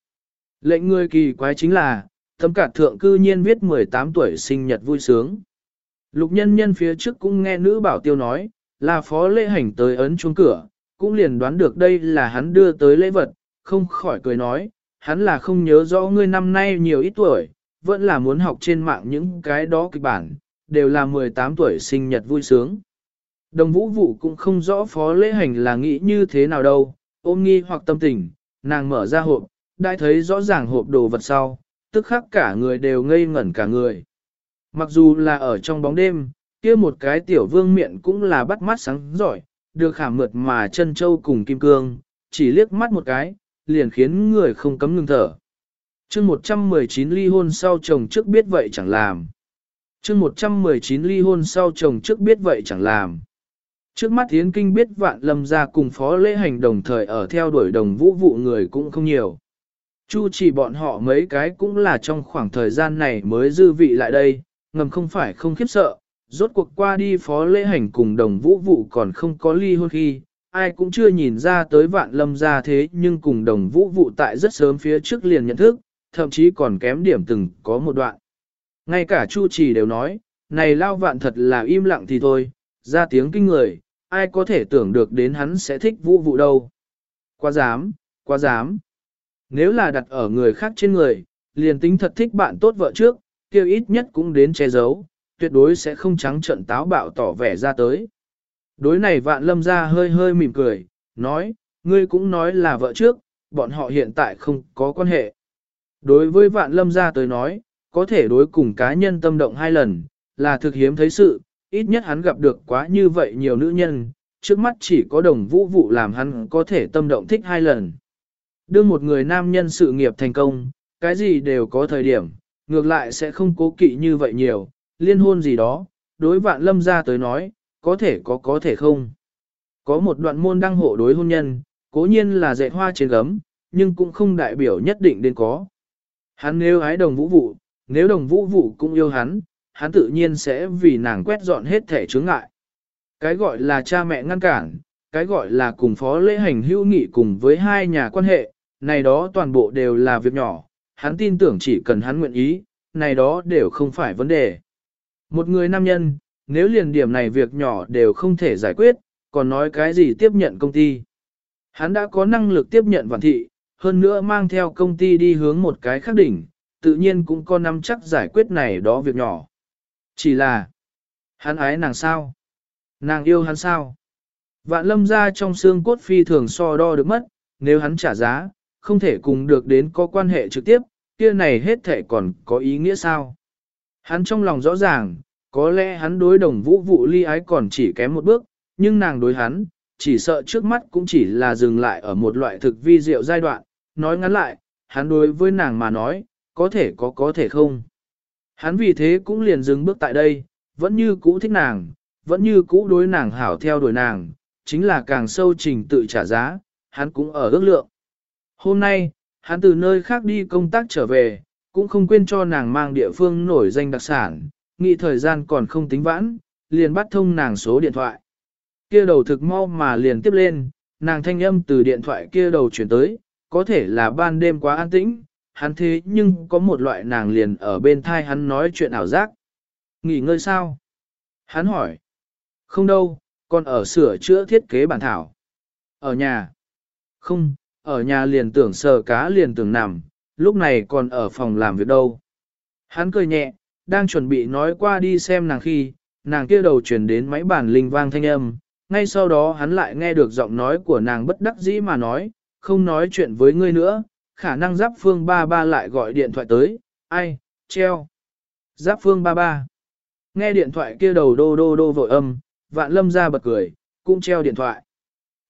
Lệnh người kỳ quái chính là, tấm cạt thượng cư nhiên viết 18 tuổi sinh nhật vui sướng. Lục nhân nhân phía trước cũng nghe nữ bảo tiêu nói, là phó lễ hành tới ấn chuông cửa, cũng liền đoán được đây là hắn đưa tới lễ vật, không khỏi cười nói, hắn là không nhớ rõ ngươi năm nay nhiều ít tuổi, vẫn là muốn học trên mạng những cái đó kịch bản, đều là 18 tuổi sinh nhật vui sướng. Đồng vũ vụ cũng không rõ phó lễ hành là nghĩ như thế nào đâu, ôm nghi hoặc tâm tình, nàng mở ra hộp, đã thấy rõ ràng hộp đồ vật sau, tức khắc cả người đều ngây ngẩn cả người. Mặc dù là ở trong bóng đêm, kia một cái tiểu vương miệng cũng là bắt mắt sáng giỏi, được khảm mượt mà chân châu cùng kim cương, chỉ liếc mắt một cái, liền khiến người không cấm ngừng thở. chương 119 ly hôn sau chồng trước biết vậy chẳng làm. chương 119 ly hôn sau chồng trước biết vậy chẳng làm. Trước mắt Yến Kinh biết vạn lâm ra cùng phó lễ hành đồng thời ở theo đuổi đồng vũ vụ người cũng không nhiều. Chu chỉ bọn họ mấy cái cũng là trong khoảng thời gian này mới dư vị lại đây, ngầm không phải không khiếp sợ, rốt cuộc qua đi phó lễ hành cùng đồng vũ vụ còn không có ly hôn khi, ai cũng chưa nhìn ra tới vạn lâm ra thế nhưng cùng đồng vũ vụ tại rất sớm phía trước liền nhận thức, thậm chí còn kém điểm từng có một đoạn. Ngay cả Chu Trì đều nói, này lao vạn thật là im lặng thì thôi, ra tiếng kinh người, ai có thể tưởng được đến hắn sẽ thích vũ vụ đâu. Quá dám, quá dám. Nếu là đặt ở người khác trên người, liền tính thật thích bạn tốt vợ trước, kêu ít nhất cũng đến che giấu, tuyệt đối sẽ không trắng trận táo bạo tỏ vẻ ra tới. Đối này vạn lâm ra hơi hơi mỉm cười, nói, ngươi cũng nói là vợ trước, bọn họ hiện tại không có quan hệ. Đối với vạn lâm ra tới nói, có thể đối cùng cá nhân tâm động hai lần, là thực hiếm thấy sự, ít nhất hắn gặp được quá như vậy nhiều nữ nhân, trước mắt chỉ có đồng vũ vụ làm hắn có thể tâm động thích hai lần. Đương một người nam nhân sự nghiệp thành công, cái gì đều có thời điểm, ngược lại sẽ không cố kỵ như vậy nhiều, liên hôn gì đó, đối vạn lâm ra tới nói, có thể có có thể không. Có một đoạn môn đăng hộ đối hôn nhân, cố nhiên là dạy hoa trên gấm, nhưng cũng không đại biểu nhất định đến có. Hắn nếu ái đồng vũ vụ, nếu đồng vũ vụ cũng yêu hắn, hắn tự nhiên sẽ vì nàng quét dọn hết thể chướng ngại. Cái gọi là cha mẹ ngăn cản, cái gọi là cùng phó lễ hành hữu nghị cùng với hai nhà quan hệ, này đó toàn bộ đều là việc nhỏ, hắn tin tưởng chỉ cần hắn nguyện ý, này đó đều không phải vấn đề. Một người nam nhân, nếu liền điểm này việc nhỏ đều không thể giải quyết, còn nói cái gì tiếp nhận công ty. Hắn đã có năng lực tiếp nhận vạn thị, hơn nữa mang theo công ty đi hướng một cái khác đỉnh, tự nhiên cũng có nắm chắc giải quyết này đó việc nhỏ. Chỉ là, hắn ái nàng sao? Nàng yêu hắn sao? Vạn lâm ra trong xương cốt phi thường so đo được mất, nếu hắn trả giá, không thể cùng được đến có quan hệ trực tiếp, kia này hết thể còn có ý nghĩa sao? Hắn trong lòng rõ ràng, có lẽ hắn đối đồng vũ vụ ly ái còn chỉ kém một bước, nhưng nàng đối hắn, chỉ sợ trước mắt cũng chỉ là dừng lại ở một loại thực vi diệu giai đoạn, nói ngắn lại, hắn đối với nàng mà nói, có thể có có thể không. Hắn vì thế cũng liền dừng bước tại đây, vẫn như cũ thích nàng, vẫn như cũ đối nàng hảo theo đuổi nàng, chính là càng sâu trình tự trả giá, hắn cũng ở ước lượng. Hôm nay, hắn từ nơi khác đi công tác trở về, cũng không quên cho nàng mang địa phương nổi danh đặc sản, nghĩ thời gian còn không tính vãn, liền bắt thông nàng số điện thoại. Kia đầu thực mau mà liền tiếp lên, nàng thanh âm từ điện thoại kia đầu chuyển tới, có thể là ban đêm quá an tĩnh, hắn thế nhưng có một loại nàng liền ở bên thai hắn nói chuyện ảo giác. Nghỉ ngơi sao? Hắn hỏi. Không đâu, còn ở sửa chữa thiết kế bản thảo. Ở nhà. Không, ở nhà liền tưởng sờ cá liền tưởng nằm, lúc này còn ở phòng làm việc đâu. Hắn cười nhẹ, đang chuẩn bị nói qua đi xem nàng khi, nàng kia đầu chuyển đến máy bản linh vang thanh âm, ngay sau đó hắn lại nghe được giọng nói của nàng bất đắc dĩ mà nói, không nói chuyện với ngươi nữa, khả năng giáp phương ba ba lại gọi điện thoại tới, ai, treo. Giáp phương ba ba. Nghe điện thoại kia đầu đô đô đô vội âm, vạn lâm ra bật cười, cũng treo điện thoại.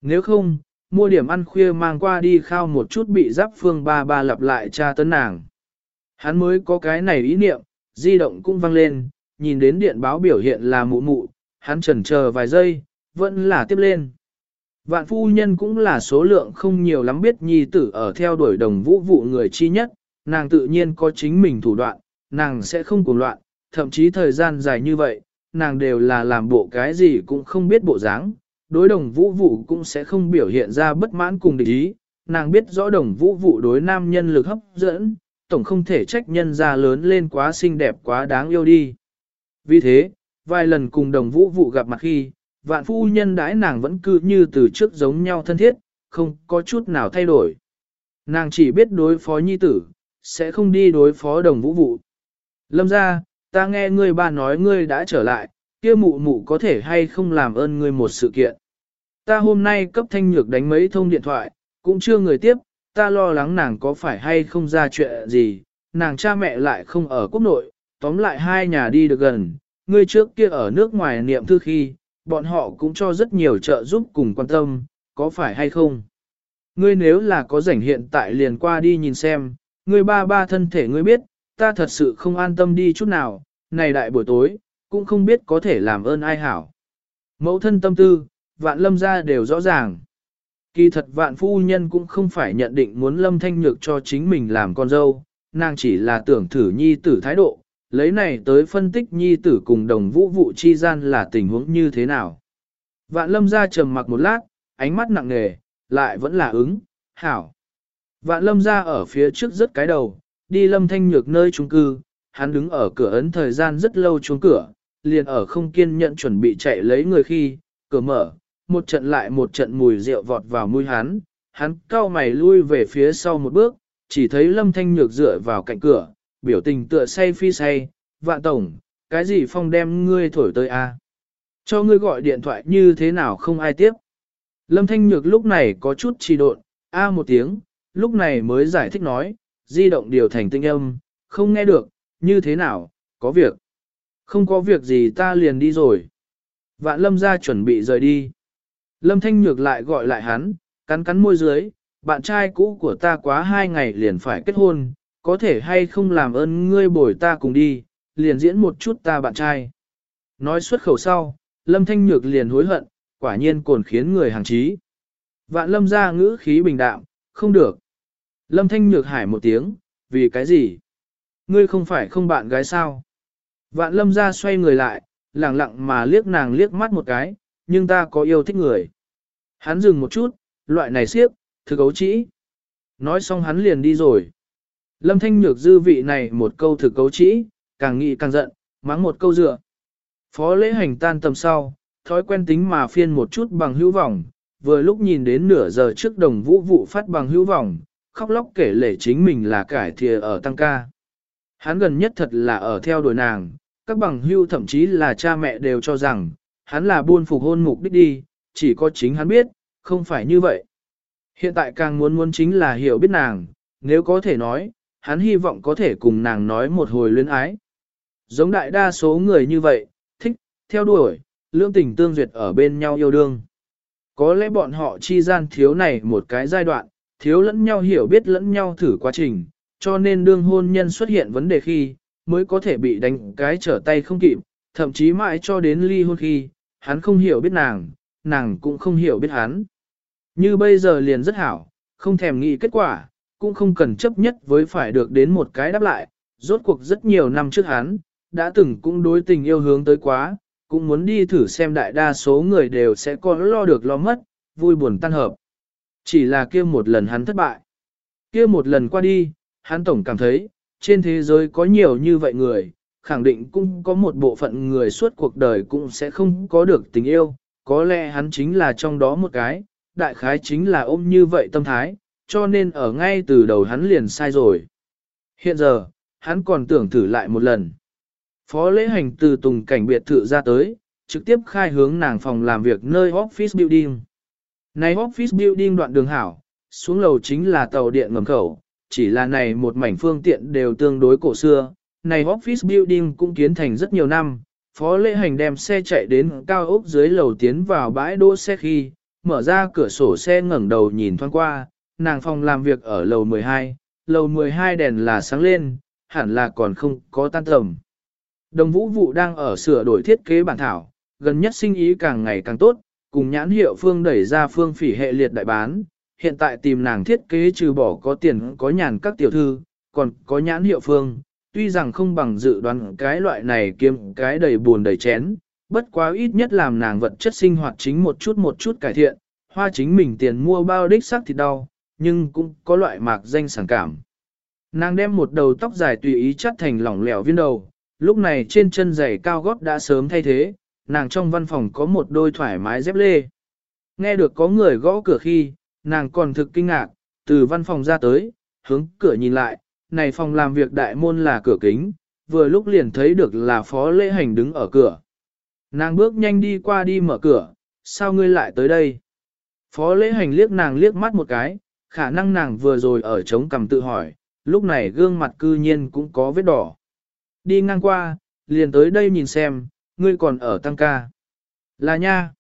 Nếu không, mua điểm ăn khuya mang qua đi khao một chút bị giáp phương ba ba lặp lại tra tấn nàng. Hắn mới có cái này ý niệm, di động cũng vang lên, nhìn đến điện báo biểu hiện là mụ mụ, hắn chần chờ vài giây, vẫn là tiếp lên. Vạn phu nhân cũng là số lượng không nhiều lắm biết nhi tử ở theo đuổi đồng vũ vụ người chi nhất, nàng tự nhiên có chính mình thủ đoạn, nàng sẽ không cuồng loạn, thậm chí thời gian dài như vậy, nàng đều là làm bộ cái gì cũng không biết bộ dáng, đối đồng vũ vụ cũng sẽ không biểu hiện ra bất mãn cùng địch ý, nàng biết rõ đồng vũ vụ đối nam nhân lực hấp dẫn, tổng không thể trách nhân ra lớn lên quá xinh đẹp quá đáng yêu đi. Vì thế, vài lần cùng đồng vũ vụ gặp mặt khi, vạn phu nhân đãi nàng vẫn cứ như từ trước giống nhau thân thiết, không có chút nào thay đổi. Nàng chỉ biết đối phó nhi tử, sẽ không đi đối phó đồng vũ vụ. Lâm ra, ta nghe ngươi ba nói ngươi đã trở lại, kia mụ mụ có thể hay không làm ơn ngươi một sự kiện. Ta hôm nay cấp thanh nhược đánh mấy thông điện thoại, cũng chưa người tiếp, ta lo lắng nàng có phải hay không ra chuyện gì, nàng cha mẹ lại không ở quốc nội, tóm lại hai nhà đi được gần, ngươi trước kia ở nước ngoài niệm thư khi, bọn họ cũng cho rất nhiều trợ giúp cùng quan tâm, có phải hay không? Ngươi nếu là có rảnh hiện tại liền qua đi nhìn xem, ngươi ba ba thân thể ngươi biết, ta thật sự không an tâm đi chút nào, này đại buổi tối, cũng không biết có thể làm ơn ai hảo. Mẫu thân tâm tư, vạn lâm ra đều rõ ràng. Kỳ thật vạn phu nhân cũng không phải nhận định muốn lâm thanh nhược cho chính mình làm con dâu, nàng chỉ là tưởng thử nhi tử thái độ, lấy này tới phân tích nhi tử cùng đồng vũ vụ chi gian là tình huống như thế nào. Vạn lâm ra trầm mặc một lát, ánh mắt nặng nề, lại vẫn là ứng, hảo. Vạn lâm ra ở phía trước rất cái đầu, đi lâm thanh nhược nơi trung cư, hắn đứng ở cửa ấn thời gian rất lâu chuông cửa, liền ở không kiên nhẫn chuẩn bị chạy lấy người khi, cửa mở, một trận lại một trận mùi rượu vọt vào mũi hắn, hắn cao mày lui về phía sau một bước, chỉ thấy lâm thanh nhược dựa vào cạnh cửa, biểu tình tựa say phi say, vạn tổng, cái gì phong đem ngươi thổi tới a? Cho ngươi gọi điện thoại như thế nào không ai tiếp. Lâm Thanh Nhược lúc này có chút trì độn, a một tiếng, lúc này mới giải thích nói, di động điều thành tinh âm, không nghe được, như thế nào, có việc. Không có việc gì ta liền đi rồi. Vạn lâm ra chuẩn bị rời đi. Lâm Thanh Nhược lại gọi lại hắn, cắn cắn môi dưới, bạn trai cũ của ta quá hai ngày liền phải kết hôn, có thể hay không làm ơn ngươi bồi ta cùng đi, liền diễn một chút ta bạn trai. Nói xuất khẩu sau, Lâm Thanh Nhược liền hối hận, quả nhiên cồn khiến người hàng trí. Vạn Lâm ra ngữ khí bình đạm, không được. Lâm Thanh Nhược hải một tiếng, vì cái gì? Ngươi không phải không bạn gái sao? Vạn Lâm ra xoay người lại, lẳng lặng mà liếc nàng liếc mắt một cái, nhưng ta có yêu thích người. Hắn dừng một chút, loại này siếp, thực ấu trĩ. Nói xong hắn liền đi rồi. Lâm Thanh Nhược dư vị này một câu thực cấu trĩ, càng nghĩ càng giận, mắng một câu dựa. Phó lễ hành tan tầm sau, thói quen tính mà phiên một chút bằng hữu vọng, vừa lúc nhìn đến nửa giờ trước đồng vũ vụ phát bằng hữu vọng, khóc lóc kể lể chính mình là cải thìa ở tăng ca. Hắn gần nhất thật là ở theo đuổi nàng, các bằng hữu thậm chí là cha mẹ đều cho rằng, hắn là buôn phục hôn mục đích đi, chỉ có chính hắn biết, không phải như vậy. Hiện tại càng muốn muốn chính là hiểu biết nàng, nếu có thể nói, hắn hy vọng có thể cùng nàng nói một hồi luyến ái. Giống đại đa số người như vậy, thích, theo đuổi, lương tình tương duyệt ở bên nhau yêu đương. Có lẽ bọn họ chi gian thiếu này một cái giai đoạn, thiếu lẫn nhau hiểu biết lẫn nhau thử quá trình, cho nên đương hôn nhân xuất hiện vấn đề khi, mới có thể bị đánh cái trở tay không kịp, thậm chí mãi cho đến ly hôn khi, hắn không hiểu biết nàng, nàng cũng không hiểu biết hắn. Như bây giờ liền rất hảo, không thèm nghĩ kết quả, cũng không cần chấp nhất với phải được đến một cái đáp lại, rốt cuộc rất nhiều năm trước hắn, đã từng cũng đối tình yêu hướng tới quá, cũng muốn đi thử xem đại đa số người đều sẽ có lo được lo mất, vui buồn tan hợp. Chỉ là kia một lần hắn thất bại. Kia một lần qua đi, hắn tổng cảm thấy, trên thế giới có nhiều như vậy người, khẳng định cũng có một bộ phận người suốt cuộc đời cũng sẽ không có được tình yêu, có lẽ hắn chính là trong đó một cái, đại khái chính là ôm như vậy tâm thái, cho nên ở ngay từ đầu hắn liền sai rồi. Hiện giờ, hắn còn tưởng thử lại một lần. Phó lễ hành từ tùng cảnh biệt thự ra tới, trực tiếp khai hướng nàng phòng làm việc nơi office building. Này office building đoạn đường hảo, xuống lầu chính là tàu điện ngầm khẩu, chỉ là này một mảnh phương tiện đều tương đối cổ xưa. Này office building cũng kiến thành rất nhiều năm, phó lễ hành đem xe chạy đến cao ốc dưới lầu tiến vào bãi đỗ xe khi, mở ra cửa sổ xe ngẩng đầu nhìn thoáng qua, nàng phòng làm việc ở lầu 12, lầu 12 đèn là sáng lên, hẳn là còn không có tan tầm. Đồng vũ vụ đang ở sửa đổi thiết kế bản thảo, gần nhất sinh ý càng ngày càng tốt, cùng nhãn hiệu phương đẩy ra phương phỉ hệ liệt đại bán, hiện tại tìm nàng thiết kế trừ bỏ có tiền có nhàn các tiểu thư, còn có nhãn hiệu phương, tuy rằng không bằng dự đoán cái loại này kiếm cái đầy buồn đầy chén, bất quá ít nhất làm nàng vật chất sinh hoạt chính một chút một chút cải thiện, hoa chính mình tiền mua bao đích sắc thì đau, nhưng cũng có loại mạc danh sản cảm. Nàng đem một đầu tóc dài tùy ý chắt thành lỏng lẻo viên đầu, lúc này trên chân giày cao gót đã sớm thay thế, nàng trong văn phòng có một đôi thoải mái dép lê. Nghe được có người gõ cửa khi, nàng còn thực kinh ngạc, từ văn phòng ra tới, hướng cửa nhìn lại, này phòng làm việc đại môn là cửa kính, vừa lúc liền thấy được là phó lễ hành đứng ở cửa. Nàng bước nhanh đi qua đi mở cửa, sao ngươi lại tới đây? Phó lễ hành liếc nàng liếc mắt một cái, khả năng nàng vừa rồi ở chống cầm tự hỏi, lúc này gương mặt cư nhiên cũng có vết đỏ. Đi ngang qua, liền tới đây nhìn xem, ngươi còn ở tăng ca. Là nha.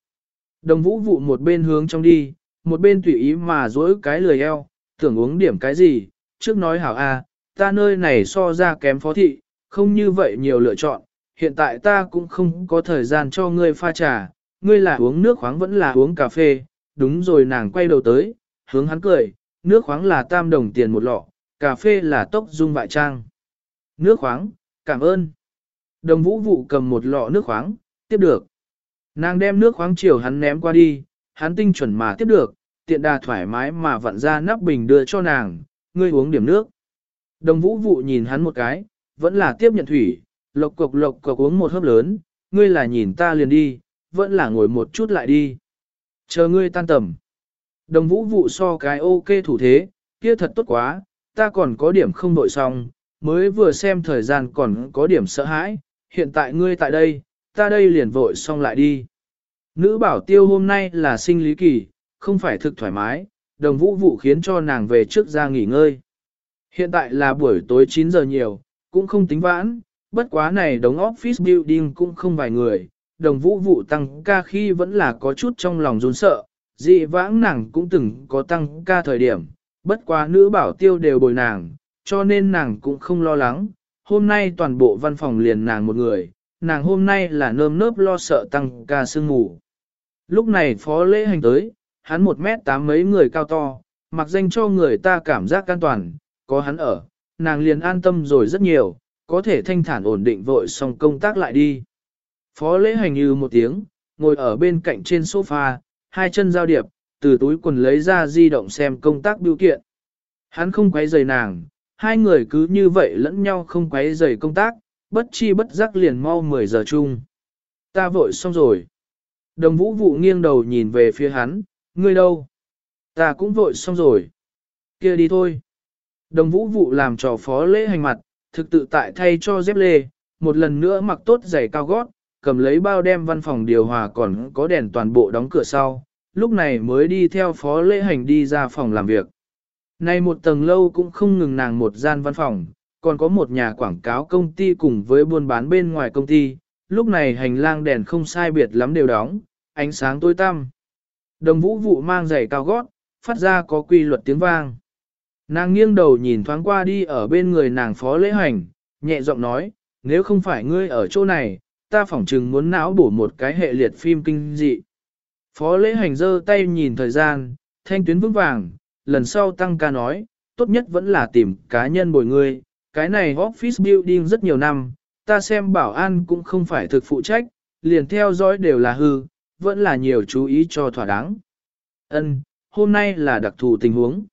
Đồng vũ vụ một bên hướng trong đi, một bên tùy ý mà dỗi cái lười eo, tưởng uống điểm cái gì, trước nói hảo a, ta nơi này so ra kém phó thị, không như vậy nhiều lựa chọn, hiện tại ta cũng không có thời gian cho ngươi pha trà, ngươi là uống nước khoáng vẫn là uống cà phê, đúng rồi nàng quay đầu tới, hướng hắn cười, nước khoáng là tam đồng tiền một lọ, cà phê là tốc dung vại trang. Nước khoáng, cảm ơn. Đồng vũ vụ cầm một lọ nước khoáng, tiếp được. Nàng đem nước khoáng chiều hắn ném qua đi, hắn tinh chuẩn mà tiếp được, tiện đà thoải mái mà vặn ra nắp bình đưa cho nàng, ngươi uống điểm nước. Đồng vũ vụ nhìn hắn một cái, vẫn là tiếp nhận thủy, lộc cộc lộc cộc uống một hớp lớn, ngươi là nhìn ta liền đi, vẫn là ngồi một chút lại đi. Chờ ngươi tan tầm. Đồng vũ vụ so cái ok thủ thế, kia thật tốt quá, ta còn có điểm không đội xong, mới vừa xem thời gian còn có điểm sợ hãi, hiện tại ngươi tại đây, ta đây liền vội xong lại đi. Nữ bảo tiêu hôm nay là sinh lý kỳ, không phải thực thoải mái, đồng vũ vụ khiến cho nàng về trước ra nghỉ ngơi. Hiện tại là buổi tối 9 giờ nhiều, cũng không tính vãn, bất quá này đống office building cũng không vài người, đồng vũ vụ tăng ca khi vẫn là có chút trong lòng run sợ, dị vãng nàng cũng từng có tăng ca thời điểm, bất quá nữ bảo tiêu đều bồi nàng, cho nên nàng cũng không lo lắng, hôm nay toàn bộ văn phòng liền nàng một người, nàng hôm nay là nơm nớp lo sợ tăng ca sương ngủ. Lúc này phó lễ hành tới, hắn một mét tám mấy người cao to, mặc danh cho người ta cảm giác an toàn, có hắn ở, nàng liền an tâm rồi rất nhiều, có thể thanh thản ổn định vội xong công tác lại đi. Phó lễ hành như một tiếng, ngồi ở bên cạnh trên sofa, hai chân giao điệp, từ túi quần lấy ra di động xem công tác biểu kiện. Hắn không quấy rầy nàng, hai người cứ như vậy lẫn nhau không quấy rầy công tác, bất chi bất giác liền mau 10 giờ chung. Ta vội xong rồi. Đồng vũ vụ nghiêng đầu nhìn về phía hắn, ngươi đâu? Ta cũng vội xong rồi. kia đi thôi. Đồng vũ vụ làm trò phó lễ hành mặt, thực tự tại thay cho dép lê, một lần nữa mặc tốt giày cao gót, cầm lấy bao đem văn phòng điều hòa còn có đèn toàn bộ đóng cửa sau, lúc này mới đi theo phó lễ hành đi ra phòng làm việc. Nay một tầng lâu cũng không ngừng nàng một gian văn phòng, còn có một nhà quảng cáo công ty cùng với buôn bán bên ngoài công ty, lúc này hành lang đèn không sai biệt lắm đều đóng, ánh sáng tối tăm. Đồng vũ vụ mang giày cao gót, phát ra có quy luật tiếng vang. Nàng nghiêng đầu nhìn thoáng qua đi ở bên người nàng phó lễ hành, nhẹ giọng nói, nếu không phải ngươi ở chỗ này, ta phỏng chừng muốn não bổ một cái hệ liệt phim kinh dị. Phó lễ hành giơ tay nhìn thời gian, thanh tuyến vững vàng, lần sau tăng ca nói, tốt nhất vẫn là tìm cá nhân bồi ngươi, cái này office building rất nhiều năm, ta xem bảo an cũng không phải thực phụ trách, liền theo dõi đều là hư, vẫn là nhiều chú ý cho thỏa đáng. Ân, hôm nay là đặc thù tình huống.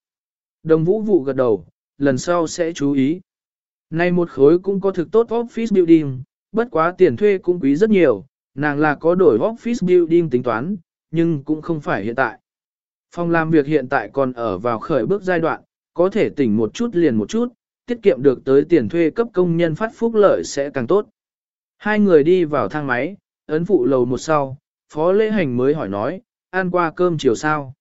Đồng vũ vụ gật đầu, lần sau sẽ chú ý. Nay một khối cũng có thực tốt office building, bất quá tiền thuê cũng quý rất nhiều, nàng là có đổi office building tính toán, nhưng cũng không phải hiện tại. Phòng làm việc hiện tại còn ở vào khởi bước giai đoạn, có thể tỉnh một chút liền một chút, tiết kiệm được tới tiền thuê cấp công nhân phát phúc lợi sẽ càng tốt. Hai người đi vào thang máy, ấn phụ lầu một sau, phó lễ hành mới hỏi nói, ăn qua cơm chiều sao.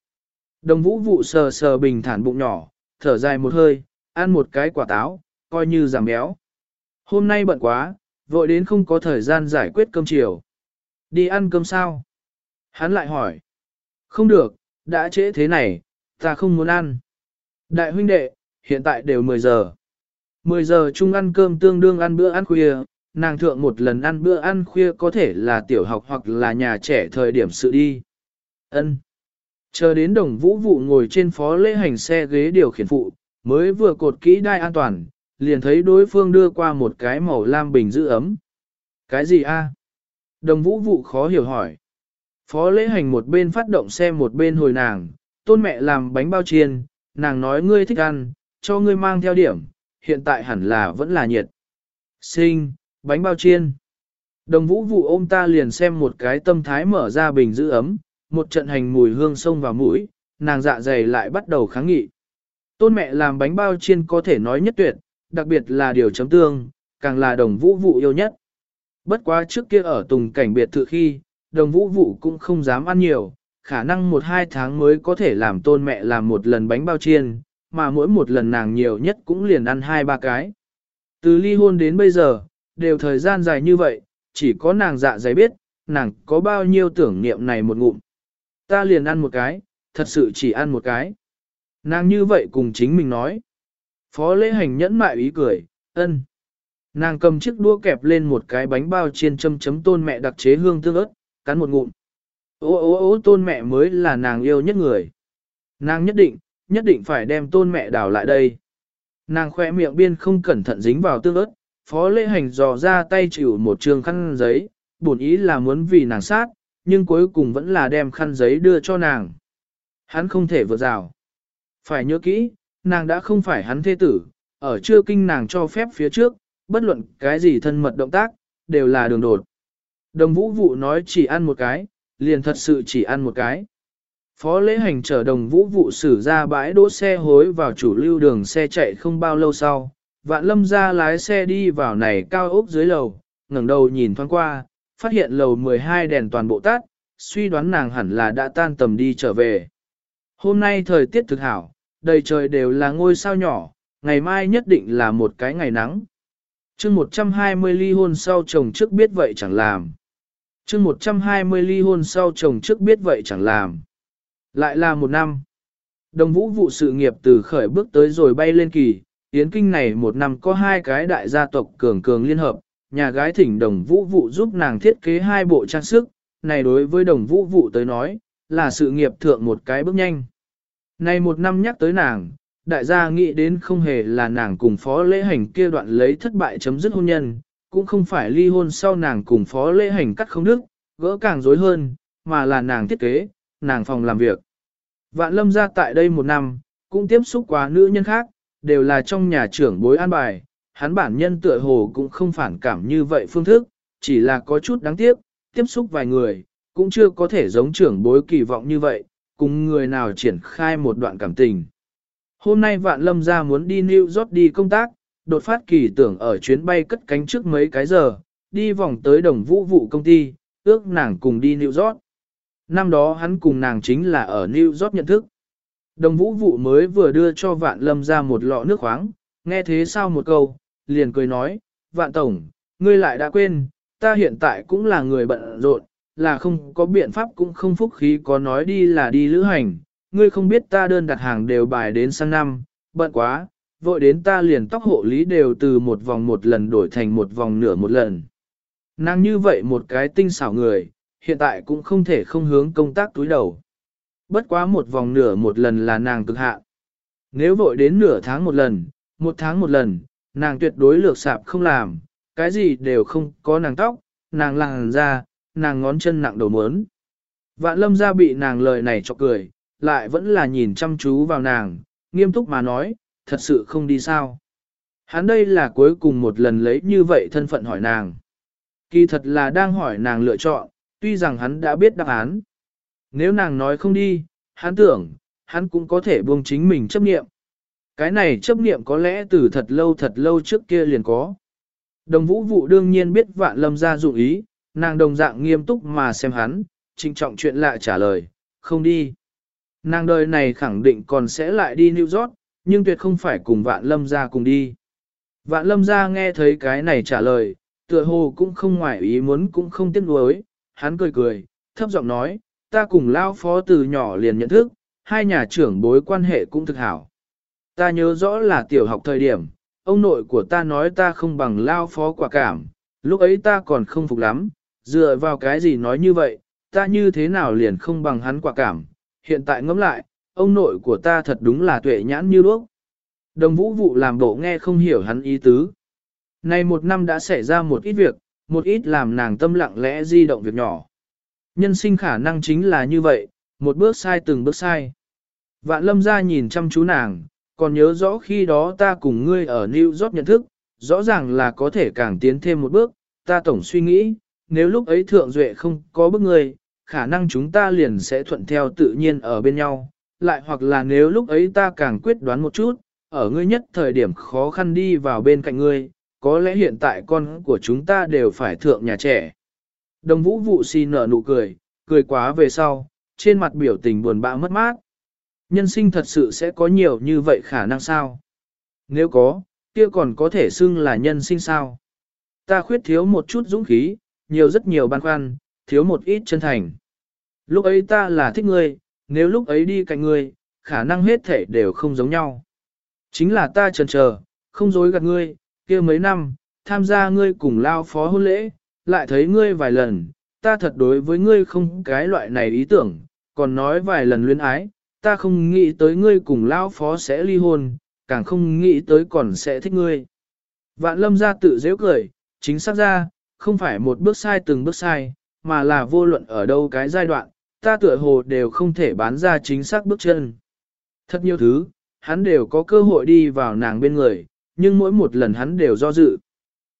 Đồng vũ vụ sờ sờ bình thản bụng nhỏ, thở dài một hơi, ăn một cái quả táo, coi như giảm béo. Hôm nay bận quá, vội đến không có thời gian giải quyết cơm chiều. Đi ăn cơm sao? Hắn lại hỏi. Không được, đã trễ thế này, ta không muốn ăn. Đại huynh đệ, hiện tại đều 10 giờ. 10 giờ chung ăn cơm tương đương ăn bữa ăn khuya, nàng thượng một lần ăn bữa ăn khuya có thể là tiểu học hoặc là nhà trẻ thời điểm sự đi. Ân. Chờ đến đồng vũ vụ ngồi trên phó lễ hành xe ghế điều khiển phụ, mới vừa cột kỹ đai an toàn, liền thấy đối phương đưa qua một cái màu lam bình giữ ấm. Cái gì a? Đồng vũ vụ khó hiểu hỏi. Phó lễ hành một bên phát động xe một bên hồi nàng, tôn mẹ làm bánh bao chiên, nàng nói ngươi thích ăn, cho ngươi mang theo điểm, hiện tại hẳn là vẫn là nhiệt. Sinh, bánh bao chiên. Đồng vũ vụ ôm ta liền xem một cái tâm thái mở ra bình giữ ấm, một trận hành mùi hương sông vào mũi, nàng dạ dày lại bắt đầu kháng nghị. Tôn mẹ làm bánh bao chiên có thể nói nhất tuyệt, đặc biệt là điều chấm tương, càng là đồng vũ vụ yêu nhất. Bất quá trước kia ở tùng cảnh biệt thự khi, đồng vũ vụ cũng không dám ăn nhiều, khả năng một hai tháng mới có thể làm tôn mẹ làm một lần bánh bao chiên, mà mỗi một lần nàng nhiều nhất cũng liền ăn hai ba cái. Từ ly hôn đến bây giờ, đều thời gian dài như vậy, chỉ có nàng dạ dày biết, nàng có bao nhiêu tưởng niệm này một ngụm. Ta liền ăn một cái, thật sự chỉ ăn một cái. Nàng như vậy cùng chính mình nói. Phó lễ hành nhẫn mại ý cười, ân. Nàng cầm chiếc đũa kẹp lên một cái bánh bao chiên châm chấm tôn mẹ đặc chế hương tương ớt, cắn một ngụm. Ô ô ô tôn mẹ mới là nàng yêu nhất người. Nàng nhất định, nhất định phải đem tôn mẹ đào lại đây. Nàng khoe miệng biên không cẩn thận dính vào tương ớt, phó lễ hành dò ra tay chịu một trường khăn giấy, bổn ý là muốn vì nàng sát, nhưng cuối cùng vẫn là đem khăn giấy đưa cho nàng. Hắn không thể vượt rào. Phải nhớ kỹ, nàng đã không phải hắn thế tử, ở chưa kinh nàng cho phép phía trước, bất luận cái gì thân mật động tác, đều là đường đột. Đồng vũ vụ nói chỉ ăn một cái, liền thật sự chỉ ăn một cái. Phó lễ hành chở đồng vũ vụ xử ra bãi đỗ xe hối vào chủ lưu đường xe chạy không bao lâu sau. Vạn lâm ra lái xe đi vào này cao ốc dưới lầu, ngẩng đầu nhìn thoáng qua, phát hiện lầu 12 đèn toàn bộ tắt, suy đoán nàng hẳn là đã tan tầm đi trở về. Hôm nay thời tiết thực hảo, đầy trời đều là ngôi sao nhỏ, ngày mai nhất định là một cái ngày nắng. chương 120 ly hôn sau chồng trước biết vậy chẳng làm chương 120 ly hôn sau chồng trước biết vậy chẳng làm. Lại là một năm. Đồng vũ vụ sự nghiệp từ khởi bước tới rồi bay lên kỳ, Yến Kinh này một năm có hai cái đại gia tộc cường cường liên hợp, nhà gái thỉnh đồng vũ vụ giúp nàng thiết kế hai bộ trang sức, này đối với đồng vũ vụ tới nói, là sự nghiệp thượng một cái bước nhanh. Này một năm nhắc tới nàng, đại gia nghĩ đến không hề là nàng cùng phó lễ hành kia đoạn lấy thất bại chấm dứt hôn nhân, cũng không phải ly hôn sau nàng cùng phó lễ hành cắt không đức, gỡ càng rối hơn, mà là nàng thiết kế, nàng phòng làm việc. Vạn lâm ra tại đây một năm, cũng tiếp xúc quá nữ nhân khác, đều là trong nhà trưởng bối an bài, hắn bản nhân tựa hồ cũng không phản cảm như vậy phương thức, chỉ là có chút đáng tiếc, tiếp xúc vài người, cũng chưa có thể giống trưởng bối kỳ vọng như vậy, cùng người nào triển khai một đoạn cảm tình. Hôm nay vạn lâm ra muốn đi New York đi công tác, đột phát kỳ tưởng ở chuyến bay cất cánh trước mấy cái giờ, đi vòng tới đồng vũ vụ công ty, ước nàng cùng đi New York. Năm đó hắn cùng nàng chính là ở New York nhận thức. Đồng vũ vụ mới vừa đưa cho vạn lâm ra một lọ nước khoáng, nghe thế sao một câu, liền cười nói, vạn tổng, ngươi lại đã quên, ta hiện tại cũng là người bận rộn, là không có biện pháp cũng không phúc khí có nói đi là đi lữ hành, ngươi không biết ta đơn đặt hàng đều bài đến sang năm, bận quá, vội đến ta liền tóc hộ lý đều từ một vòng một lần đổi thành một vòng nửa một lần. Nàng như vậy một cái tinh xảo người, hiện tại cũng không thể không hướng công tác túi đầu. Bất quá một vòng nửa một lần là nàng cực hạn. Nếu vội đến nửa tháng một lần, một tháng một lần, nàng tuyệt đối lược sạp không làm, cái gì đều không có nàng tóc, nàng làng ra, nàng ngón chân nặng đầu mớn. Vạn lâm ra bị nàng lời này cho cười, lại vẫn là nhìn chăm chú vào nàng, nghiêm túc mà nói, thật sự không đi sao. Hắn đây là cuối cùng một lần lấy như vậy thân phận hỏi nàng. Kỳ thật là đang hỏi nàng lựa chọn, tuy rằng hắn đã biết đáp án. Nếu nàng nói không đi, hắn tưởng, hắn cũng có thể buông chính mình chấp nghiệm. Cái này chấp nghiệm có lẽ từ thật lâu thật lâu trước kia liền có. Đồng vũ vụ đương nhiên biết vạn lâm ra dụ ý, nàng đồng dạng nghiêm túc mà xem hắn, trinh trọng chuyện lạ trả lời, không đi. Nàng đời này khẳng định còn sẽ lại đi New York, nhưng tuyệt không phải cùng vạn lâm ra cùng đi. Vạn lâm ra nghe thấy cái này trả lời, tựa hồ cũng không ngoại ý muốn cũng không tiếc nuối, hắn cười cười, thấp giọng nói, ta cùng lao phó từ nhỏ liền nhận thức, hai nhà trưởng bối quan hệ cũng thực hảo. Ta nhớ rõ là tiểu học thời điểm, ông nội của ta nói ta không bằng lao phó quả cảm, lúc ấy ta còn không phục lắm, dựa vào cái gì nói như vậy, ta như thế nào liền không bằng hắn quả cảm, hiện tại ngẫm lại, ông nội của ta thật đúng là tuệ nhãn như đuốc. Đồng vũ vụ làm bộ nghe không hiểu hắn ý tứ. Nay một năm đã xảy ra một ít việc, một ít làm nàng tâm lặng lẽ di động việc nhỏ. Nhân sinh khả năng chính là như vậy, một bước sai từng bước sai. Vạn lâm ra nhìn chăm chú nàng, còn nhớ rõ khi đó ta cùng ngươi ở New York nhận thức, rõ ràng là có thể càng tiến thêm một bước, ta tổng suy nghĩ, nếu lúc ấy thượng duệ không có bước ngươi, khả năng chúng ta liền sẽ thuận theo tự nhiên ở bên nhau, lại hoặc là nếu lúc ấy ta càng quyết đoán một chút, ở ngươi nhất thời điểm khó khăn đi vào bên cạnh ngươi, có lẽ hiện tại con của chúng ta đều phải thượng nhà trẻ. Đồng vũ vụ xì nở nụ cười, cười quá về sau, trên mặt biểu tình buồn bã mất mát. Nhân sinh thật sự sẽ có nhiều như vậy khả năng sao? Nếu có, kia còn có thể xưng là nhân sinh sao? Ta khuyết thiếu một chút dũng khí, nhiều rất nhiều băn khoăn, thiếu một ít chân thành. Lúc ấy ta là thích ngươi, nếu lúc ấy đi cạnh ngươi, khả năng hết thể đều không giống nhau. Chính là ta trần chờ, không dối gạt ngươi, kia mấy năm, tham gia ngươi cùng lao phó hôn lễ, lại thấy ngươi vài lần, ta thật đối với ngươi không cái loại này ý tưởng, còn nói vài lần luyến ái, ta không nghĩ tới ngươi cùng Lão phó sẽ ly hôn, càng không nghĩ tới còn sẽ thích ngươi. Vạn lâm ra tự dễ cười, chính xác ra, không phải một bước sai từng bước sai, mà là vô luận ở đâu cái giai đoạn, ta tựa hồ đều không thể bán ra chính xác bước chân. Thật nhiều thứ, hắn đều có cơ hội đi vào nàng bên người, nhưng mỗi một lần hắn đều do dự.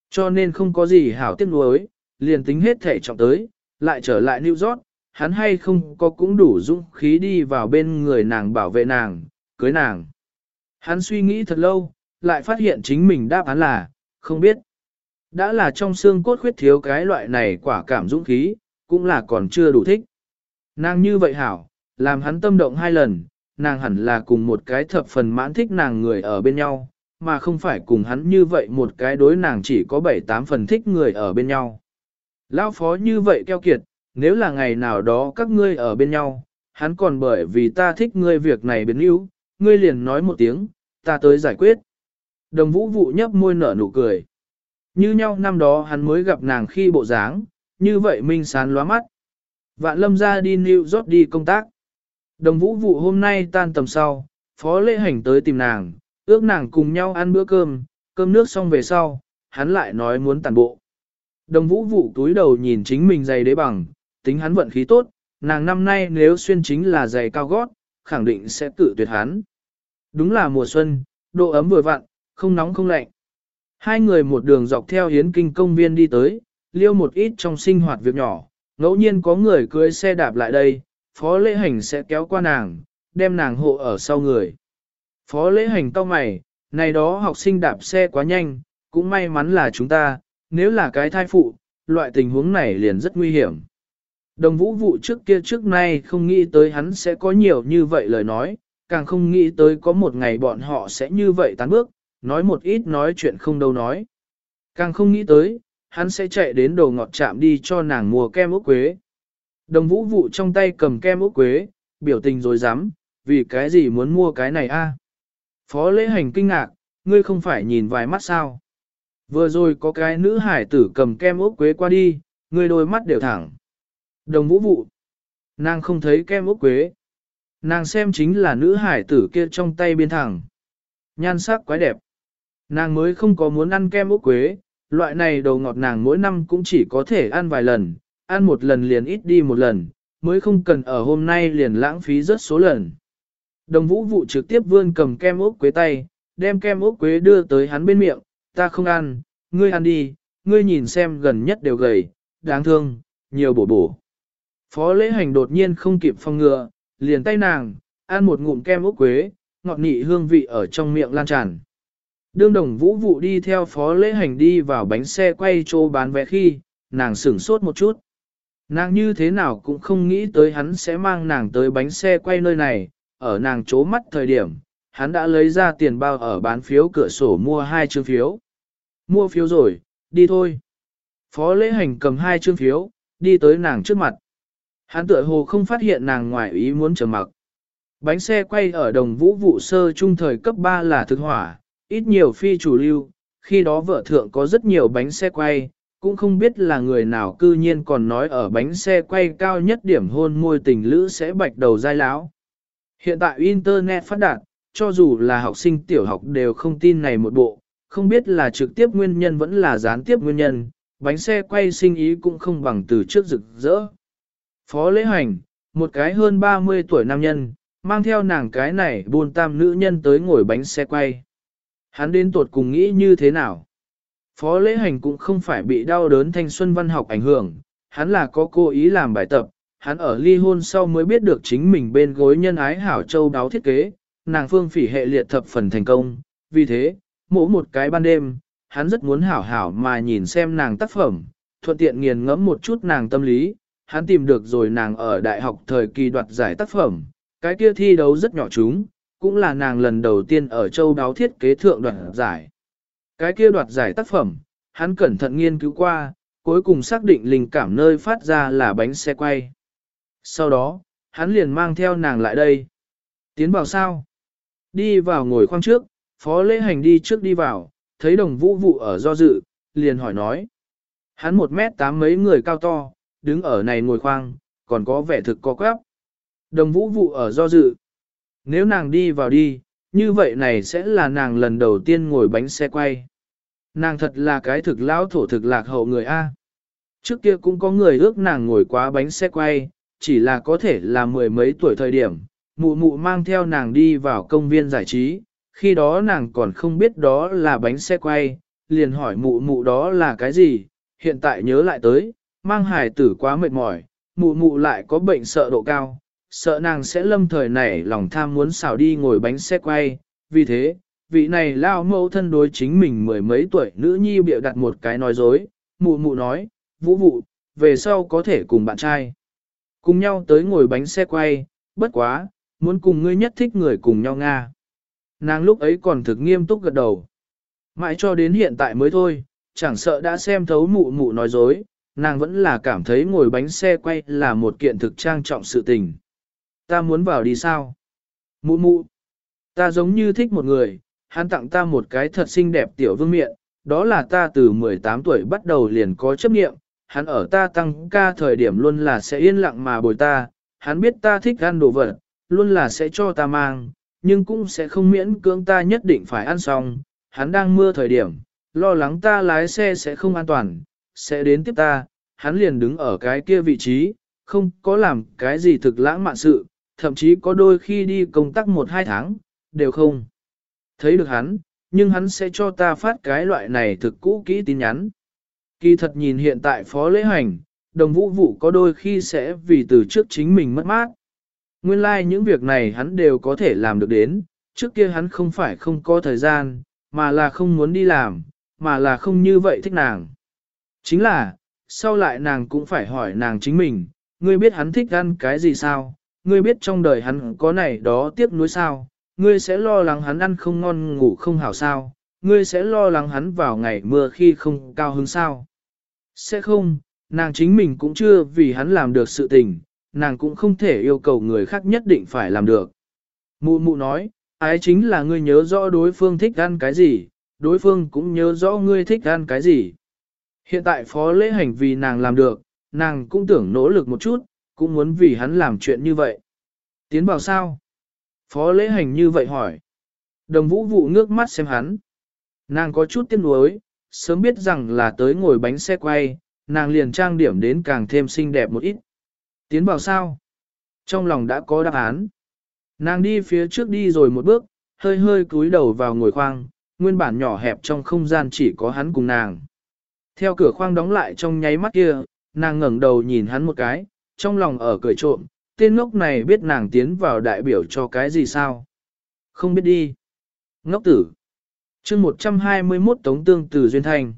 Cho nên không có gì hảo tiếc nuối, liền tính hết thể trọng tới, lại trở lại New York, hắn hay không có cũng đủ dũng khí đi vào bên người nàng bảo vệ nàng, cưới nàng. Hắn suy nghĩ thật lâu, lại phát hiện chính mình đáp án là, không biết. Đã là trong xương cốt khuyết thiếu cái loại này quả cảm dũng khí, cũng là còn chưa đủ thích. Nàng như vậy hảo, làm hắn tâm động hai lần, nàng hẳn là cùng một cái thập phần mãn thích nàng người ở bên nhau, mà không phải cùng hắn như vậy một cái đối nàng chỉ có bảy tám phần thích người ở bên nhau. Lão phó như vậy keo kiệt, nếu là ngày nào đó các ngươi ở bên nhau, hắn còn bởi vì ta thích ngươi việc này biến yếu, ngươi liền nói một tiếng, ta tới giải quyết. Đồng vũ vụ nhấp môi nở nụ cười. Như nhau năm đó hắn mới gặp nàng khi bộ dáng, như vậy minh sán lóa mắt. Vạn lâm ra đi New York đi công tác. Đồng vũ vụ hôm nay tan tầm sau, phó lễ hành tới tìm nàng, ước nàng cùng nhau ăn bữa cơm, cơm nước xong về sau, hắn lại nói muốn tàn bộ. Đồng vũ vụ túi đầu nhìn chính mình giày đế bằng, tính hắn vận khí tốt, nàng năm nay nếu xuyên chính là giày cao gót, khẳng định sẽ tự tuyệt hắn. Đúng là mùa xuân, độ ấm vừa vặn, không nóng không lạnh. Hai người một đường dọc theo hiến kinh công viên đi tới, liêu một ít trong sinh hoạt việc nhỏ, ngẫu nhiên có người cưới xe đạp lại đây, phó lễ hành sẽ kéo qua nàng, đem nàng hộ ở sau người. Phó lễ hành to mày, này đó học sinh đạp xe quá nhanh, cũng may mắn là chúng ta, nếu là cái thai phụ, loại tình huống này liền rất nguy hiểm. Đồng vũ vụ trước kia trước nay không nghĩ tới hắn sẽ có nhiều như vậy lời nói, càng không nghĩ tới có một ngày bọn họ sẽ như vậy tán bước, nói một ít nói chuyện không đâu nói. Càng không nghĩ tới, hắn sẽ chạy đến đồ ngọt chạm đi cho nàng mua kem ốc quế. Đồng vũ vụ trong tay cầm kem ốc quế, biểu tình rồi dám, vì cái gì muốn mua cái này a? Phó lễ hành kinh ngạc, ngươi không phải nhìn vài mắt sao? Vừa rồi có cái nữ hải tử cầm kem ốc quế qua đi, người đôi mắt đều thẳng. Đồng vũ vụ. Nàng không thấy kem ốc quế. Nàng xem chính là nữ hải tử kia trong tay biên thẳng. Nhan sắc quái đẹp. Nàng mới không có muốn ăn kem ốc quế, loại này đầu ngọt nàng mỗi năm cũng chỉ có thể ăn vài lần, ăn một lần liền ít đi một lần, mới không cần ở hôm nay liền lãng phí rất số lần. Đồng vũ vụ trực tiếp vươn cầm kem ốc quế tay, đem kem ốc quế đưa tới hắn bên miệng, ta không ăn, ngươi ăn đi, ngươi nhìn xem gần nhất đều gầy, đáng thương, nhiều bổ bổ. Phó lễ hành đột nhiên không kịp phong ngừa, liền tay nàng, ăn một ngụm kem ốc quế, ngọt nị hương vị ở trong miệng lan tràn. Đương đồng vũ vụ đi theo phó lễ hành đi vào bánh xe quay chỗ bán vé khi, nàng sửng sốt một chút. Nàng như thế nào cũng không nghĩ tới hắn sẽ mang nàng tới bánh xe quay nơi này, ở nàng chố mắt thời điểm, hắn đã lấy ra tiền bao ở bán phiếu cửa sổ mua hai chương phiếu. Mua phiếu rồi, đi thôi. Phó lễ hành cầm hai chương phiếu, đi tới nàng trước mặt. Hắn tựa hồ không phát hiện nàng ngoài ý muốn trầm mặc. Bánh xe quay ở đồng vũ vụ sơ trung thời cấp 3 là thực hỏa, ít nhiều phi chủ lưu, khi đó vợ thượng có rất nhiều bánh xe quay, cũng không biết là người nào cư nhiên còn nói ở bánh xe quay cao nhất điểm hôn môi tình lữ sẽ bạch đầu dai lão. Hiện tại Internet phát đạt, cho dù là học sinh tiểu học đều không tin này một bộ, không biết là trực tiếp nguyên nhân vẫn là gián tiếp nguyên nhân, bánh xe quay sinh ý cũng không bằng từ trước rực rỡ. Phó lễ hành, một cái hơn 30 tuổi nam nhân, mang theo nàng cái này buôn tam nữ nhân tới ngồi bánh xe quay. Hắn đến tuột cùng nghĩ như thế nào? Phó lễ hành cũng không phải bị đau đớn thanh xuân văn học ảnh hưởng, hắn là có cố ý làm bài tập, hắn ở ly hôn sau mới biết được chính mình bên gối nhân ái hảo châu đáo thiết kế, nàng phương phỉ hệ liệt thập phần thành công, vì thế, mỗi một cái ban đêm, hắn rất muốn hảo hảo mà nhìn xem nàng tác phẩm, thuận tiện nghiền ngẫm một chút nàng tâm lý, hắn tìm được rồi nàng ở đại học thời kỳ đoạt giải tác phẩm, cái kia thi đấu rất nhỏ chúng, cũng là nàng lần đầu tiên ở châu đáo thiết kế thượng đoạt giải. Cái kia đoạt giải tác phẩm, hắn cẩn thận nghiên cứu qua, cuối cùng xác định linh cảm nơi phát ra là bánh xe quay. Sau đó, hắn liền mang theo nàng lại đây. Tiến vào sao? Đi vào ngồi khoang trước, phó lễ hành đi trước đi vào, thấy đồng vũ vụ ở do dự, liền hỏi nói. Hắn một mét tám mấy người cao to, đứng ở này ngồi khoang, còn có vẻ thực có quáp. Đồng vũ vụ ở do dự. Nếu nàng đi vào đi, như vậy này sẽ là nàng lần đầu tiên ngồi bánh xe quay. Nàng thật là cái thực lão thổ thực lạc hậu người A. Trước kia cũng có người ước nàng ngồi quá bánh xe quay, chỉ là có thể là mười mấy tuổi thời điểm, mụ mụ mang theo nàng đi vào công viên giải trí, khi đó nàng còn không biết đó là bánh xe quay, liền hỏi mụ mụ đó là cái gì, hiện tại nhớ lại tới, mang hài tử quá mệt mỏi, mụ mụ lại có bệnh sợ độ cao, sợ nàng sẽ lâm thời nảy lòng tham muốn xào đi ngồi bánh xe quay, vì thế, vị này lao mẫu thân đối chính mình mười mấy tuổi nữ nhi bịa đặt một cái nói dối, mụ mụ nói, vũ vụ, về sau có thể cùng bạn trai. Cùng nhau tới ngồi bánh xe quay, bất quá, muốn cùng ngươi nhất thích người cùng nhau Nga. Nàng lúc ấy còn thực nghiêm túc gật đầu. Mãi cho đến hiện tại mới thôi, chẳng sợ đã xem thấu mụ mụ nói dối, nàng vẫn là cảm thấy ngồi bánh xe quay là một kiện thực trang trọng sự tình. Ta muốn vào đi sao? Mụ mụ. Ta giống như thích một người, hắn tặng ta một cái thật xinh đẹp tiểu vương miện, đó là ta từ 18 tuổi bắt đầu liền có chấp nghiệm, hắn ở ta tăng ca thời điểm luôn là sẽ yên lặng mà bồi ta, hắn biết ta thích ăn đồ vật, luôn là sẽ cho ta mang, nhưng cũng sẽ không miễn cưỡng ta nhất định phải ăn xong, hắn đang mưa thời điểm, lo lắng ta lái xe sẽ không an toàn, sẽ đến tiếp ta, hắn liền đứng ở cái kia vị trí, không có làm cái gì thực lãng mạn sự, thậm chí có đôi khi đi công tác một hai tháng, đều không. Thấy được hắn, nhưng hắn sẽ cho ta phát cái loại này thực cũ kỹ tin nhắn. Kỳ thật nhìn hiện tại phó lễ hành, đồng vũ vụ có đôi khi sẽ vì từ trước chính mình mất mát. Nguyên lai like những việc này hắn đều có thể làm được đến, trước kia hắn không phải không có thời gian, mà là không muốn đi làm, mà là không như vậy thích nàng. Chính là, sau lại nàng cũng phải hỏi nàng chính mình, ngươi biết hắn thích ăn cái gì sao, ngươi biết trong đời hắn có này đó tiếc nuối sao, ngươi sẽ lo lắng hắn ăn không ngon ngủ không hảo sao, ngươi sẽ lo lắng hắn vào ngày mưa khi không cao hứng sao. Sẽ không, nàng chính mình cũng chưa vì hắn làm được sự tình, nàng cũng không thể yêu cầu người khác nhất định phải làm được. Mụ mụ nói, ái chính là ngươi nhớ rõ đối phương thích ăn cái gì, đối phương cũng nhớ rõ ngươi thích ăn cái gì. Hiện tại phó lễ hành vì nàng làm được, nàng cũng tưởng nỗ lực một chút, cũng muốn vì hắn làm chuyện như vậy. Tiến vào sao? Phó lễ hành như vậy hỏi. Đồng vũ vụ ngước mắt xem hắn. Nàng có chút tiếc nuối, sớm biết rằng là tới ngồi bánh xe quay, nàng liền trang điểm đến càng thêm xinh đẹp một ít. Tiến vào sao? Trong lòng đã có đáp án. Nàng đi phía trước đi rồi một bước, hơi hơi cúi đầu vào ngồi khoang, nguyên bản nhỏ hẹp trong không gian chỉ có hắn cùng nàng. Theo cửa khoang đóng lại trong nháy mắt kia, nàng ngẩng đầu nhìn hắn một cái, trong lòng ở cười trộm, tên ngốc này biết nàng tiến vào đại biểu cho cái gì sao? Không biết đi. Ngốc tử. chương 121 Tống Tương từ Duyên thành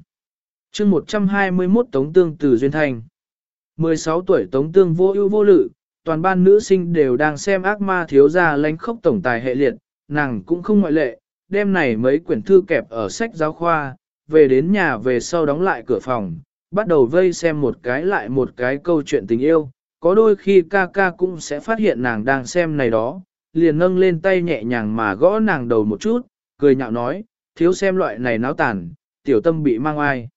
chương 121 Tống Tương từ Duyên Thành 16 tuổi Tống Tương vô ưu vô lự, toàn ban nữ sinh đều đang xem ác ma thiếu gia lánh khốc tổng tài hệ liệt, nàng cũng không ngoại lệ, đêm này mấy quyển thư kẹp ở sách giáo khoa, về đến nhà về sau đóng lại cửa phòng, bắt đầu vây xem một cái lại một cái câu chuyện tình yêu, có đôi khi ca ca cũng sẽ phát hiện nàng đang xem này đó, liền nâng lên tay nhẹ nhàng mà gõ nàng đầu một chút, cười nhạo nói, thiếu xem loại này náo tàn, tiểu tâm bị mang ai.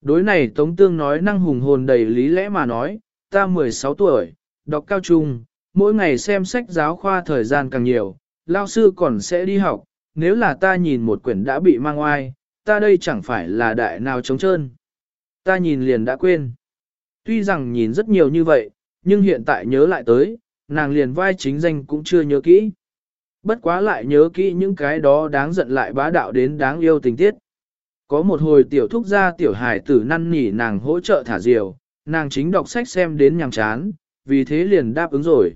Đối này Tống Tương nói năng hùng hồn đầy lý lẽ mà nói, ta 16 tuổi, đọc cao trung, mỗi ngày xem sách giáo khoa thời gian càng nhiều, lao sư còn sẽ đi học, nếu là ta nhìn một quyển đã bị mang oai, ta đây chẳng phải là đại nào trống trơn. Ta nhìn liền đã quên. Tuy rằng nhìn rất nhiều như vậy, nhưng hiện tại nhớ lại tới, nàng liền vai chính danh cũng chưa nhớ kỹ. Bất quá lại nhớ kỹ những cái đó đáng giận lại bá đạo đến đáng yêu tình tiết. Có một hồi tiểu thúc gia tiểu hải tử năn nỉ nàng hỗ trợ thả diều, nàng chính đọc sách xem đến nhàng chán, vì thế liền đáp ứng rồi.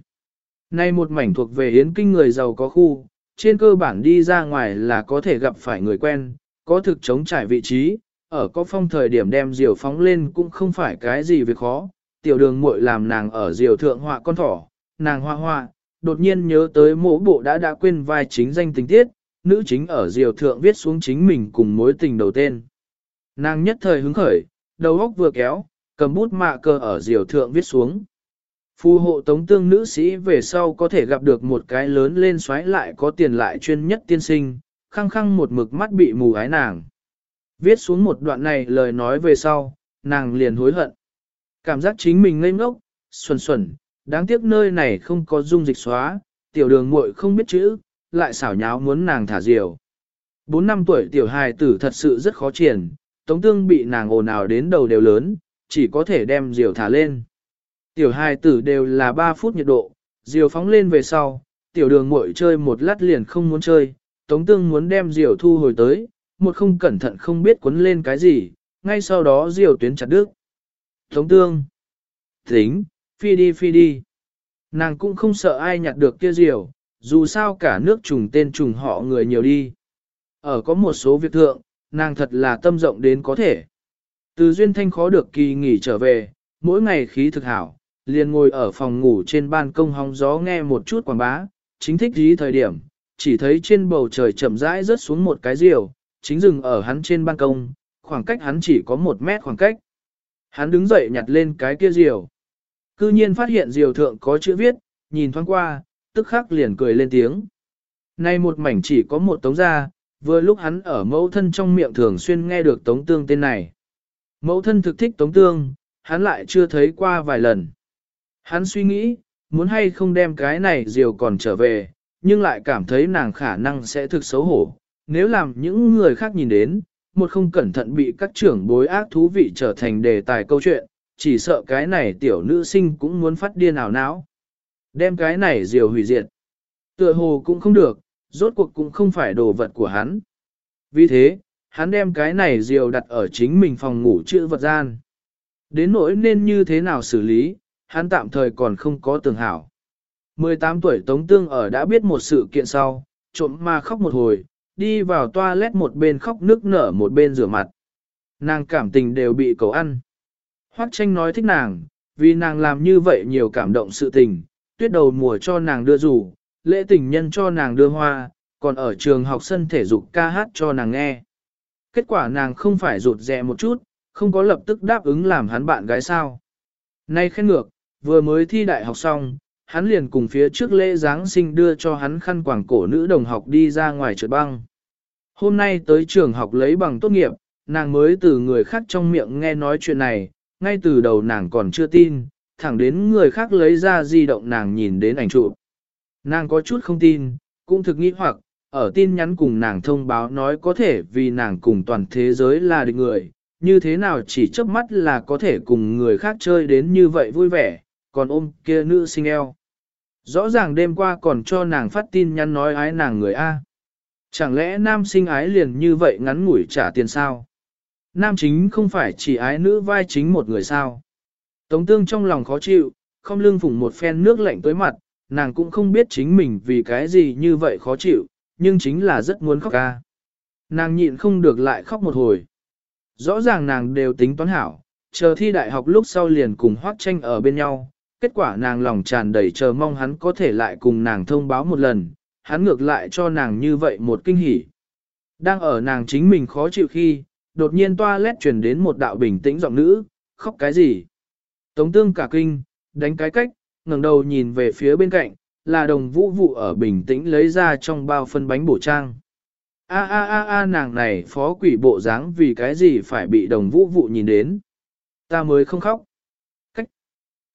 Nay một mảnh thuộc về yến kinh người giàu có khu, trên cơ bản đi ra ngoài là có thể gặp phải người quen, có thực chống trải vị trí, ở có phong thời điểm đem diều phóng lên cũng không phải cái gì việc khó. Tiểu đường muội làm nàng ở diều thượng họa con thỏ, nàng hoa hoa, đột nhiên nhớ tới mỗ bộ đã đã quên vai chính danh tình tiết, nữ chính ở diều thượng viết xuống chính mình cùng mối tình đầu tên. Nàng nhất thời hứng khởi, đầu óc vừa kéo, cầm bút mạ cờ ở diều thượng viết xuống. Phù hộ tống tương nữ sĩ về sau có thể gặp được một cái lớn lên xoáy lại có tiền lại chuyên nhất tiên sinh, khăng khăng một mực mắt bị mù ái nàng. Viết xuống một đoạn này lời nói về sau, nàng liền hối hận. Cảm giác chính mình ngây ngốc, xuẩn xuẩn, đáng tiếc nơi này không có dung dịch xóa, tiểu đường muội không biết chữ, lại xảo nháo muốn nàng thả diều. Bốn năm tuổi tiểu hài tử thật sự rất khó triển, tống tương bị nàng ồn ào đến đầu đều lớn, chỉ có thể đem diều thả lên. Tiểu hài tử đều là 3 phút nhiệt độ, diều phóng lên về sau, tiểu đường muội chơi một lát liền không muốn chơi, tống tương muốn đem diều thu hồi tới, một không cẩn thận không biết quấn lên cái gì, ngay sau đó diều tuyến chặt đứt. Tống tương, tính, phi đi phi đi. Nàng cũng không sợ ai nhặt được kia diều, dù sao cả nước trùng tên trùng họ người nhiều đi. Ở có một số việc thượng, nàng thật là tâm rộng đến có thể. Từ duyên thanh khó được kỳ nghỉ trở về, mỗi ngày khí thực hảo, liền ngồi ở phòng ngủ trên ban công hóng gió nghe một chút quảng bá, chính thích dí thời điểm, chỉ thấy trên bầu trời chậm rãi rớt xuống một cái diều, chính dừng ở hắn trên ban công, khoảng cách hắn chỉ có một mét khoảng cách. Hắn đứng dậy nhặt lên cái kia diều. Cư nhiên phát hiện diều thượng có chữ viết, nhìn thoáng qua, tức khắc liền cười lên tiếng. Nay một mảnh chỉ có một tống gia, vừa lúc hắn ở mẫu thân trong miệng thường xuyên nghe được tống tương tên này. Mẫu thân thực thích tống tương, hắn lại chưa thấy qua vài lần. Hắn suy nghĩ, muốn hay không đem cái này diều còn trở về, nhưng lại cảm thấy nàng khả năng sẽ thực xấu hổ. Nếu làm những người khác nhìn đến, một không cẩn thận bị các trưởng bối ác thú vị trở thành đề tài câu chuyện, chỉ sợ cái này tiểu nữ sinh cũng muốn phát điên ảo não. Đem cái này diều hủy diệt. Tựa hồ cũng không được, rốt cuộc cũng không phải đồ vật của hắn. Vì thế, hắn đem cái này diều đặt ở chính mình phòng ngủ chữ vật gian. Đến nỗi nên như thế nào xử lý, hắn tạm thời còn không có tường hảo. 18 tuổi Tống Tương ở đã biết một sự kiện sau, trộm mà khóc một hồi, đi vào toilet một bên khóc nước nở một bên rửa mặt. Nàng cảm tình đều bị cầu ăn. Hoắc tranh nói thích nàng, vì nàng làm như vậy nhiều cảm động sự tình, tuyết đầu mùa cho nàng đưa rủ, lễ tình nhân cho nàng đưa hoa, còn ở trường học sân thể dục ca hát cho nàng nghe. Kết quả nàng không phải rụt rè một chút, không có lập tức đáp ứng làm hắn bạn gái sao. Nay khen ngược, vừa mới thi đại học xong, hắn liền cùng phía trước lễ Giáng sinh đưa cho hắn khăn quảng cổ nữ đồng học đi ra ngoài trượt băng. Hôm nay tới trường học lấy bằng tốt nghiệp, nàng mới từ người khác trong miệng nghe nói chuyện này, ngay từ đầu nàng còn chưa tin, thẳng đến người khác lấy ra di động nàng nhìn đến ảnh chụp. Nàng có chút không tin, cũng thực nghĩ hoặc, ở tin nhắn cùng nàng thông báo nói có thể vì nàng cùng toàn thế giới là địch người, như thế nào chỉ chớp mắt là có thể cùng người khác chơi đến như vậy vui vẻ, còn ôm kia nữ sinh eo. Rõ ràng đêm qua còn cho nàng phát tin nhắn nói ái nàng người A. Chẳng lẽ nam sinh ái liền như vậy ngắn ngủi trả tiền sao? Nam chính không phải chỉ ái nữ vai chính một người sao? Tống tương trong lòng khó chịu, không lưng phủng một phen nước lạnh tới mặt, nàng cũng không biết chính mình vì cái gì như vậy khó chịu, nhưng chính là rất muốn khóc ca. Nàng nhịn không được lại khóc một hồi. rõ ràng nàng đều tính toán hảo, chờ thi đại học lúc sau liền cùng hoác tranh ở bên nhau, kết quả nàng lòng tràn đầy chờ mong hắn có thể lại cùng nàng thông báo một lần, hắn ngược lại cho nàng như vậy một kinh hỉ. Đang ở nàng chính mình khó chịu khi, đột nhiên toa lét truyền đến một đạo bình tĩnh giọng nữ, khóc cái gì? Tống tương cả kinh, đánh cái cách, ngẩng đầu nhìn về phía bên cạnh, là đồng vũ vụ ở bình tĩnh lấy ra trong bao phân bánh bổ trang. A a a a nàng này phó quỷ bộ dáng vì cái gì phải bị đồng vũ vụ nhìn đến. Ta mới không khóc. Cách.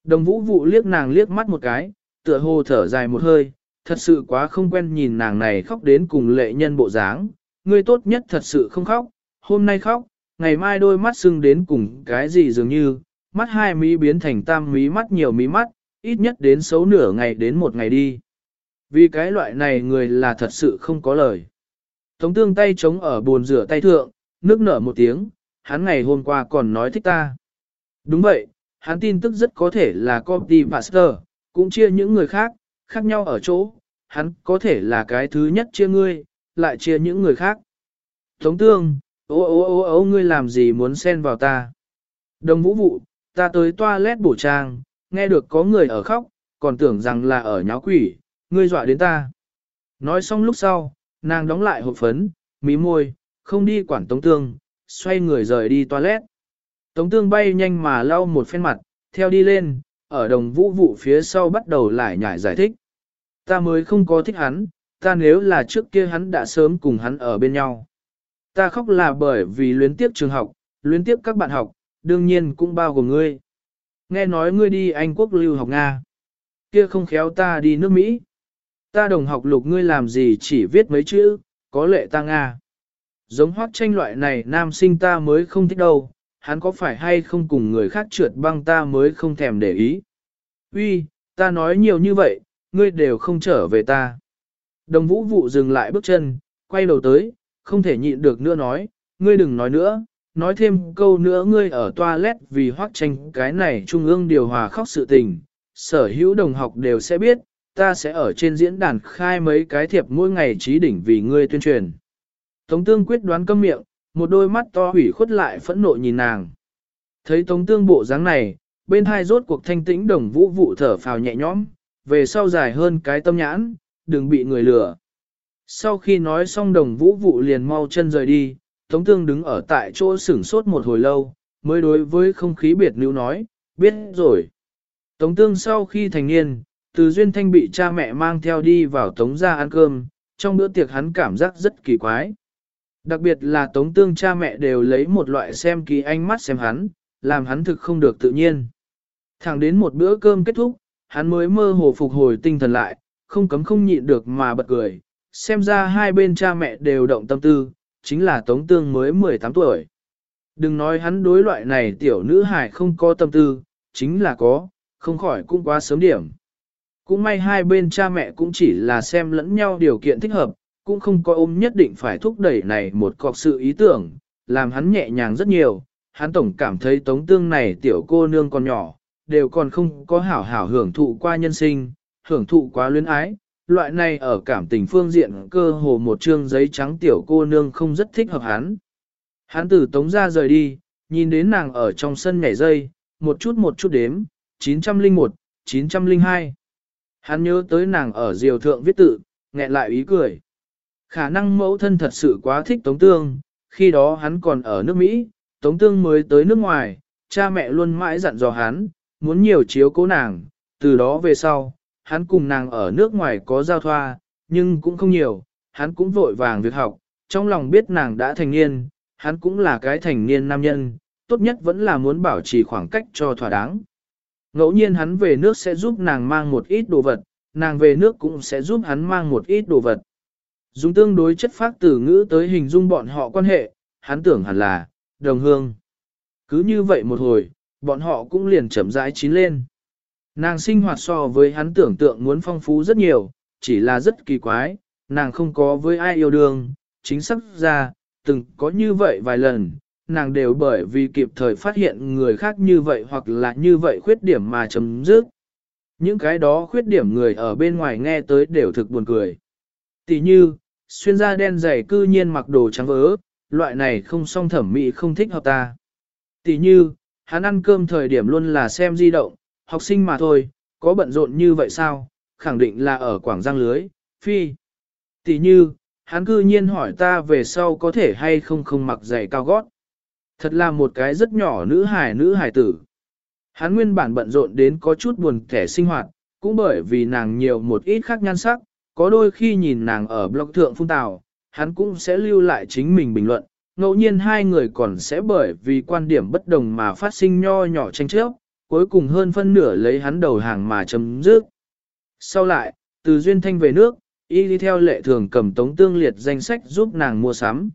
Đồng vũ vụ liếc nàng liếc mắt một cái, tựa hồ thở dài một hơi, thật sự quá không quen nhìn nàng này khóc đến cùng lệ nhân bộ dáng. Ngươi tốt nhất thật sự không khóc, hôm nay khóc, ngày mai đôi mắt sưng đến cùng cái gì dường như, mắt hai mí biến thành tam mí mắt nhiều mí mắt, ít nhất đến xấu nửa ngày đến một ngày đi. Vì cái loại này người là thật sự không có lời. Tống tương tay chống ở bồn rửa tay thượng, nước nở một tiếng, hắn ngày hôm qua còn nói thích ta. Đúng vậy, hắn tin tức rất có thể là copy master, cũng chia những người khác, khác nhau ở chỗ, hắn có thể là cái thứ nhất chia ngươi, lại chia những người khác. Tống tương, ô ô ô ô ngươi làm gì muốn xen vào ta? Đồng vũ vụ, ta tới toilet bổ trang, nghe được có người ở khóc, còn tưởng rằng là ở nháo quỷ, ngươi dọa đến ta. Nói xong lúc sau, nàng đóng lại hộp phấn, mí môi, không đi quản tống tương, xoay người rời đi toilet. Tống tương bay nhanh mà lau một phen mặt, theo đi lên, ở đồng vũ vụ phía sau bắt đầu lại nhải giải thích. Ta mới không có thích hắn, ta nếu là trước kia hắn đã sớm cùng hắn ở bên nhau. Ta khóc là bởi vì luyến tiếp trường học, luyến tiếp các bạn học, đương nhiên cũng bao gồm ngươi. Nghe nói ngươi đi Anh quốc lưu học Nga. Kia không khéo ta đi nước Mỹ. Ta đồng học lục ngươi làm gì chỉ viết mấy chữ, có lệ ta Nga. Giống hoác tranh loại này nam sinh ta mới không thích đâu, hắn có phải hay không cùng người khác trượt băng ta mới không thèm để ý. Uy, ta nói nhiều như vậy, ngươi đều không trở về ta. Đồng vũ vụ dừng lại bước chân, quay đầu tới, không thể nhịn được nữa nói, ngươi đừng nói nữa, nói thêm câu nữa ngươi ở toilet vì hoác tranh cái này trung ương điều hòa khóc sự tình, sở hữu đồng học đều sẽ biết, ta sẽ ở trên diễn đàn khai mấy cái thiệp mỗi ngày trí đỉnh vì ngươi tuyên truyền. Tống tương quyết đoán câm miệng, một đôi mắt to hủy khuất lại phẫn nộ nhìn nàng. Thấy tống tương bộ dáng này, bên hai rốt cuộc thanh tĩnh đồng vũ vụ thở phào nhẹ nhõm, về sau dài hơn cái tâm nhãn, đừng bị người lừa. Sau khi nói xong đồng vũ vụ liền mau chân rời đi, Tống Tương đứng ở tại chỗ sửng sốt một hồi lâu, mới đối với không khí biệt nữ nói, biết rồi. Tống Tương sau khi thành niên, từ duyên thanh bị cha mẹ mang theo đi vào Tống ra ăn cơm, trong bữa tiệc hắn cảm giác rất kỳ quái. Đặc biệt là Tống Tương cha mẹ đều lấy một loại xem kỳ ánh mắt xem hắn, làm hắn thực không được tự nhiên. Thẳng đến một bữa cơm kết thúc, hắn mới mơ hồ phục hồi tinh thần lại, không cấm không nhịn được mà bật cười, xem ra hai bên cha mẹ đều động tâm tư, chính là Tống Tương mới 18 tuổi. Đừng nói hắn đối loại này tiểu nữ hài không có tâm tư, chính là có, không khỏi cũng quá sớm điểm. Cũng may hai bên cha mẹ cũng chỉ là xem lẫn nhau điều kiện thích hợp, cũng không có ôm nhất định phải thúc đẩy này một cọc sự ý tưởng, làm hắn nhẹ nhàng rất nhiều. Hắn tổng cảm thấy tống tương này tiểu cô nương còn nhỏ, đều còn không có hảo hảo hưởng thụ qua nhân sinh, hưởng thụ quá luyến ái, loại này ở cảm tình phương diện cơ hồ một chương giấy trắng tiểu cô nương không rất thích hợp hắn. Hắn từ tống ra rời đi, nhìn đến nàng ở trong sân nhảy dây, một chút một chút đếm, 901, 902. Hắn nhớ tới nàng ở diều thượng viết tự, nghẹn lại ý cười. Khả năng mẫu thân thật sự quá thích Tống Tương, khi đó hắn còn ở nước Mỹ, Tống Tương mới tới nước ngoài, cha mẹ luôn mãi dặn dò hắn, muốn nhiều chiếu cố nàng, từ đó về sau, hắn cùng nàng ở nước ngoài có giao thoa, nhưng cũng không nhiều, hắn cũng vội vàng việc học, trong lòng biết nàng đã thành niên, hắn cũng là cái thành niên nam nhân, tốt nhất vẫn là muốn bảo trì khoảng cách cho thỏa đáng. Ngẫu nhiên hắn về nước sẽ giúp nàng mang một ít đồ vật, nàng về nước cũng sẽ giúp hắn mang một ít đồ vật. Dùng tương đối chất phát từ ngữ tới hình dung bọn họ quan hệ, hắn tưởng hẳn là, đồng hương. Cứ như vậy một hồi, bọn họ cũng liền chậm rãi chín lên. Nàng sinh hoạt so với hắn tưởng tượng muốn phong phú rất nhiều, chỉ là rất kỳ quái, nàng không có với ai yêu đương, chính xác ra, từng có như vậy vài lần, nàng đều bởi vì kịp thời phát hiện người khác như vậy hoặc là như vậy khuyết điểm mà chấm dứt. Những cái đó khuyết điểm người ở bên ngoài nghe tới đều thực buồn cười. Tỷ như, xuyên da đen dày cư nhiên mặc đồ trắng vớ, loại này không song thẩm mỹ không thích hợp ta. Tỷ như, hắn ăn cơm thời điểm luôn là xem di động, học sinh mà thôi, có bận rộn như vậy sao, khẳng định là ở Quảng Giang lưới, phi. Tỷ như, hắn cư nhiên hỏi ta về sau có thể hay không không mặc giày cao gót. Thật là một cái rất nhỏ nữ hài nữ hài tử. Hắn nguyên bản bận rộn đến có chút buồn kẻ sinh hoạt, cũng bởi vì nàng nhiều một ít khác nhan sắc, có đôi khi nhìn nàng ở blog thượng phun tào, hắn cũng sẽ lưu lại chính mình bình luận, ngẫu nhiên hai người còn sẽ bởi vì quan điểm bất đồng mà phát sinh nho nhỏ tranh chấp, cuối cùng hơn phân nửa lấy hắn đầu hàng mà chấm dứt. Sau lại, từ duyên thanh về nước, y đi theo lệ thường cầm tống tương liệt danh sách giúp nàng mua sắm.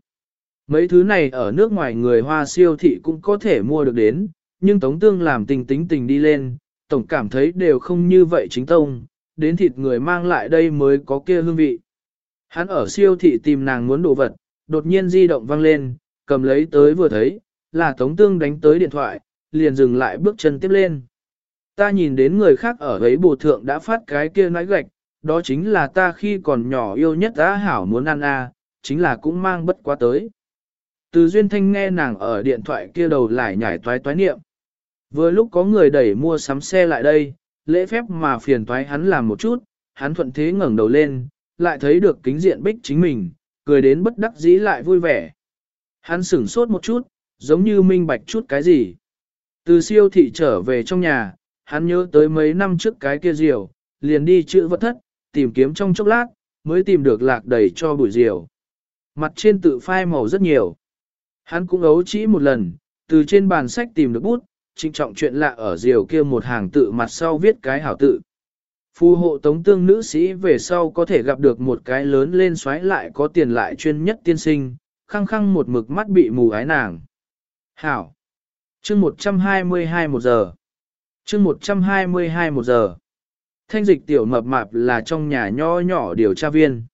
Mấy thứ này ở nước ngoài người hoa siêu thị cũng có thể mua được đến, nhưng tống tương làm tình tính tình đi lên, tổng cảm thấy đều không như vậy chính tông, đến thịt người mang lại đây mới có kia hương vị. Hắn ở siêu thị tìm nàng muốn đồ vật, đột nhiên di động vang lên, cầm lấy tới vừa thấy, là tống tương đánh tới điện thoại, liền dừng lại bước chân tiếp lên. Ta nhìn đến người khác ở ấy bồ thượng đã phát cái kia nói gạch, đó chính là ta khi còn nhỏ yêu nhất đã hảo muốn ăn a, chính là cũng mang bất quá tới. Từ duyên thanh nghe nàng ở điện thoại kia đầu lại nhảy toái toái niệm. Vừa lúc có người đẩy mua sắm xe lại đây, lễ phép mà phiền toái hắn làm một chút, hắn thuận thế ngẩng đầu lên, lại thấy được kính diện bích chính mình, cười đến bất đắc dĩ lại vui vẻ. Hắn sửng sốt một chút, giống như minh bạch chút cái gì. Từ siêu thị trở về trong nhà, hắn nhớ tới mấy năm trước cái kia diều, liền đi chữ vật thất, tìm kiếm trong chốc lát, mới tìm được lạc đầy cho bụi diều. Mặt trên tự phai màu rất nhiều. Hắn cũng ấu chỉ một lần, từ trên bàn sách tìm được bút, trinh trọng chuyện lạ ở diều kia một hàng tự mặt sau viết cái hảo tự. Phù hộ tống tương nữ sĩ về sau có thể gặp được một cái lớn lên xoáy lại có tiền lại chuyên nhất tiên sinh, khăng khăng một mực mắt bị mù ái nàng. Hảo chương 122 một giờ. chương 122 một giờ. Thanh dịch tiểu mập mạp là trong nhà nho nhỏ điều tra viên.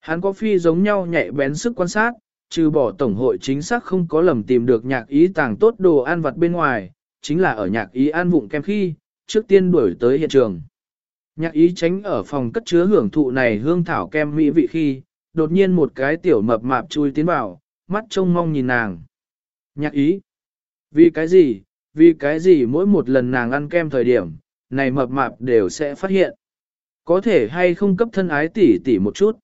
Hắn có phi giống nhau nhạy bén sức quan sát, trừ bỏ tổng hội chính xác không có lầm tìm được nhạc ý tàng tốt đồ ăn vặt bên ngoài, chính là ở nhạc ý ăn vụng kem khi, trước tiên đuổi tới hiện trường. Nhạc ý tránh ở phòng cất chứa hưởng thụ này hương thảo kem mỹ vị khi, đột nhiên một cái tiểu mập mạp chui tiến vào, mắt trông mong nhìn nàng. Nhạc ý. Vì cái gì, vì cái gì mỗi một lần nàng ăn kem thời điểm, này mập mạp đều sẽ phát hiện. Có thể hay không cấp thân ái tỉ tỉ một chút.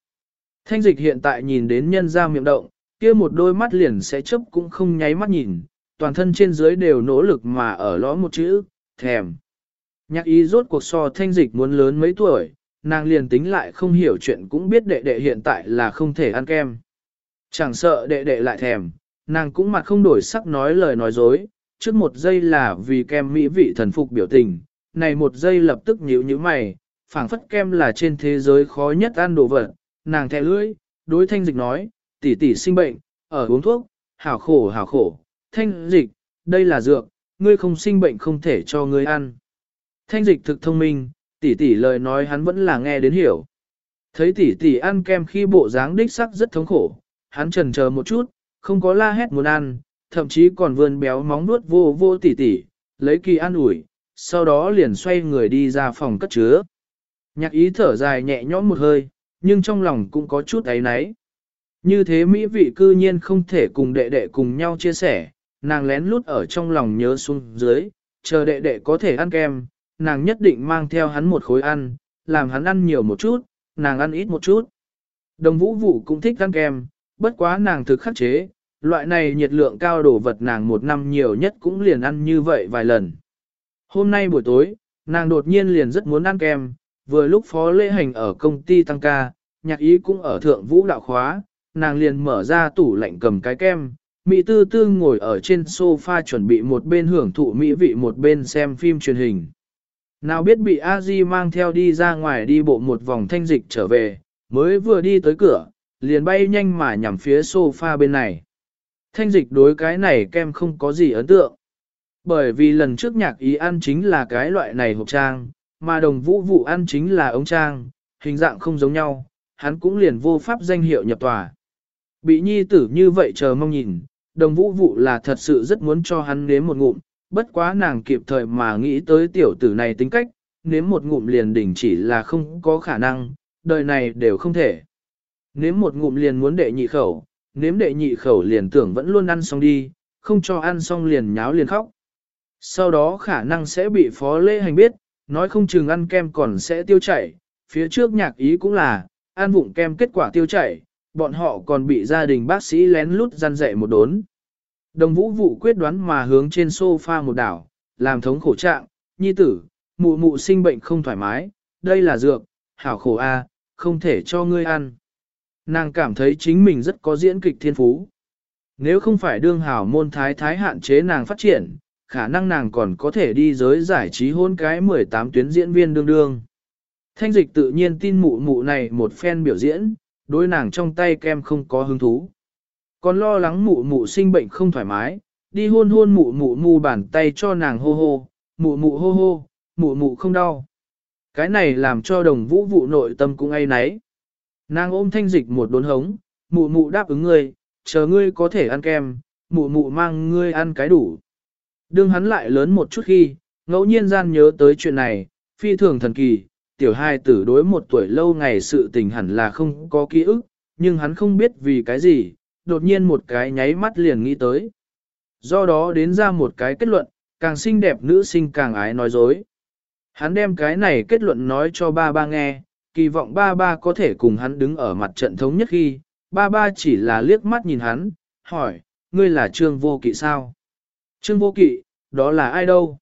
Thanh dịch hiện tại nhìn đến nhân ra miệng động, kia một đôi mắt liền sẽ chấp cũng không nháy mắt nhìn, toàn thân trên dưới đều nỗ lực mà ở ló một chữ, thèm. Nhạc ý rốt cuộc so thanh dịch muốn lớn mấy tuổi, nàng liền tính lại không hiểu chuyện cũng biết đệ đệ hiện tại là không thể ăn kem. Chẳng sợ đệ đệ lại thèm, nàng cũng mặt không đổi sắc nói lời nói dối, trước một giây là vì kem mỹ vị thần phục biểu tình, này một giây lập tức nhíu nhíu mày, phảng phất kem là trên thế giới khó nhất ăn đồ vật, nàng thẻ lưỡi, đối thanh dịch nói, tỷ tỷ sinh bệnh, ở uống thuốc, hảo khổ hảo khổ, thanh dịch, đây là dược, ngươi không sinh bệnh không thể cho ngươi ăn. Thanh dịch thực thông minh, tỷ tỷ lời nói hắn vẫn là nghe đến hiểu. Thấy tỷ tỷ ăn kem khi bộ dáng đích sắc rất thống khổ, hắn trần chờ một chút, không có la hét muốn ăn, thậm chí còn vươn béo móng nuốt vô vô tỉ tỉ, lấy kỳ ăn ủi, sau đó liền xoay người đi ra phòng cất chứa. Nhạc ý thở dài nhẹ nhõm một hơi, nhưng trong lòng cũng có chút ấy náy. Như thế Mỹ vị cư nhiên không thể cùng đệ đệ cùng nhau chia sẻ, nàng lén lút ở trong lòng nhớ xuống dưới, chờ đệ đệ có thể ăn kem, nàng nhất định mang theo hắn một khối ăn, làm hắn ăn nhiều một chút, nàng ăn ít một chút. Đồng vũ vụ cũng thích ăn kem, bất quá nàng thực khắc chế, loại này nhiệt lượng cao đồ vật nàng một năm nhiều nhất cũng liền ăn như vậy vài lần. Hôm nay buổi tối, nàng đột nhiên liền rất muốn ăn kem, vừa lúc phó lễ hành ở công ty tăng ca, nhạc ý cũng ở thượng vũ đạo khóa, nàng liền mở ra tủ lạnh cầm cái kem, Mỹ tư tư ngồi ở trên sofa chuẩn bị một bên hưởng thụ mỹ vị một bên xem phim truyền hình. Nào biết bị a di mang theo đi ra ngoài đi bộ một vòng thanh dịch trở về, mới vừa đi tới cửa, liền bay nhanh mà nhằm phía sofa bên này. Thanh dịch đối cái này kem không có gì ấn tượng. Bởi vì lần trước nhạc ý ăn chính là cái loại này hộp trang, mà đồng vũ vụ ăn chính là ống trang, hình dạng không giống nhau, hắn cũng liền vô pháp danh hiệu nhập tòa. Bị nhi tử như vậy chờ mong nhìn, đồng vũ vụ là thật sự rất muốn cho hắn nếm một ngụm, bất quá nàng kịp thời mà nghĩ tới tiểu tử này tính cách, nếm một ngụm liền đỉnh chỉ là không có khả năng, đời này đều không thể. Nếm một ngụm liền muốn đệ nhị khẩu, nếm đệ nhị khẩu liền tưởng vẫn luôn ăn xong đi, không cho ăn xong liền nháo liền khóc. Sau đó khả năng sẽ bị phó lễ hành biết, nói không chừng ăn kem còn sẽ tiêu chảy, phía trước nhạc ý cũng là, ăn vụng kem kết quả tiêu chảy, bọn họ còn bị gia đình bác sĩ lén lút gian dạy một đốn. Đồng vũ vụ quyết đoán mà hướng trên sofa một đảo, làm thống khổ trạng, nhi tử, mụ mụ sinh bệnh không thoải mái, đây là dược, hảo khổ a, không thể cho ngươi ăn. Nàng cảm thấy chính mình rất có diễn kịch thiên phú. Nếu không phải đương hảo môn thái thái hạn chế nàng phát triển, khả năng nàng còn có thể đi giới giải trí hôn cái 18 tuyến diễn viên đương đương. Thanh dịch tự nhiên tin mụ mụ này một phen biểu diễn, đối nàng trong tay kem không có hứng thú. Còn lo lắng mụ mụ sinh bệnh không thoải mái, đi hôn hôn mụ mụ mu bàn tay cho nàng hô hô, mụ mụ hô hô, mụ mụ không đau. Cái này làm cho đồng vũ vụ nội tâm cũng ai nấy. Nàng ôm thanh dịch một đốn hống, mụ mụ đáp ứng ngươi, chờ ngươi có thể ăn kem, mụ mụ mang ngươi ăn cái đủ. Đương hắn lại lớn một chút khi, ngẫu nhiên gian nhớ tới chuyện này, phi thường thần kỳ, tiểu hai tử đối một tuổi lâu ngày sự tình hẳn là không có ký ức, nhưng hắn không biết vì cái gì, đột nhiên một cái nháy mắt liền nghĩ tới. Do đó đến ra một cái kết luận, càng xinh đẹp nữ sinh càng ái nói dối. Hắn đem cái này kết luận nói cho ba ba nghe, kỳ vọng ba ba có thể cùng hắn đứng ở mặt trận thống nhất khi, ba ba chỉ là liếc mắt nhìn hắn, hỏi, ngươi là trương vô kỵ sao? Trương vô kỵ, đó là ai đâu?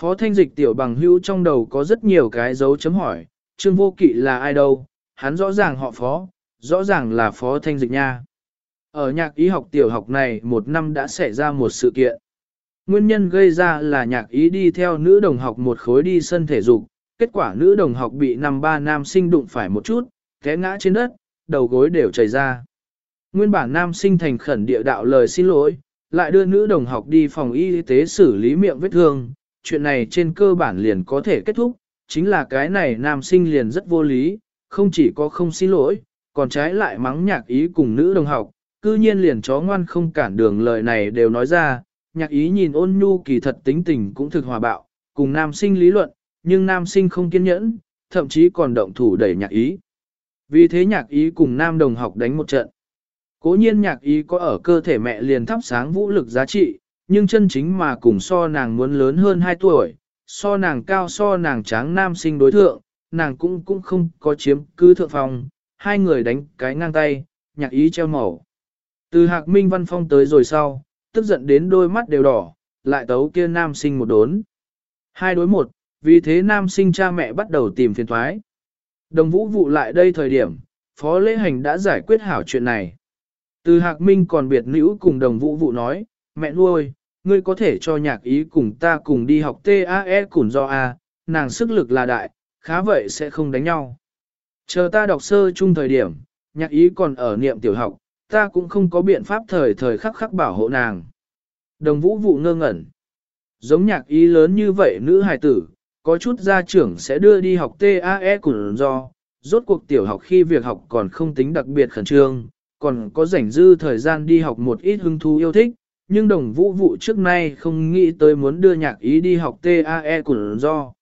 Phó thanh dịch tiểu bằng hữu trong đầu có rất nhiều cái dấu chấm hỏi, trương vô kỵ là ai đâu? Hắn rõ ràng họ phó, rõ ràng là phó thanh dịch nha. Ở nhạc ý học tiểu học này một năm đã xảy ra một sự kiện. Nguyên nhân gây ra là nhạc ý đi theo nữ đồng học một khối đi sân thể dục, kết quả nữ đồng học bị năm ba nam sinh đụng phải một chút, té ngã trên đất, đầu gối đều chảy ra. Nguyên bản nam sinh thành khẩn địa đạo lời xin lỗi, lại đưa nữ đồng học đi phòng y tế xử lý miệng vết thương, chuyện này trên cơ bản liền có thể kết thúc, chính là cái này nam sinh liền rất vô lý, không chỉ có không xin lỗi, còn trái lại mắng nhạc ý cùng nữ đồng học, cư nhiên liền chó ngoan không cản đường lời này đều nói ra, nhạc ý nhìn ôn nhu kỳ thật tính tình cũng thực hòa bạo, cùng nam sinh lý luận, nhưng nam sinh không kiên nhẫn, thậm chí còn động thủ đẩy nhạc ý. Vì thế nhạc ý cùng nam đồng học đánh một trận. Cố nhiên nhạc ý có ở cơ thể mẹ liền thắp sáng vũ lực giá trị, nhưng chân chính mà cùng so nàng muốn lớn hơn 2 tuổi, so nàng cao so nàng tráng nam sinh đối thượng, nàng cũng cũng không có chiếm cứ thượng phòng, hai người đánh cái ngang tay, nhạc ý treo màu. Từ hạc minh văn phong tới rồi sau, tức giận đến đôi mắt đều đỏ, lại tấu kia nam sinh một đốn. Hai đối một, vì thế nam sinh cha mẹ bắt đầu tìm phiền thoái. Đồng vũ vụ lại đây thời điểm, Phó Lễ Hành đã giải quyết hảo chuyện này. Từ Hạc Minh còn biệt nữ cùng đồng vũ vụ nói, mẹ nuôi, ngươi có thể cho nhạc ý cùng ta cùng đi học TAE cùng do A, nàng sức lực là đại, khá vậy sẽ không đánh nhau. Chờ ta đọc sơ chung thời điểm, nhạc ý còn ở niệm tiểu học, ta cũng không có biện pháp thời thời khắc khắc bảo hộ nàng. Đồng vũ vụ ngơ ngẩn. Giống nhạc ý lớn như vậy nữ hài tử, có chút gia trưởng sẽ đưa đi học TAE cùng do, rốt cuộc tiểu học khi việc học còn không tính đặc biệt khẩn trương, còn có rảnh dư thời gian đi học một ít hứng thú yêu thích, nhưng đồng vũ vụ trước nay không nghĩ tới muốn đưa nhạc ý đi học TAE cùng do.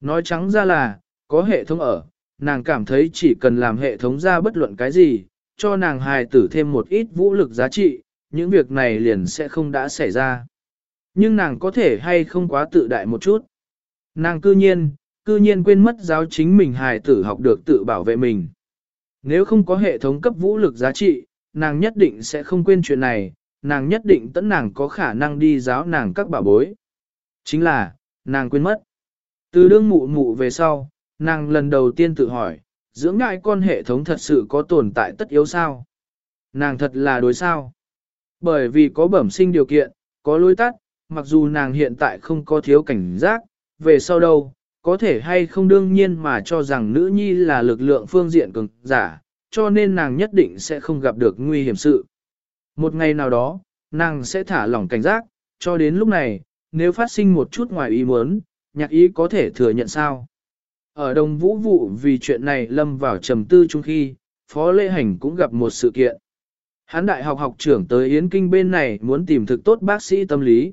Nói trắng ra là, có hệ thống ở, nàng cảm thấy chỉ cần làm hệ thống ra bất luận cái gì, cho nàng hài tử thêm một ít vũ lực giá trị, những việc này liền sẽ không đã xảy ra. Nhưng nàng có thể hay không quá tự đại một chút. Nàng cư nhiên, cư nhiên quên mất giáo chính mình hài tử học được tự bảo vệ mình. Nếu không có hệ thống cấp vũ lực giá trị, nàng nhất định sẽ không quên chuyện này, nàng nhất định tẫn nàng có khả năng đi giáo nàng các bảo bối. Chính là, nàng quên mất. Từ đương mụ mụ về sau, nàng lần đầu tiên tự hỏi, dưỡng ngại con hệ thống thật sự có tồn tại tất yếu sao? Nàng thật là đối sao? Bởi vì có bẩm sinh điều kiện, có lối tắt, mặc dù nàng hiện tại không có thiếu cảnh giác, về sau đâu, có thể hay không đương nhiên mà cho rằng nữ nhi là lực lượng phương diện cường giả, cho nên nàng nhất định sẽ không gặp được nguy hiểm sự. Một ngày nào đó, nàng sẽ thả lỏng cảnh giác, cho đến lúc này, nếu phát sinh một chút ngoài ý muốn, nhạc ý có thể thừa nhận sao. Ở đồng vũ vụ vì chuyện này lâm vào trầm tư chung khi, Phó Lê Hành cũng gặp một sự kiện. Hán đại học học trưởng tới Yến Kinh bên này muốn tìm thực tốt bác sĩ tâm lý.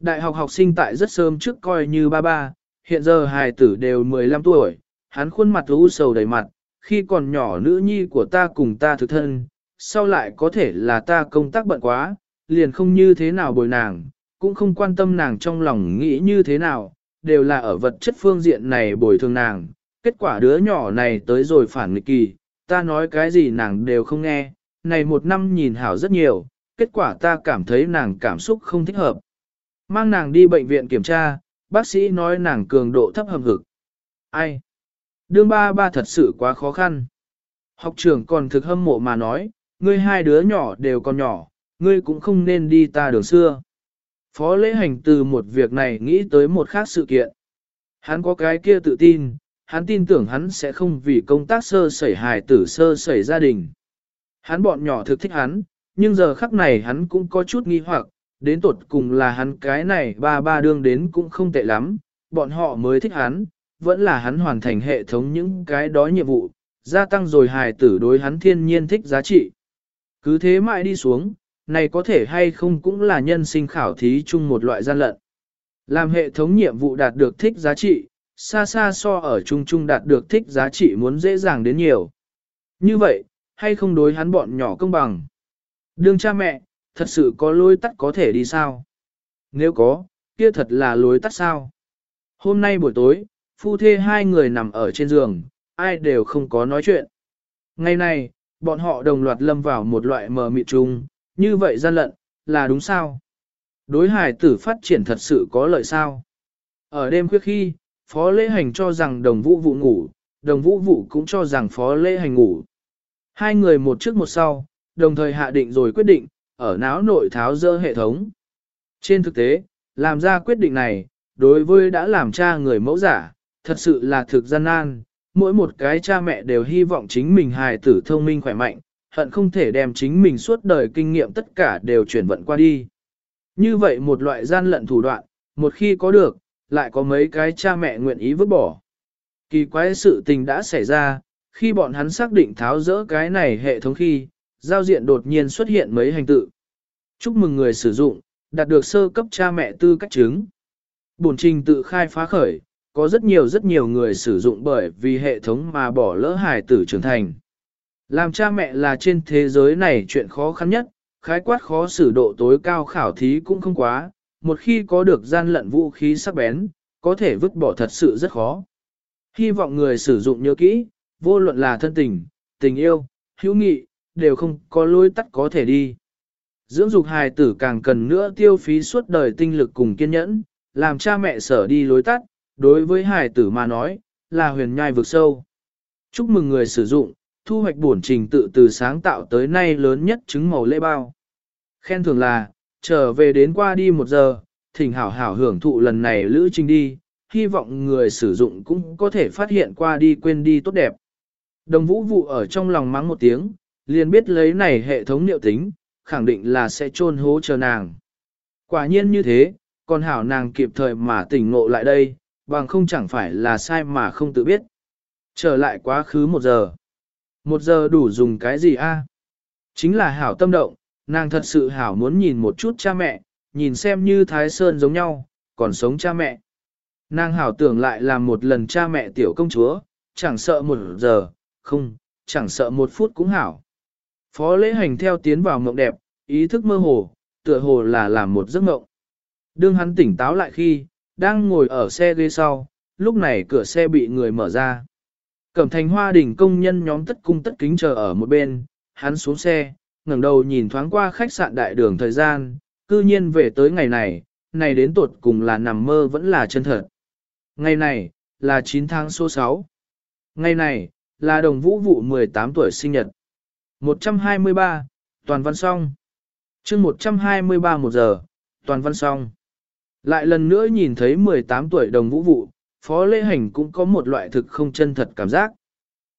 Đại học học sinh tại rất sớm trước coi như ba ba, hiện giờ hài tử đều 15 tuổi, hắn khuôn mặt u sầu đầy mặt, khi còn nhỏ nữ nhi của ta cùng ta thực thân, sau lại có thể là ta công tác bận quá, liền không như thế nào bồi nàng, cũng không quan tâm nàng trong lòng nghĩ như thế nào, đều là ở vật chất phương diện này bồi thường nàng. Kết quả đứa nhỏ này tới rồi phản nghịch kỳ, ta nói cái gì nàng đều không nghe, này một năm nhìn hảo rất nhiều, kết quả ta cảm thấy nàng cảm xúc không thích hợp. Mang nàng đi bệnh viện kiểm tra, bác sĩ nói nàng cường độ thấp hầm hực. Ai? Đương ba ba thật sự quá khó khăn. Học trưởng còn thực hâm mộ mà nói, ngươi hai đứa nhỏ đều còn nhỏ, ngươi cũng không nên đi ta đường xưa. Phó lễ hành từ một việc này nghĩ tới một khác sự kiện. Hắn có cái kia tự tin, hắn tin tưởng hắn sẽ không vì công tác sơ sẩy hài tử sơ sẩy gia đình. Hắn bọn nhỏ thực thích hắn, nhưng giờ khắc này hắn cũng có chút nghi hoặc, đến tột cùng là hắn cái này ba ba đương đến cũng không tệ lắm, bọn họ mới thích hắn, vẫn là hắn hoàn thành hệ thống những cái đó nhiệm vụ, gia tăng rồi hài tử đối hắn thiên nhiên thích giá trị. Cứ thế mãi đi xuống, này có thể hay không cũng là nhân sinh khảo thí chung một loại gian lận. Làm hệ thống nhiệm vụ đạt được thích giá trị, xa xa so ở chung chung đạt được thích giá trị muốn dễ dàng đến nhiều. Như vậy, hay không đối hắn bọn nhỏ công bằng? Đương cha mẹ, thật sự có lối tắt có thể đi sao? Nếu có, kia thật là lối tắt sao? Hôm nay buổi tối, phu thê hai người nằm ở trên giường, ai đều không có nói chuyện. Ngày này, bọn họ đồng loạt lâm vào một loại mờ mịt chung, như vậy gian lận, là đúng sao? Đối hải tử phát triển thật sự có lợi sao? Ở đêm khuya khi, Phó Lễ Hành cho rằng đồng vũ vụ ngủ, đồng vũ vụ cũng cho rằng Phó Lễ Hành ngủ. Hai người một trước một sau, đồng thời hạ định rồi quyết định, ở náo nội tháo dơ hệ thống. Trên thực tế, làm ra quyết định này, đối với đã làm cha người mẫu giả, thật sự là thực gian nan, mỗi một cái cha mẹ đều hy vọng chính mình hài tử thông minh khỏe mạnh, hận không thể đem chính mình suốt đời kinh nghiệm tất cả đều chuyển vận qua đi. Như vậy một loại gian lận thủ đoạn, một khi có được, lại có mấy cái cha mẹ nguyện ý vứt bỏ. Kỳ quái sự tình đã xảy ra, khi bọn hắn xác định tháo rỡ cái này hệ thống khi, giao diện đột nhiên xuất hiện mấy hành tự. Chúc mừng người sử dụng, đạt được sơ cấp cha mẹ tư cách chứng. Bổn trình tự khai phá khởi, có rất nhiều rất nhiều người sử dụng bởi vì hệ thống mà bỏ lỡ hài tử trưởng thành. Làm cha mẹ là trên thế giới này chuyện khó khăn nhất, khái quát khó xử độ tối cao khảo thí cũng không quá, một khi có được gian lận vũ khí sắc bén, có thể vứt bỏ thật sự rất khó. Hy vọng người sử dụng nhớ kỹ, vô luận là thân tình, tình yêu, hữu nghị, đều không có lối tắt có thể đi. Dưỡng dục hài tử càng cần nữa tiêu phí suốt đời tinh lực cùng kiên nhẫn, làm cha mẹ sở đi lối tắt, đối với hài tử mà nói, là huyền nhai vực sâu. Chúc mừng người sử dụng, thu hoạch bổn trình tự từ sáng tạo tới nay lớn nhất chứng màu lễ bao. Khen thường là, trở về đến qua đi một giờ, thỉnh hảo hảo hưởng thụ lần này lữ trình đi, hy vọng người sử dụng cũng có thể phát hiện qua đi quên đi tốt đẹp. Đồng vũ vụ ở trong lòng mắng một tiếng, liền biết lấy này hệ thống liệu tính, khẳng định là sẽ trôn hố chờ nàng. Quả nhiên như thế, còn hảo nàng kịp thời mà tỉnh ngộ lại đây, bằng không chẳng phải là sai mà không tự biết. Trở lại quá khứ một giờ. Một giờ đủ dùng cái gì a? Chính là hảo tâm động, nàng thật sự hảo muốn nhìn một chút cha mẹ, nhìn xem như Thái Sơn giống nhau, còn sống cha mẹ. Nàng hảo tưởng lại làm một lần cha mẹ tiểu công chúa, chẳng sợ một giờ, không, chẳng sợ một phút cũng hảo. Phó lễ hành theo tiến vào mộng đẹp, ý thức mơ hồ, tựa hồ là làm một giấc mộng. Đương hắn tỉnh táo lại khi, đang ngồi ở xe ghế sau, lúc này cửa xe bị người mở ra. Cẩm thành hoa đỉnh công nhân nhóm tất cung tất kính chờ ở một bên, hắn xuống xe, ngẩng đầu nhìn thoáng qua khách sạn đại đường thời gian, cư nhiên về tới ngày này, này đến tột cùng là nằm mơ vẫn là chân thật. Ngày này, là 9 tháng số 6. Ngày này, là đồng vũ vụ 18 tuổi sinh nhật. 123, toàn văn xong. chương 123 một giờ, toàn văn xong. Lại lần nữa nhìn thấy 18 tuổi đồng vũ vụ, Phó Lễ Hành cũng có một loại thực không chân thật cảm giác.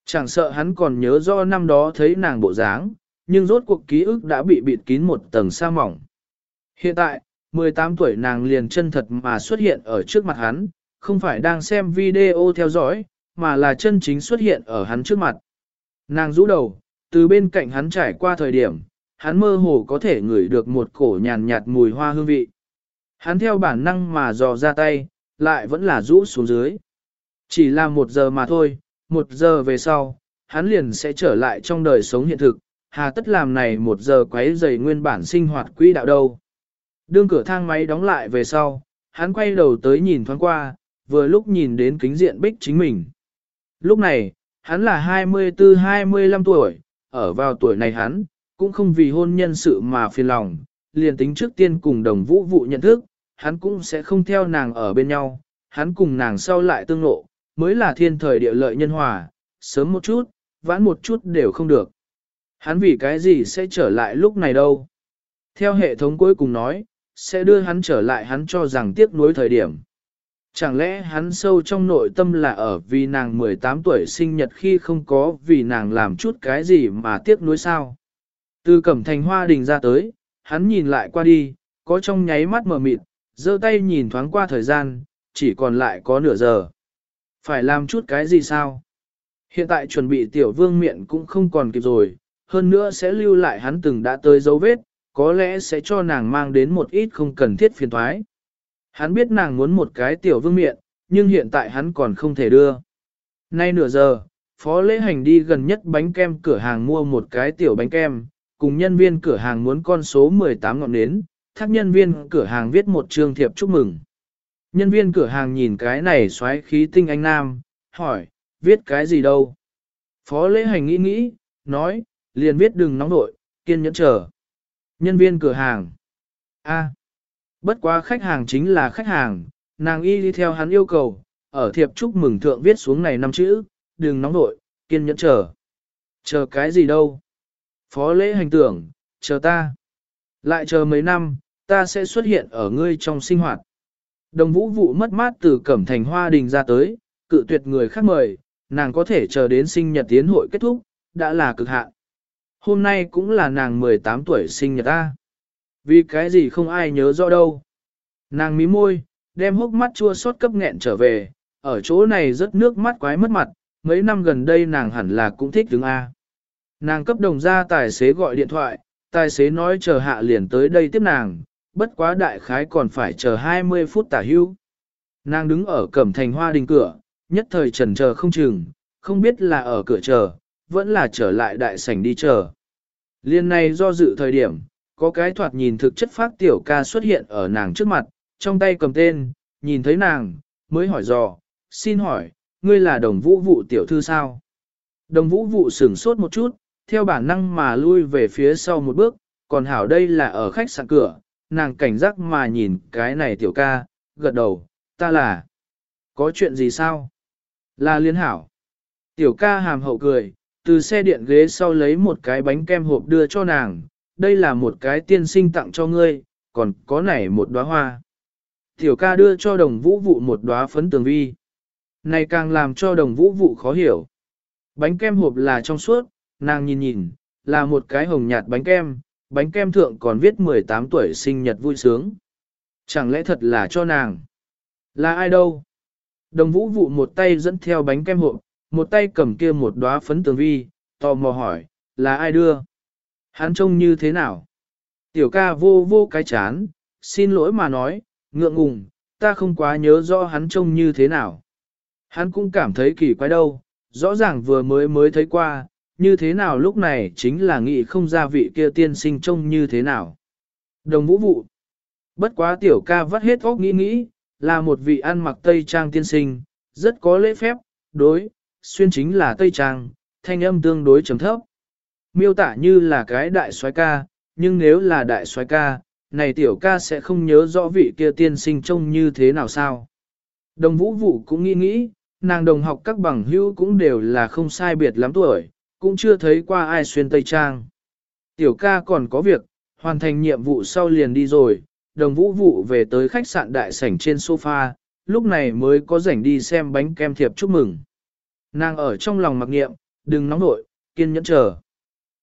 Chẳng sợ hắn còn nhớ do năm đó thấy nàng bộ dáng, nhưng rốt cuộc ký ức đã bị bịt kín một tầng sa mỏng. Hiện tại, 18 tuổi nàng liền chân thật mà xuất hiện ở trước mặt hắn, không phải đang xem video theo dõi, mà là chân chính xuất hiện ở hắn trước mặt. Nàng rũ đầu, từ bên cạnh hắn trải qua thời điểm, hắn mơ hồ có thể ngửi được một cổ nhàn nhạt mùi hoa hương vị. Hắn theo bản năng mà dò ra tay, lại vẫn là rũ xuống dưới. Chỉ là một giờ mà thôi, một giờ về sau, hắn liền sẽ trở lại trong đời sống hiện thực, hà tất làm này một giờ quấy rầy nguyên bản sinh hoạt quỹ đạo đâu. Đương cửa thang máy đóng lại về sau, hắn quay đầu tới nhìn thoáng qua, vừa lúc nhìn đến kính diện bích chính mình. Lúc này, hắn là 24-25 tuổi, ở vào tuổi này hắn, cũng không vì hôn nhân sự mà phiền lòng, liền tính trước tiên cùng đồng vũ vụ nhận thức, hắn cũng sẽ không theo nàng ở bên nhau, hắn cùng nàng sau lại tương lộ, mới là thiên thời địa lợi nhân hòa, sớm một chút, vãn một chút đều không được. Hắn vì cái gì sẽ trở lại lúc này đâu? Theo hệ thống cuối cùng nói, sẽ đưa hắn trở lại hắn cho rằng tiếc nuối thời điểm. Chẳng lẽ hắn sâu trong nội tâm là ở vì nàng 18 tuổi sinh nhật khi không có vì nàng làm chút cái gì mà tiếc nuối sao? Từ cẩm thành hoa đình ra tới, hắn nhìn lại qua đi, có trong nháy mắt mở mịt, giơ tay nhìn thoáng qua thời gian, chỉ còn lại có nửa giờ. Phải làm chút cái gì sao? Hiện tại chuẩn bị tiểu vương miệng cũng không còn kịp rồi, hơn nữa sẽ lưu lại hắn từng đã tới dấu vết, có lẽ sẽ cho nàng mang đến một ít không cần thiết phiền thoái. Hắn biết nàng muốn một cái tiểu vương miện, nhưng hiện tại hắn còn không thể đưa. Nay nửa giờ, phó lễ hành đi gần nhất bánh kem cửa hàng mua một cái tiểu bánh kem, cùng nhân viên cửa hàng muốn con số 18 ngọn nến, thác nhân viên cửa hàng viết một chương thiệp chúc mừng. Nhân viên cửa hàng nhìn cái này xoáy khí tinh anh nam, hỏi, viết cái gì đâu? Phó lễ hành nghĩ nghĩ, nói, liền viết đừng nóng nội, kiên nhẫn chờ. Nhân viên cửa hàng. A bất quá khách hàng chính là khách hàng, nàng y đi theo hắn yêu cầu, ở thiệp chúc mừng thượng viết xuống này năm chữ, đừng nóng nội, kiên nhẫn chờ. Chờ cái gì đâu? Phó lễ hành tưởng, chờ ta. Lại chờ mấy năm, ta sẽ xuất hiện ở ngươi trong sinh hoạt. Đồng vũ vụ mất mát từ cẩm thành hoa đình ra tới, cự tuyệt người khác mời, nàng có thể chờ đến sinh nhật tiến hội kết thúc, đã là cực hạn. Hôm nay cũng là nàng 18 tuổi sinh nhật ta. Vì cái gì không ai nhớ rõ đâu. Nàng mí môi, đem hốc mắt chua xót cấp nghẹn trở về, ở chỗ này rất nước mắt quái mất mặt, mấy năm gần đây nàng hẳn là cũng thích đứng A. Nàng cấp đồng ra tài xế gọi điện thoại, tài xế nói chờ hạ liền tới đây tiếp nàng, bất quá đại khái còn phải chờ 20 phút tả hưu. Nàng đứng ở cẩm thành hoa đình cửa, nhất thời trần chờ không chừng, không biết là ở cửa chờ, vẫn là trở lại đại sảnh đi chờ. Liên này do dự thời điểm, có cái thoạt nhìn thực chất phát tiểu ca xuất hiện ở nàng trước mặt, trong tay cầm tên, nhìn thấy nàng, mới hỏi dò, xin hỏi, ngươi là đồng vũ vụ tiểu thư sao? Đồng vũ vụ sửng sốt một chút, theo bản năng mà lui về phía sau một bước, còn hảo đây là ở khách sạn cửa, nàng cảnh giác mà nhìn cái này tiểu ca, gật đầu, ta là, có chuyện gì sao? Là liên hảo. Tiểu ca hàm hậu cười, từ xe điện ghế sau lấy một cái bánh kem hộp đưa cho nàng, đây là một cái tiên sinh tặng cho ngươi, còn có này một đóa hoa. Tiểu ca đưa cho đồng vũ vụ một đóa phấn tường vi. Này càng làm cho đồng vũ vụ khó hiểu. Bánh kem hộp là trong suốt, nàng nhìn nhìn, là một cái hồng nhạt bánh kem, bánh kem thượng còn viết 18 tuổi sinh nhật vui sướng. Chẳng lẽ thật là cho nàng? Là ai đâu? Đồng vũ vụ một tay dẫn theo bánh kem hộp, một tay cầm kia một đóa phấn tường vi, tò mò hỏi, là ai đưa? Hắn trông như thế nào? Tiểu ca vô vô cái chán, xin lỗi mà nói, ngượng ngùng, ta không quá nhớ rõ hắn trông như thế nào. Hắn cũng cảm thấy kỳ quái đâu, rõ ràng vừa mới mới thấy qua, như thế nào lúc này chính là nghĩ không ra vị kia tiên sinh trông như thế nào. Đồng vũ vụ. Bất quá tiểu ca vắt hết óc nghĩ nghĩ, là một vị ăn mặc tây trang tiên sinh, rất có lễ phép, đối, xuyên chính là tây trang, thanh âm tương đối trầm thấp. Miêu tả như là cái đại soái ca, nhưng nếu là đại soái ca, này tiểu ca sẽ không nhớ rõ vị kia tiên sinh trông như thế nào sao. Đồng vũ vụ cũng nghĩ nghĩ, nàng đồng học các bằng hữu cũng đều là không sai biệt lắm tuổi, cũng chưa thấy qua ai xuyên tây trang. Tiểu ca còn có việc, hoàn thành nhiệm vụ sau liền đi rồi, đồng vũ vụ về tới khách sạn đại sảnh trên sofa, lúc này mới có rảnh đi xem bánh kem thiệp chúc mừng. Nàng ở trong lòng mặc nghiệm, đừng nóng nội, kiên nhẫn chờ.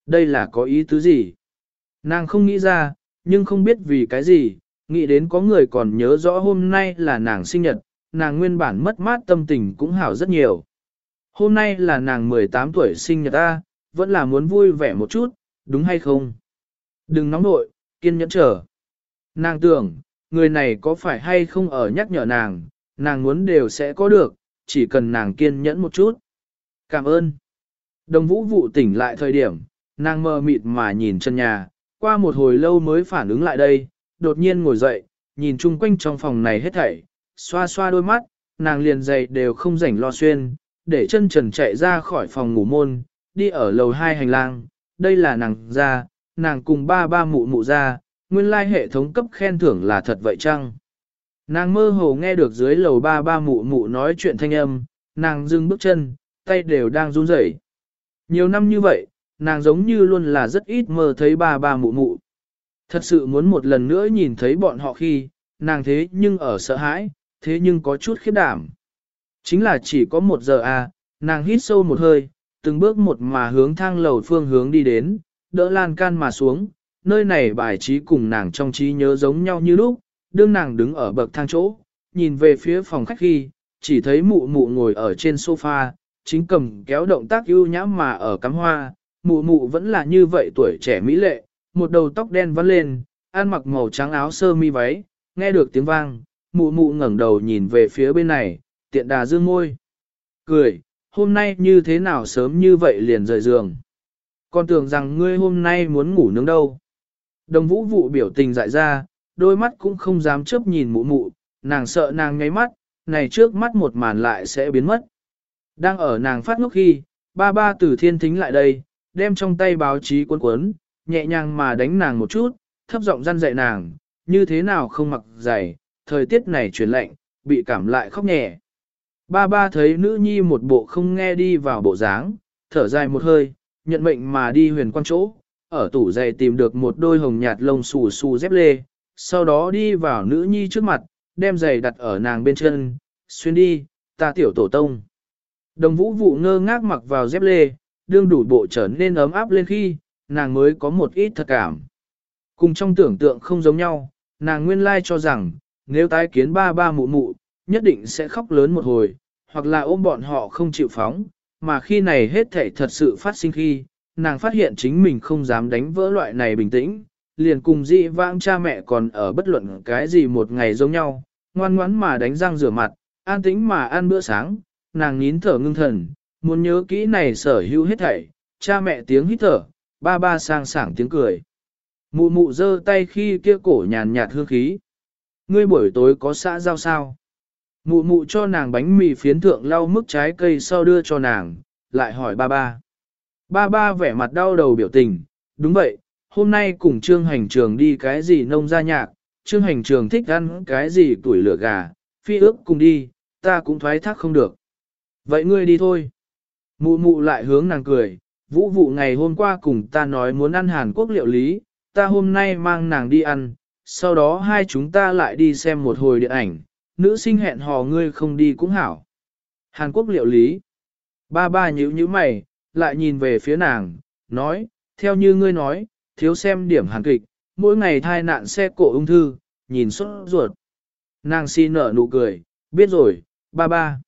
Đây là có ý tứ gì? Nàng không nghĩ ra, nhưng không biết vì cái gì, nghĩ đến có người còn nhớ rõ hôm nay là nàng sinh nhật, nàng nguyên bản mất mát tâm tình cũng hảo rất nhiều. Hôm nay là nàng 18 tuổi sinh nhật ta, vẫn là muốn vui vẻ một chút, đúng hay không? Đừng nóng nội, kiên nhẫn chờ. Nàng tưởng, người này có phải hay không ở nhắc nhở nàng, nàng muốn đều sẽ có được, chỉ cần nàng kiên nhẫn một chút. Cảm ơn. Đồng vũ vụ tỉnh lại thời điểm, nàng mơ mịt mà nhìn chân nhà, qua một hồi lâu mới phản ứng lại đây, đột nhiên ngồi dậy, nhìn chung quanh trong phòng này hết thảy, xoa xoa đôi mắt, nàng liền dậy đều không rảnh lo xuyên, để chân trần chạy ra khỏi phòng ngủ môn, đi ở lầu hai hành lang, đây là nàng ra, nàng cùng ba ba mụ mụ ra, nguyên lai hệ thống cấp khen thưởng là thật vậy chăng? Nàng mơ hồ nghe được dưới lầu ba ba mụ mụ nói chuyện thanh âm, nàng dừng bước chân, tay đều đang run rẩy. Nhiều năm như vậy, nàng giống như luôn là rất ít mơ thấy ba ba mụ mụ. Thật sự muốn một lần nữa nhìn thấy bọn họ khi, nàng thế nhưng ở sợ hãi, thế nhưng có chút khiếp đảm. Chính là chỉ có một giờ à, nàng hít sâu một hơi, từng bước một mà hướng thang lầu phương hướng đi đến, đỡ lan can mà xuống, nơi này bài trí cùng nàng trong trí nhớ giống nhau như lúc, đương nàng đứng ở bậc thang chỗ, nhìn về phía phòng khách khi, chỉ thấy mụ mụ ngồi ở trên sofa, chính cầm kéo động tác ưu nhã mà ở cắm hoa, mụ mụ vẫn là như vậy tuổi trẻ mỹ lệ, một đầu tóc đen vắt lên, ăn mặc màu trắng áo sơ mi váy, nghe được tiếng vang, mụ mụ ngẩng đầu nhìn về phía bên này, tiện đà dương môi. Cười, hôm nay như thế nào sớm như vậy liền rời giường. Con tưởng rằng ngươi hôm nay muốn ngủ nướng đâu. Đồng vũ vụ biểu tình dại ra, đôi mắt cũng không dám chớp nhìn mụ mụ, nàng sợ nàng ngáy mắt, này trước mắt một màn lại sẽ biến mất. Đang ở nàng phát ngốc khi, ba ba từ thiên thính lại đây, đem trong tay báo chí cuốn cuốn, nhẹ nhàng mà đánh nàng một chút, thấp giọng răn dạy nàng, như thế nào không mặc giày, thời tiết này chuyển lạnh, bị cảm lại khóc nhẹ. Ba ba thấy nữ nhi một bộ không nghe đi vào bộ dáng, thở dài một hơi, nhận mệnh mà đi huyền quan chỗ, ở tủ giày tìm được một đôi hồng nhạt lông xù xù dép lê, sau đó đi vào nữ nhi trước mặt, đem giày đặt ở nàng bên chân, xuyên đi, ta tiểu tổ tông. Đồng vũ vụ ngơ ngác mặc vào dép lê, đương đủ bộ trở nên ấm áp lên khi, nàng mới có một ít thật cảm. Cùng trong tưởng tượng không giống nhau, nàng nguyên lai cho rằng, nếu tái kiến ba ba mụ mụ, nhất định sẽ khóc lớn một hồi, hoặc là ôm bọn họ không chịu phóng, mà khi này hết thể thật sự phát sinh khi, nàng phát hiện chính mình không dám đánh vỡ loại này bình tĩnh, liền cùng dị vãng cha mẹ còn ở bất luận cái gì một ngày giống nhau, ngoan ngoãn mà đánh răng rửa mặt, an tĩnh mà ăn bữa sáng, nàng nín thở ngưng thần, muốn nhớ kỹ này sở hữu hết thảy, cha mẹ tiếng hít thở, ba ba sang sảng tiếng cười. Mụ mụ giơ tay khi kia cổ nhàn nhạt hương khí. Ngươi buổi tối có xã giao sao? Mụ mụ cho nàng bánh mì phiến thượng lau mức trái cây sau đưa cho nàng, lại hỏi ba ba. Ba ba vẻ mặt đau đầu biểu tình, đúng vậy, hôm nay cùng trương hành trường đi cái gì nông gia nhạc, trương hành trường thích ăn cái gì tuổi lửa gà, phi ước cùng đi, ta cũng thoái thác không được. Vậy ngươi đi thôi. Mụ mụ lại hướng nàng cười, vũ vụ ngày hôm qua cùng ta nói muốn ăn Hàn Quốc liệu lý, ta hôm nay mang nàng đi ăn, sau đó hai chúng ta lại đi xem một hồi điện ảnh, nữ sinh hẹn hò ngươi không đi cũng hảo. Hàn Quốc liệu lý. Ba ba nhíu nhíu mày, lại nhìn về phía nàng, nói, theo như ngươi nói, thiếu xem điểm hàn kịch, mỗi ngày thai nạn xe cộ ung thư, nhìn xuất ruột. Nàng xin nở nụ cười, biết rồi, ba ba.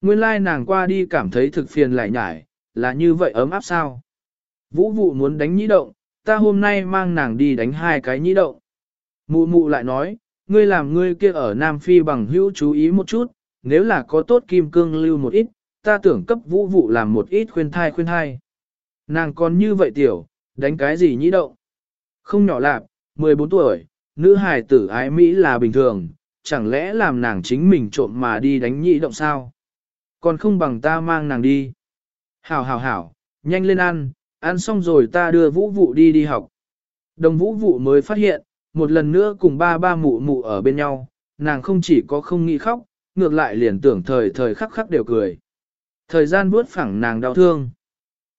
Nguyên lai nàng qua đi cảm thấy thực phiền lại nhải, là như vậy ấm áp sao. Vũ vụ muốn đánh nhĩ động, ta hôm nay mang nàng đi đánh hai cái nhĩ động. Mụ mụ lại nói, ngươi làm ngươi kia ở Nam Phi bằng hữu chú ý một chút, nếu là có tốt kim cương lưu một ít, ta tưởng cấp vũ vụ làm một ít khuyên thai khuyên thai. Nàng còn như vậy tiểu, đánh cái gì nhĩ động? Không nhỏ lạp, 14 tuổi, nữ hài tử ái Mỹ là bình thường, chẳng lẽ làm nàng chính mình trộm mà đi đánh nhĩ động sao? Còn không bằng ta mang nàng đi. Hảo hảo hảo, nhanh lên ăn, ăn xong rồi ta đưa vũ vụ đi đi học. Đồng vũ vụ mới phát hiện, một lần nữa cùng ba ba mụ mụ ở bên nhau, nàng không chỉ có không nghĩ khóc, ngược lại liền tưởng thời thời khắc khắc đều cười. Thời gian vuốt phẳng nàng đau thương.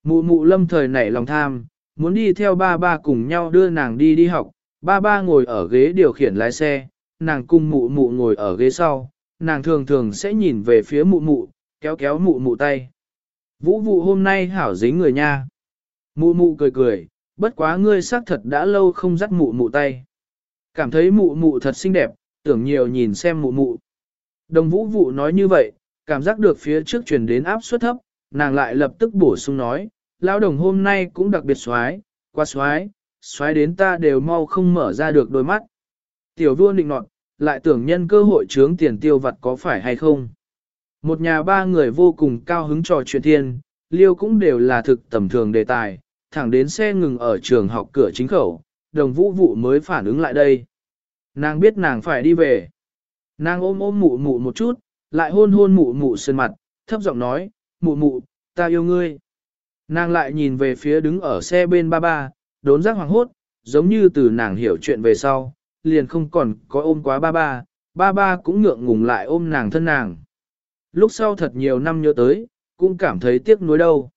Mụ mụ lâm thời nảy lòng tham, muốn đi theo ba ba cùng nhau đưa nàng đi đi học, ba ba ngồi ở ghế điều khiển lái xe, nàng cùng mụ mụ ngồi ở ghế sau, nàng thường thường sẽ nhìn về phía mụ mụ, kéo kéo mụ mụ tay. Vũ vụ hôm nay hảo dính người nha. Mụ mụ cười cười, bất quá ngươi xác thật đã lâu không dắt mụ mụ tay. Cảm thấy mụ mụ thật xinh đẹp, tưởng nhiều nhìn xem mụ mụ. Đồng vũ vụ nói như vậy, cảm giác được phía trước truyền đến áp suất thấp, nàng lại lập tức bổ sung nói, lão đồng hôm nay cũng đặc biệt xoái, qua xoái, xoái đến ta đều mau không mở ra được đôi mắt. Tiểu vua định nọt, lại tưởng nhân cơ hội trướng tiền tiêu vặt có phải hay không. Một nhà ba người vô cùng cao hứng trò chuyện thiên, liêu cũng đều là thực tầm thường đề tài, thẳng đến xe ngừng ở trường học cửa chính khẩu, đồng vũ vụ mới phản ứng lại đây. Nàng biết nàng phải đi về. Nàng ôm ôm mụ mụ một chút, lại hôn hôn mụ mụ sơn mặt, thấp giọng nói, mụ mụ, ta yêu ngươi. Nàng lại nhìn về phía đứng ở xe bên ba ba, đốn giác hoàng hốt, giống như từ nàng hiểu chuyện về sau, liền không còn có ôm quá ba ba, ba ba cũng ngượng ngùng lại ôm nàng thân nàng. Lúc sau thật nhiều năm nhớ tới, cũng cảm thấy tiếc nuối đâu.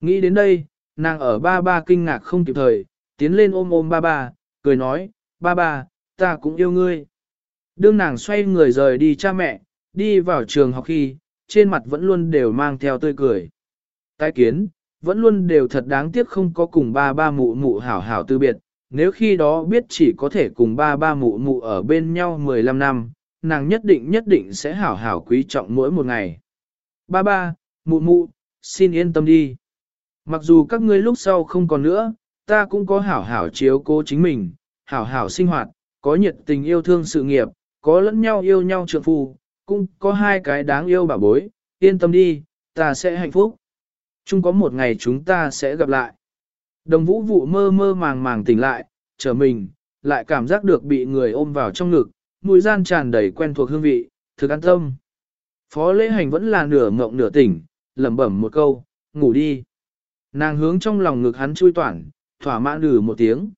Nghĩ đến đây, nàng ở ba ba kinh ngạc không kịp thời, tiến lên ôm ôm ba ba, cười nói, ba ba, ta cũng yêu ngươi. Đương nàng xoay người rời đi cha mẹ, đi vào trường học khi, trên mặt vẫn luôn đều mang theo tươi cười. Tái kiến, vẫn luôn đều thật đáng tiếc không có cùng ba ba mụ mụ hảo hảo tư biệt, nếu khi đó biết chỉ có thể cùng ba ba mụ mụ ở bên nhau 15 năm, nàng nhất định nhất định sẽ hảo hảo quý trọng mỗi một ngày. Ba ba, mụ mụ, xin yên tâm đi. Mặc dù các ngươi lúc sau không còn nữa, ta cũng có hảo hảo chiếu cố chính mình, hảo hảo sinh hoạt, có nhiệt tình yêu thương sự nghiệp, có lẫn nhau yêu nhau trượng phu, cũng có hai cái đáng yêu bà bối, yên tâm đi, ta sẽ hạnh phúc. Chung có một ngày chúng ta sẽ gặp lại. Đồng vũ vụ mơ mơ màng màng tỉnh lại, trở mình, lại cảm giác được bị người ôm vào trong ngực, mùi gian tràn đầy quen thuộc hương vị, thực an tâm. Phó lễ hành vẫn là nửa mộng nửa tỉnh, lẩm bẩm một câu, ngủ đi. Nàng hướng trong lòng ngực hắn chui toản, thỏa mãn lử một tiếng.